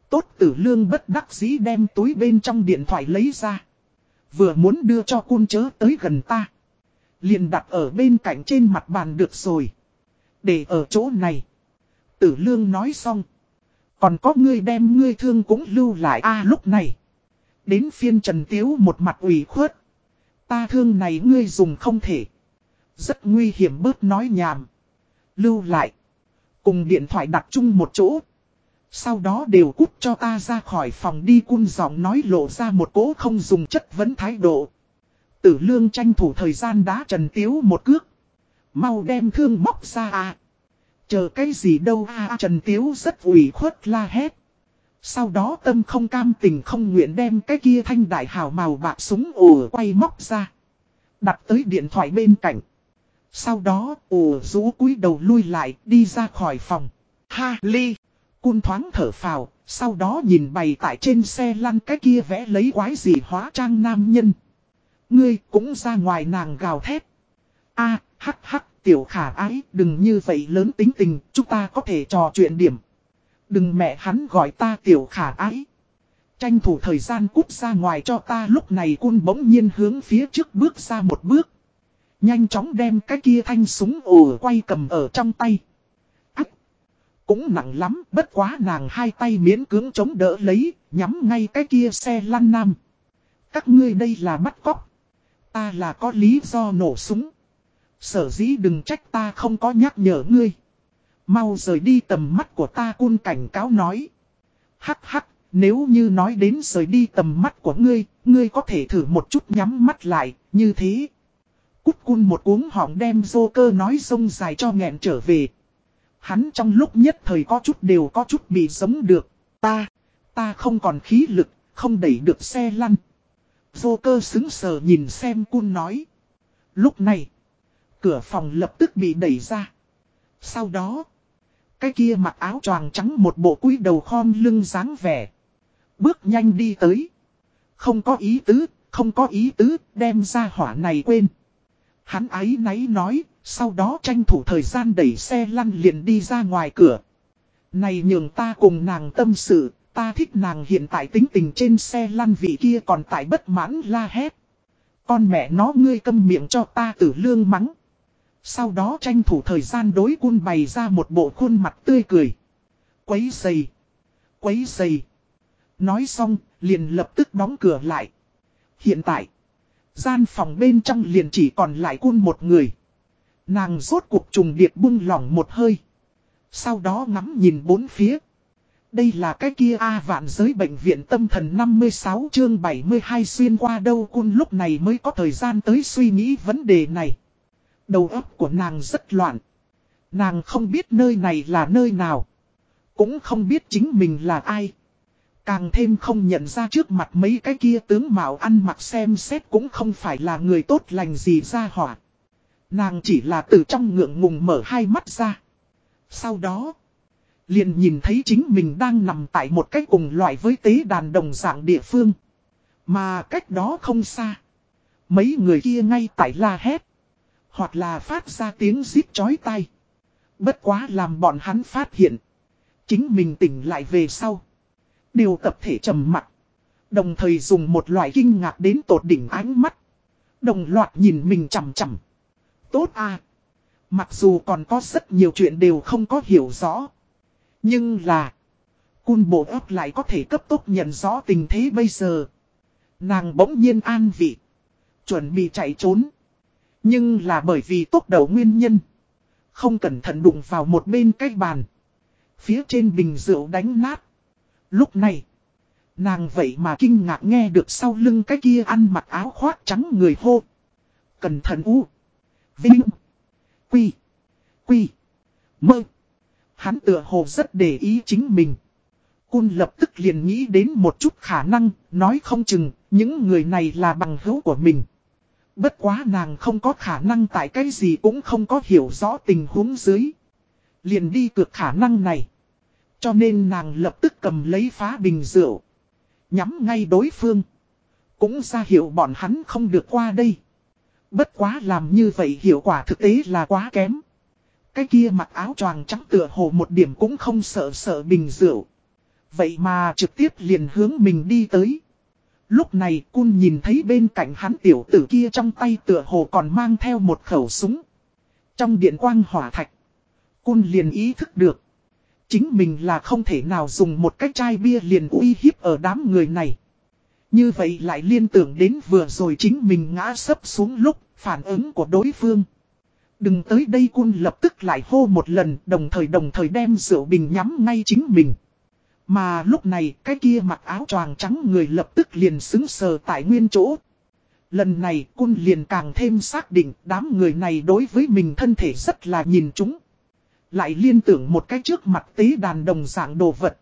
Tốt tử lương bất đắc dĩ đem túi bên trong điện thoại lấy ra. Vừa muốn đưa cho cun chớ tới gần ta. Liền đặt ở bên cạnh trên mặt bàn được rồi. Để ở chỗ này. Tử lương nói xong. Còn có ngươi đem ngươi thương cũng lưu lại a lúc này. Đến phiên Trần Tiếu một mặt ủy khuất. Ta thương này ngươi dùng không thể. Rất nguy hiểm bớt nói nhàm. Lưu lại. Cùng điện thoại đặt chung một chỗ. Sau đó đều cút cho ta ra khỏi phòng đi cun giọng nói lộ ra một cố không dùng chất vấn thái độ. Tử lương tranh thủ thời gian đá trần tiếu một cước. Mau đem thương móc ra à. Chờ cái gì đâu à trần tiếu rất ủy khuất la hét. Sau đó tâm không cam tình không nguyện đem cái kia thanh đại hào màu bạc súng ồ quay móc ra. Đặt tới điện thoại bên cạnh. Sau đó ồ rũ cúi đầu lui lại, đi ra khỏi phòng. Ha, ly. Cun thoáng thở phào. Sau đó nhìn bày tại trên xe lăn cái kia vẽ lấy quái gì hóa trang nam nhân. Ngươi cũng ra ngoài nàng gào thét. a, hắc hắc, tiểu khả ái, đừng như vậy lớn tính tình, chúng ta có thể trò chuyện điểm. Đừng mẹ hắn gọi ta tiểu khả ái. Tranh thủ thời gian cút ra ngoài cho ta lúc này cun bỗng nhiên hướng phía trước bước ra một bước. Nhanh chóng đem cái kia thanh súng ồ quay cầm ở trong tay. Ác! Cũng nặng lắm, bất quá nàng hai tay miễn cưỡng chống đỡ lấy, nhắm ngay cái kia xe lăn nam. Các ngươi đây là bắt cóc. Ta là có lý do nổ súng. Sở dĩ đừng trách ta không có nhắc nhở ngươi. Mau rời đi tầm mắt của ta cun cảnh cáo nói. Hắc hắc, nếu như nói đến rời đi tầm mắt của ngươi, ngươi có thể thử một chút nhắm mắt lại, như thế. Cút cun một cuống họng đem dô cơ nói sông dài cho nghẹn trở về. Hắn trong lúc nhất thời có chút đều có chút bị giống được. Ta, ta không còn khí lực, không đẩy được xe lăn. Dô cơ xứng sờ nhìn xem cun nói. Lúc này, cửa phòng lập tức bị đẩy ra. Sau đó, cái kia mặc áo choàng trắng một bộ cúi đầu khom lưng dáng vẻ. Bước nhanh đi tới. Không có ý tứ, không có ý tứ, đem ra hỏa này quên. Hắn ấy náy nói, sau đó tranh thủ thời gian đẩy xe lăn liền đi ra ngoài cửa. Này nhường ta cùng nàng tâm sự, ta thích nàng hiện tại tính tình trên xe lăn vị kia còn tại bất mãn la hét. Con mẹ nó ngươi câm miệng cho ta tử lương mắng. Sau đó tranh thủ thời gian đối quân bày ra một bộ khuôn mặt tươi cười. Quấy dày. Quấy dày. Nói xong, liền lập tức đóng cửa lại. Hiện tại, gian phòng bên trong liền chỉ còn lại quân một người. Nàng rốt cuộc trùng điệp bung lỏng một hơi. Sau đó ngắm nhìn bốn phía. Đây là cái kia A vạn giới bệnh viện tâm thần 56 chương 72 xuyên qua đâu cun lúc này mới có thời gian tới suy nghĩ vấn đề này. Đầu óc của nàng rất loạn. Nàng không biết nơi này là nơi nào. Cũng không biết chính mình là ai. Càng thêm không nhận ra trước mặt mấy cái kia tướng mạo ăn mặc xem xét cũng không phải là người tốt lành gì ra hỏa. Nàng chỉ là từ trong ngượng ngùng mở hai mắt ra. Sau đó, liền nhìn thấy chính mình đang nằm tại một cái cùng loại với tế đàn đồng dạng địa phương. Mà cách đó không xa. Mấy người kia ngay tại la hét. Hoặc là phát ra tiếng rít chói tai. Bất quá làm bọn hắn phát hiện. Chính mình tỉnh lại về sau. Đều tập thể trầm mặt. Đồng thời dùng một loại kinh ngạc đến tột đỉnh ánh mắt. Đồng loạt nhìn mình chầm chầm. Tốt à. Mặc dù còn có rất nhiều chuyện đều không có hiểu rõ. Nhưng là. Cun bộ ấp lại có thể cấp tốc nhận rõ tình thế bây giờ. Nàng bỗng nhiên an vị. Chuẩn bị chạy trốn. Nhưng là bởi vì tốc đầu nguyên nhân. Không cẩn thận đụng vào một bên cái bàn. Phía trên bình rượu đánh nát. Lúc này. Nàng vậy mà kinh ngạc nghe được sau lưng cái kia ăn mặc áo khoác trắng người hô. Cẩn thận u. Vinh. Quy. Quy. Mơ. Hắn tựa hồ rất để ý chính mình. Cun lập tức liền nghĩ đến một chút khả năng, nói không chừng, những người này là bằng hữu của mình. Bất quá nàng không có khả năng tại cái gì cũng không có hiểu rõ tình huống dưới. Liền đi cược khả năng này. Cho nên nàng lập tức cầm lấy phá bình rượu. Nhắm ngay đối phương. Cũng ra hiểu bọn hắn không được qua đây. Bất quá làm như vậy hiệu quả thực tế là quá kém. Cái kia mặc áo choàng trắng tựa hồ một điểm cũng không sợ sợ bình rượu. Vậy mà trực tiếp liền hướng mình đi tới. Lúc này cun nhìn thấy bên cạnh hắn tiểu tử kia trong tay tựa hồ còn mang theo một khẩu súng. Trong điện quang hỏa thạch. Cun liền ý thức được. Chính mình là không thể nào dùng một cái chai bia liền uy hiếp ở đám người này. Như vậy lại liên tưởng đến vừa rồi chính mình ngã sấp xuống lúc phản ứng của đối phương. Đừng tới đây cun lập tức lại hô một lần, đồng thời đồng thời đem rượu bình nhắm ngay chính mình. Mà lúc này cái kia mặc áo choàng trắng người lập tức liền xứng sờ tại nguyên chỗ. Lần này cun liền càng thêm xác định đám người này đối với mình thân thể rất là nhìn chúng. Lại liên tưởng một cái trước mặt tế đàn đồng dạng đồ vật.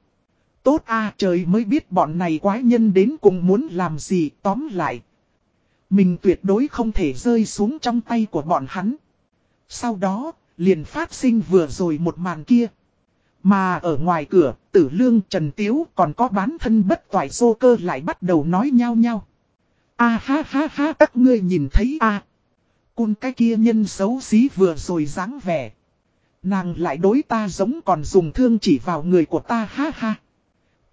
Tốt a trời mới biết bọn này quái nhân đến cùng muốn làm gì tóm lại. Mình tuyệt đối không thể rơi xuống trong tay của bọn hắn. Sau đó, liền phát sinh vừa rồi một màn kia. Mà ở ngoài cửa, tử lương Trần Tiếu còn có bán thân bất toại xô cơ lại bắt đầu nói nhau nhau. A ha ha ha các ngươi nhìn thấy a à. Cun cái kia nhân xấu xí vừa rồi dáng vẻ. Nàng lại đối ta giống còn dùng thương chỉ vào người của ta ha ha.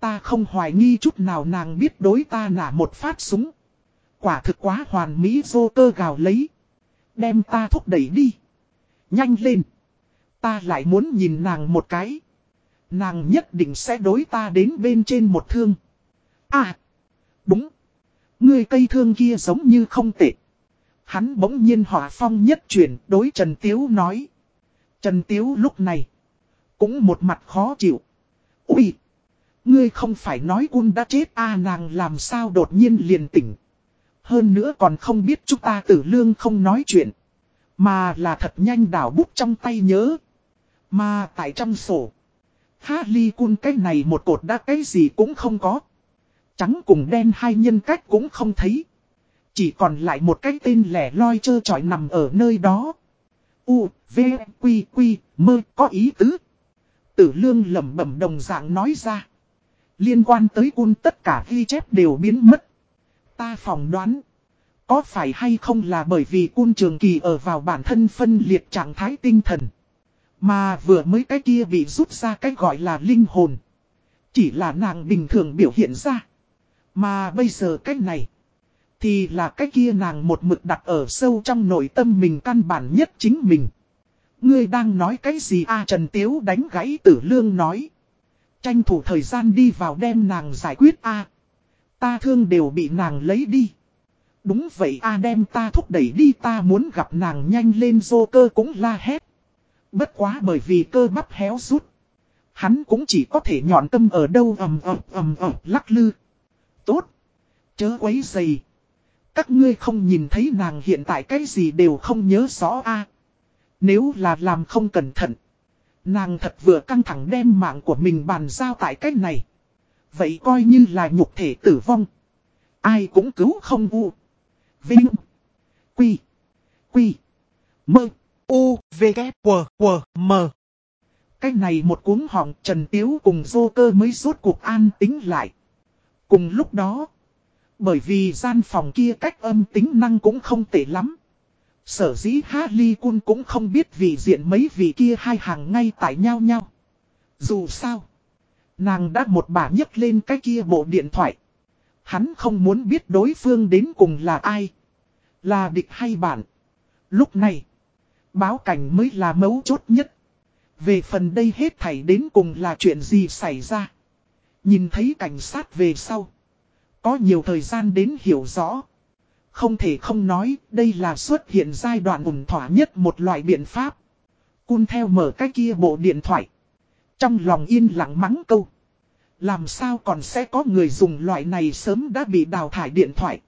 Ta không hoài nghi chút nào nàng biết đối ta nả một phát súng. Quả thực quá hoàn mỹ vô cơ gào lấy. Đem ta thúc đẩy đi. Nhanh lên. Ta lại muốn nhìn nàng một cái. Nàng nhất định sẽ đối ta đến bên trên một thương. À. Đúng. Người cây thương kia giống như không tệ. Hắn bỗng nhiên hỏa phong nhất chuyển, đối Trần Tiếu nói. Trần Tiếu lúc này. Cũng một mặt khó chịu. Ui. Ngươi không phải nói cun đã chết à nàng làm sao đột nhiên liền tỉnh. Hơn nữa còn không biết chúng ta tử lương không nói chuyện. Mà là thật nhanh đảo bút trong tay nhớ. Mà tại trong sổ. Harley Cun cái này một cột đã cái gì cũng không có. Trắng cùng đen hai nhân cách cũng không thấy. Chỉ còn lại một cái tên lẻ loi chơ chọi nằm ở nơi đó. U, V, Quy, Quy, mơ, có ý tứ. Tử lương lẩm bẩm đồng dạng nói ra. Liên quan tới cun tất cả ghi chép đều biến mất. Ta phỏng đoán. Có phải hay không là bởi vì cun trường kỳ ở vào bản thân phân liệt trạng thái tinh thần. Mà vừa mới cái kia bị rút ra cái gọi là linh hồn. Chỉ là nàng bình thường biểu hiện ra. Mà bây giờ cái này. Thì là cái kia nàng một mực đặt ở sâu trong nội tâm mình căn bản nhất chính mình. Ngươi đang nói cái gì a Trần Tiếu đánh gãy tử lương nói. Tranh thủ thời gian đi vào đem nàng giải quyết a Ta thương đều bị nàng lấy đi. Đúng vậy a, đem ta thúc đẩy đi ta muốn gặp nàng nhanh lên dô cơ cũng la hét. Bất quá bởi vì cơ bắp héo rút. Hắn cũng chỉ có thể nhọn tâm ở đâu ầm ầm ầm ầm lắc lư. Tốt. Chớ quấy dày. Các ngươi không nhìn thấy nàng hiện tại cái gì đều không nhớ rõ a Nếu là làm không cẩn thận. Nàng thật vừa căng thẳng đem mạng của mình bàn giao tại cách này. Vậy coi như là nhục thể tử vong. Ai cũng cứu không u. Vinh. Quy. Quy. Mơ. U. V. K. W. W. M. Cái này một cuốn họng Trần Tiếu cùng dô cơ mới rốt cuộc an tính lại. Cùng lúc đó. Bởi vì gian phòng kia cách âm tính năng cũng không tệ lắm. Sở dĩ Harley Kun cũng không biết vì diện mấy vị kia hai hàng ngay tại nhau nhau. Dù sao. Nàng đã một bà nhấc lên cái kia bộ điện thoại. Hắn không muốn biết đối phương đến cùng là ai. Là địch hay bạn. Lúc này. Báo cảnh mới là mấu chốt nhất. Về phần đây hết thảy đến cùng là chuyện gì xảy ra. Nhìn thấy cảnh sát về sau. Có nhiều thời gian đến hiểu rõ. Không thể không nói, đây là xuất hiện giai đoạn ủng thỏa nhất một loại biện pháp. Cun theo mở cái kia bộ điện thoại. Trong lòng yên lặng mắng câu. Làm sao còn sẽ có người dùng loại này sớm đã bị đào thải điện thoại.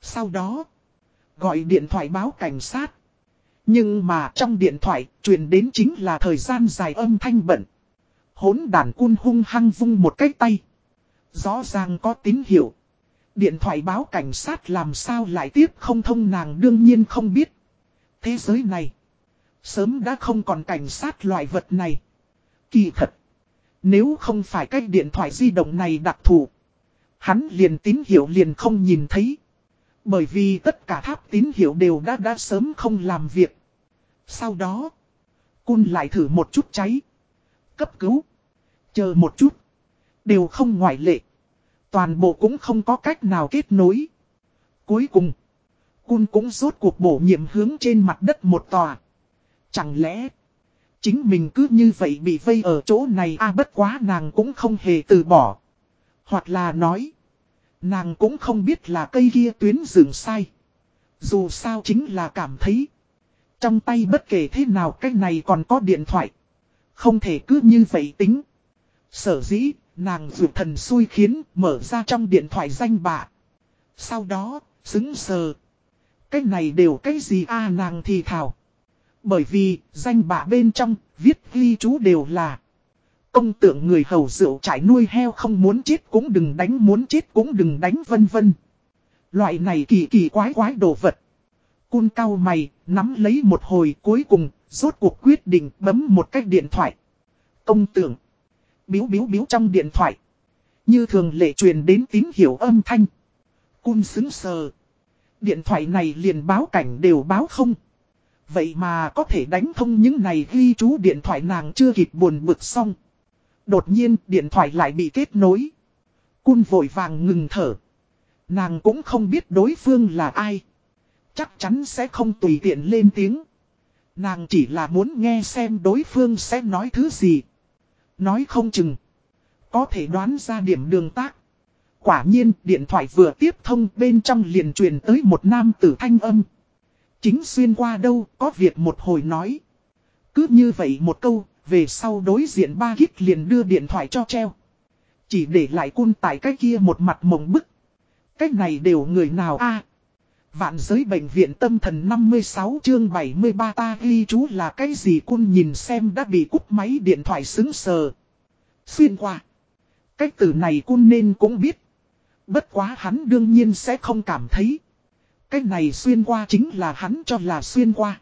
Sau đó, gọi điện thoại báo cảnh sát. Nhưng mà trong điện thoại, truyền đến chính là thời gian dài âm thanh bận. Hốn đàn cun hung hăng vung một cái tay. Rõ ràng có tín hiệu. Điện thoại báo cảnh sát làm sao lại tiếp không thông nàng đương nhiên không biết. Thế giới này, sớm đã không còn cảnh sát loại vật này. Kỳ thật, nếu không phải cái điện thoại di động này đặc thù, hắn liền tín hiệu liền không nhìn thấy. Bởi vì tất cả tháp tín hiệu đều đã đã sớm không làm việc. Sau đó, cun lại thử một chút cháy. Cấp cứu. Chờ một chút. Đều không ngoại lệ. Toàn bộ cũng không có cách nào kết nối. Cuối cùng, Cun cũng rốt cuộc bổ nhiệm hướng trên mặt đất một tòa. Chẳng lẽ, chính mình cứ như vậy bị vây ở chỗ này a à, bất quá nàng cũng không hề từ bỏ. Hoặc là nói, nàng cũng không biết là cây kia tuyến rừng sai. Dù sao chính là cảm thấy, trong tay bất kể thế nào cái này còn có điện thoại. Không thể cứ như vậy tính. Sở dĩ, Nàng dù thần xui khiến mở ra trong điện thoại danh bạ. Sau đó, xứng sờ. Cái này đều cái gì a à, nàng thì thảo. Bởi vì, danh bạ bên trong, viết ghi chú đều là. Công tượng người hầu rượu trải nuôi heo không muốn chết cũng đừng đánh muốn chết cũng đừng đánh vân vân. Loại này kỳ kỳ quái quái đồ vật. Cun cao mày, nắm lấy một hồi cuối cùng, rốt cuộc quyết định bấm một cách điện thoại. Công tưởng, biếu biếu biếu trong điện thoại. Như thường lệ truyền đến tín hiệu âm thanh. Cun xứng sờ. Điện thoại này liền báo cảnh đều báo không. Vậy mà có thể đánh thông những này ghi chú điện thoại nàng chưa kịp buồn bực xong. Đột nhiên điện thoại lại bị kết nối. Cun vội vàng ngừng thở. Nàng cũng không biết đối phương là ai. Chắc chắn sẽ không tùy tiện lên tiếng. Nàng chỉ là muốn nghe xem đối phương sẽ nói thứ gì. Nói không chừng. Có thể đoán ra điểm đường tác. Quả nhiên điện thoại vừa tiếp thông bên trong liền truyền tới một nam tử thanh âm. Chính xuyên qua đâu có việc một hồi nói. Cứ như vậy một câu, về sau đối diện ba hít liền đưa điện thoại cho treo. Chỉ để lại cun tại cái kia một mặt mộng bức. Cách này đều người nào a Vạn giới bệnh viện tâm thần 56 chương 73 ta ghi chú là cái gì cun nhìn xem đã bị cúp máy điện thoại xứng sờ. Xuyên qua. Cách từ này cun nên cũng biết. Bất quá hắn đương nhiên sẽ không cảm thấy. Cái này xuyên qua chính là hắn cho là xuyên qua.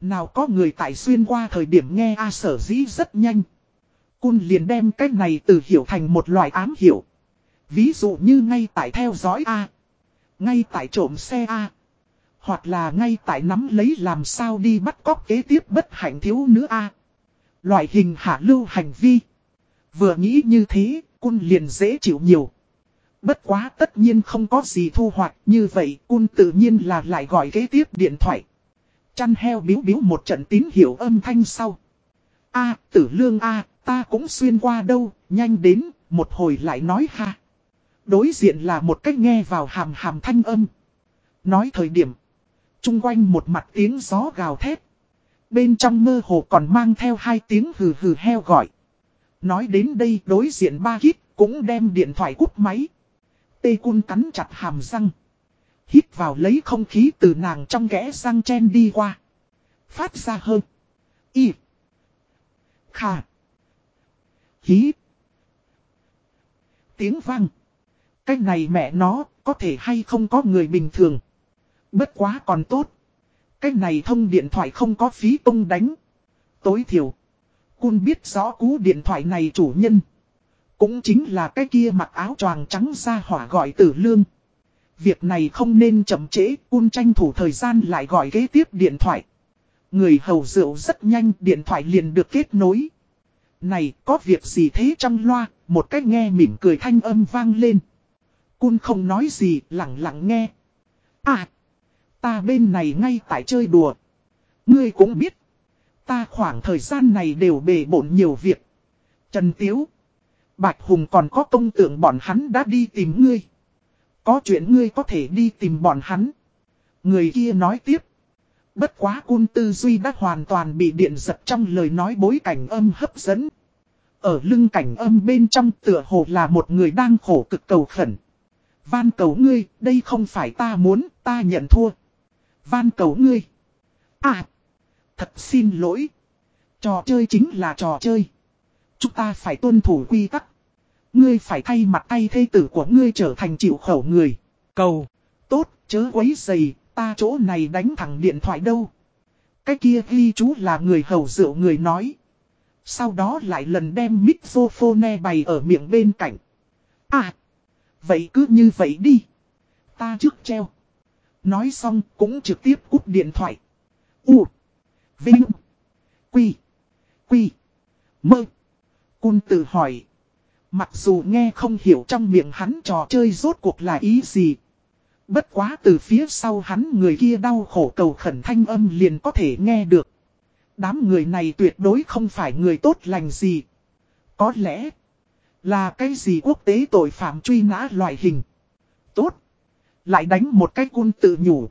Nào có người tại xuyên qua thời điểm nghe A sở dĩ rất nhanh. Cun liền đem cái này từ hiểu thành một loại ám hiểu. Ví dụ như ngay tại theo dõi A. Ngay tại trộm xe A. Hoặc là ngay tại nắm lấy làm sao đi bắt cóc kế tiếp bất hạnh thiếu nữa A. Loại hình hạ lưu hành vi. Vừa nghĩ như thế, cun liền dễ chịu nhiều. Bất quá tất nhiên không có gì thu hoạch như vậy, cun tự nhiên là lại gọi kế tiếp điện thoại. Chăn heo biếu biếu một trận tín hiệu âm thanh sau. A, tử lương A, ta cũng xuyên qua đâu, nhanh đến, một hồi lại nói ha. Đối diện là một cách nghe vào hàm hàm thanh âm. Nói thời điểm. Trung quanh một mặt tiếng gió gào thét. Bên trong mơ hồ còn mang theo hai tiếng hừ hừ heo gọi. Nói đến đây đối diện ba hít cũng đem điện thoại cúp máy. Tê cun cắn chặt hàm răng. Hít vào lấy không khí từ nàng trong kẽ răng chen đi qua. Phát ra hơn. Y. Khà. hít Tiếng vang. Cái này mẹ nó, có thể hay không có người bình thường. Bất quá còn tốt. Cái này thông điện thoại không có phí công đánh. Tối thiểu. Cun biết rõ cú điện thoại này chủ nhân. Cũng chính là cái kia mặc áo choàng trắng ra hỏa gọi tử lương. Việc này không nên chậm trễ, cun tranh thủ thời gian lại gọi kế tiếp điện thoại. Người hầu rượu rất nhanh, điện thoại liền được kết nối. Này, có việc gì thế trong loa, một cách nghe mỉm cười thanh âm vang lên. Cun không nói gì, lặng lặng nghe. À, ta bên này ngay tại chơi đùa. Ngươi cũng biết. Ta khoảng thời gian này đều bề bộn nhiều việc. Trần Tiếu. Bạch Hùng còn có công tượng bọn hắn đã đi tìm ngươi. Có chuyện ngươi có thể đi tìm bọn hắn. Người kia nói tiếp. Bất quá cun tư duy đã hoàn toàn bị điện giật trong lời nói bối cảnh âm hấp dẫn. Ở lưng cảnh âm bên trong tựa hồ là một người đang khổ cực cầu khẩn. Van cầu ngươi, đây không phải ta muốn, ta nhận thua. Van cầu ngươi. À, thật xin lỗi. Trò chơi chính là trò chơi. Chúng ta phải tuân thủ quy tắc. Ngươi phải thay mặt tay thê tử của ngươi trở thành chịu khẩu người. Cầu. Tốt, chớ quấy dày, ta chỗ này đánh thẳng điện thoại đâu. Cái kia ghi chú là người hầu rượu người nói. Sau đó lại lần đem mixophone bày ở miệng bên cạnh. À. Vậy cứ như vậy đi. Ta trước treo. Nói xong cũng trực tiếp cúp điện thoại. U. Vinh. Quy. Quy. Mơ. Cun tự hỏi. Mặc dù nghe không hiểu trong miệng hắn trò chơi rốt cuộc là ý gì. Bất quá từ phía sau hắn người kia đau khổ cầu khẩn thanh âm liền có thể nghe được. Đám người này tuyệt đối không phải người tốt lành gì. Có lẽ là cái gì quốc tế tội phạm truy nã loại hình. Tốt. Lại đánh một cái cun tự nhủ.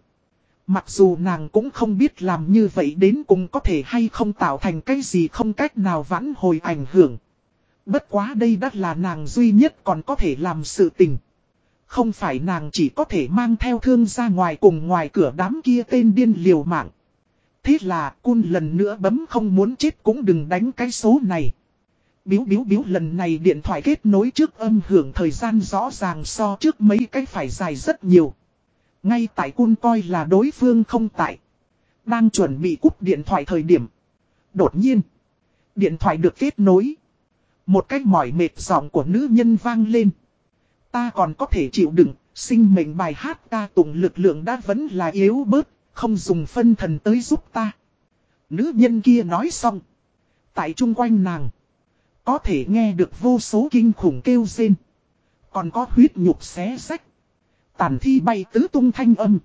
Mặc dù nàng cũng không biết làm như vậy đến cùng có thể hay không tạo thành cái gì không cách nào vãn hồi ảnh hưởng. Bất quá đây đã là nàng duy nhất còn có thể làm sự tình. Không phải nàng chỉ có thể mang theo thương ra ngoài cùng ngoài cửa đám kia tên điên liều mạng. Thế là, cun lần nữa bấm không muốn chết cũng đừng đánh cái số này. Biếu biếu biếu lần này điện thoại kết nối trước âm hưởng thời gian rõ ràng so trước mấy cái phải dài rất nhiều. Ngay tại cun coi là đối phương không tại. Đang chuẩn bị cúp điện thoại thời điểm. Đột nhiên. Điện thoại được kết nối. Một cách mỏi mệt giọng của nữ nhân vang lên. Ta còn có thể chịu đựng, sinh mệnh bài hát ca tụng lực lượng đã vẫn là yếu bớt, không dùng phân thần tới giúp ta. Nữ nhân kia nói xong. Tại chung quanh nàng. Có thể nghe được vô số kinh khủng kêu rên. Còn có huyết nhục xé rách, Tàn thi bay tứ tung thanh âm.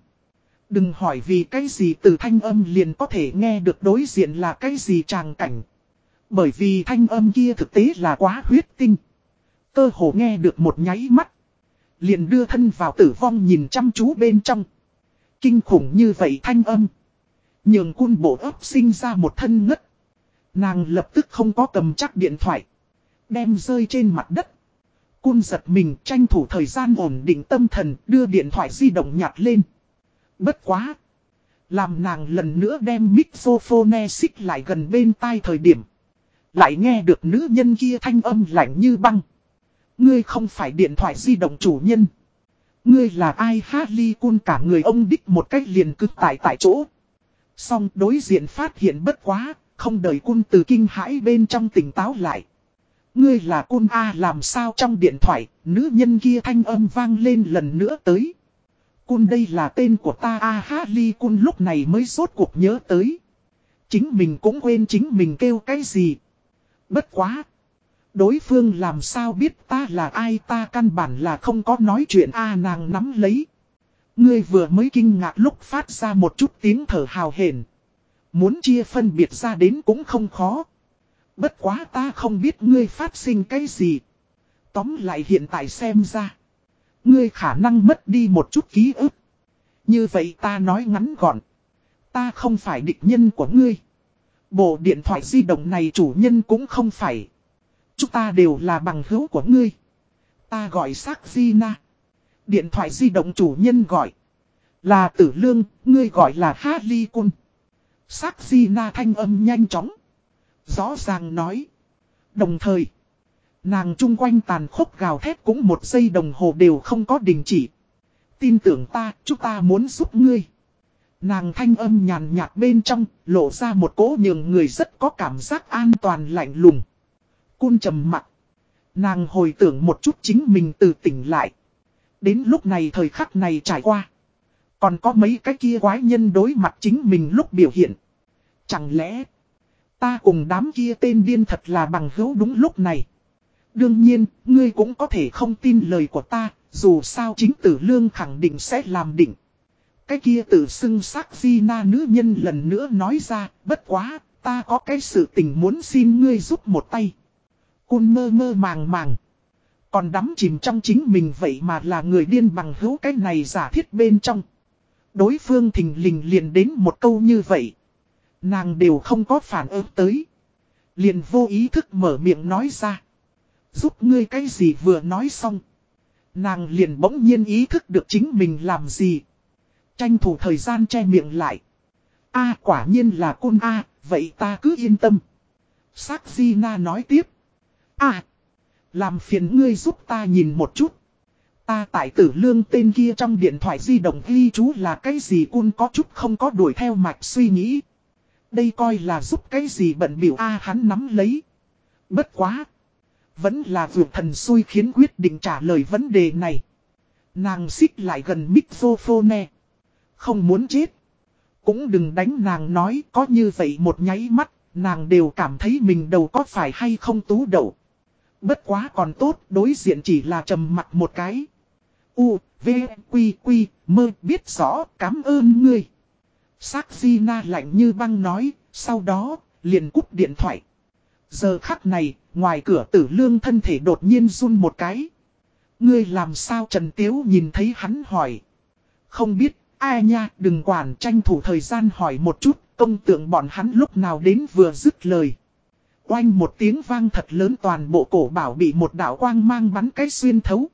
Đừng hỏi vì cái gì từ thanh âm liền có thể nghe được đối diện là cái gì tràng cảnh. Bởi vì thanh âm kia thực tế là quá huyết tinh. Cơ hồ nghe được một nháy mắt. Liền đưa thân vào tử vong nhìn chăm chú bên trong. Kinh khủng như vậy thanh âm. Nhường quân bộ ấp sinh ra một thân ngất. Nàng lập tức không có cầm chắc điện thoại. Đem rơi trên mặt đất. Cun giật mình tranh thủ thời gian ổn định tâm thần đưa điện thoại di động nhặt lên. Bất quá. Làm nàng lần nữa đem mixophone xích lại gần bên tai thời điểm. Lại nghe được nữ nhân kia thanh âm lạnh như băng. Ngươi không phải điện thoại di động chủ nhân. Ngươi là ai Harley Cun cả người ông đích một cách liền cực tại tại chỗ. Xong đối diện phát hiện bất quá, không đợi cun từ kinh hãi bên trong tỉnh táo lại. Ngươi là cun A làm sao trong điện thoại, nữ nhân kia thanh âm vang lên lần nữa tới. Cun đây là tên của ta A Harley Cun lúc này mới rốt cuộc nhớ tới. Chính mình cũng quên chính mình kêu cái gì. Bất quá. Đối phương làm sao biết ta là ai ta căn bản là không có nói chuyện A nàng nắm lấy. Ngươi vừa mới kinh ngạc lúc phát ra một chút tiếng thở hào hển. Muốn chia phân biệt ra đến cũng không khó. Bất quá ta không biết ngươi phát sinh cái gì. Tóm lại hiện tại xem ra. Ngươi khả năng mất đi một chút ký ức. Như vậy ta nói ngắn gọn. Ta không phải địch nhân của ngươi. Bộ điện thoại di động này chủ nhân cũng không phải. Chúng ta đều là bằng hữu của ngươi. Ta gọi xác Gina. Điện thoại di động chủ nhân gọi. Là tử lương, ngươi gọi là Harley Cun. Sắc Gina thanh âm nhanh chóng. Rõ ràng nói. Đồng thời, nàng chung quanh tàn khốc gào thét cũng một giây đồng hồ đều không có đình chỉ. Tin tưởng ta, chúng ta muốn giúp ngươi. Nàng thanh âm nhàn nhạt bên trong, lộ ra một cỗ nhường người rất có cảm giác an toàn lạnh lùng. Cun trầm mặt. Nàng hồi tưởng một chút chính mình từ tỉnh lại. Đến lúc này thời khắc này trải qua. Còn có mấy cái kia quái nhân đối mặt chính mình lúc biểu hiện. Chẳng lẽ ta cùng đám kia tên điên thật là bằng hữu đúng lúc này. Đương nhiên, ngươi cũng có thể không tin lời của ta, dù sao chính tử lương khẳng định sẽ làm định. Cái kia tự xưng sắc di na nữ nhân lần nữa nói ra, bất quá, ta có cái sự tình muốn xin ngươi giúp một tay. Cun mơ mơ màng màng. Còn đắm chìm trong chính mình vậy mà là người điên bằng hữu cái này giả thiết bên trong. Đối phương thình lình liền đến một câu như vậy. Nàng đều không có phản ứng tới. Liền vô ý thức mở miệng nói ra. Giúp ngươi cái gì vừa nói xong. Nàng liền bỗng nhiên ý thức được chính mình làm gì. Tranh thủ thời gian che miệng lại. a quả nhiên là côn A, vậy ta cứ yên tâm. Sắc Na nói tiếp. a làm phiền ngươi giúp ta nhìn một chút. Ta tại tử lương tên kia trong điện thoại di động ghi chú là cái gì cun có chút không có đuổi theo mạch suy nghĩ. Đây coi là giúp cái gì bận biểu A hắn nắm lấy. Bất quá. Vẫn là vượt thần xui khiến quyết định trả lời vấn đề này. Nàng xích lại gần microphone. Không muốn chết. Cũng đừng đánh nàng nói có như vậy một nháy mắt, nàng đều cảm thấy mình đầu có phải hay không tú đậu. Bất quá còn tốt, đối diện chỉ là trầm mặt một cái. U, V, Quy, Quy, mơ biết rõ, cảm ơn ngươi. Sắc Na lạnh như băng nói, sau đó, liền cúp điện thoại. Giờ khắc này, ngoài cửa tử lương thân thể đột nhiên run một cái. Ngươi làm sao Trần Tiếu nhìn thấy hắn hỏi. Không biết, ai nha, đừng quản tranh thủ thời gian hỏi một chút, công tượng bọn hắn lúc nào đến vừa dứt lời. Oanh một tiếng vang thật lớn toàn bộ cổ bảo bị một đảo quang mang bắn cái xuyên thấu.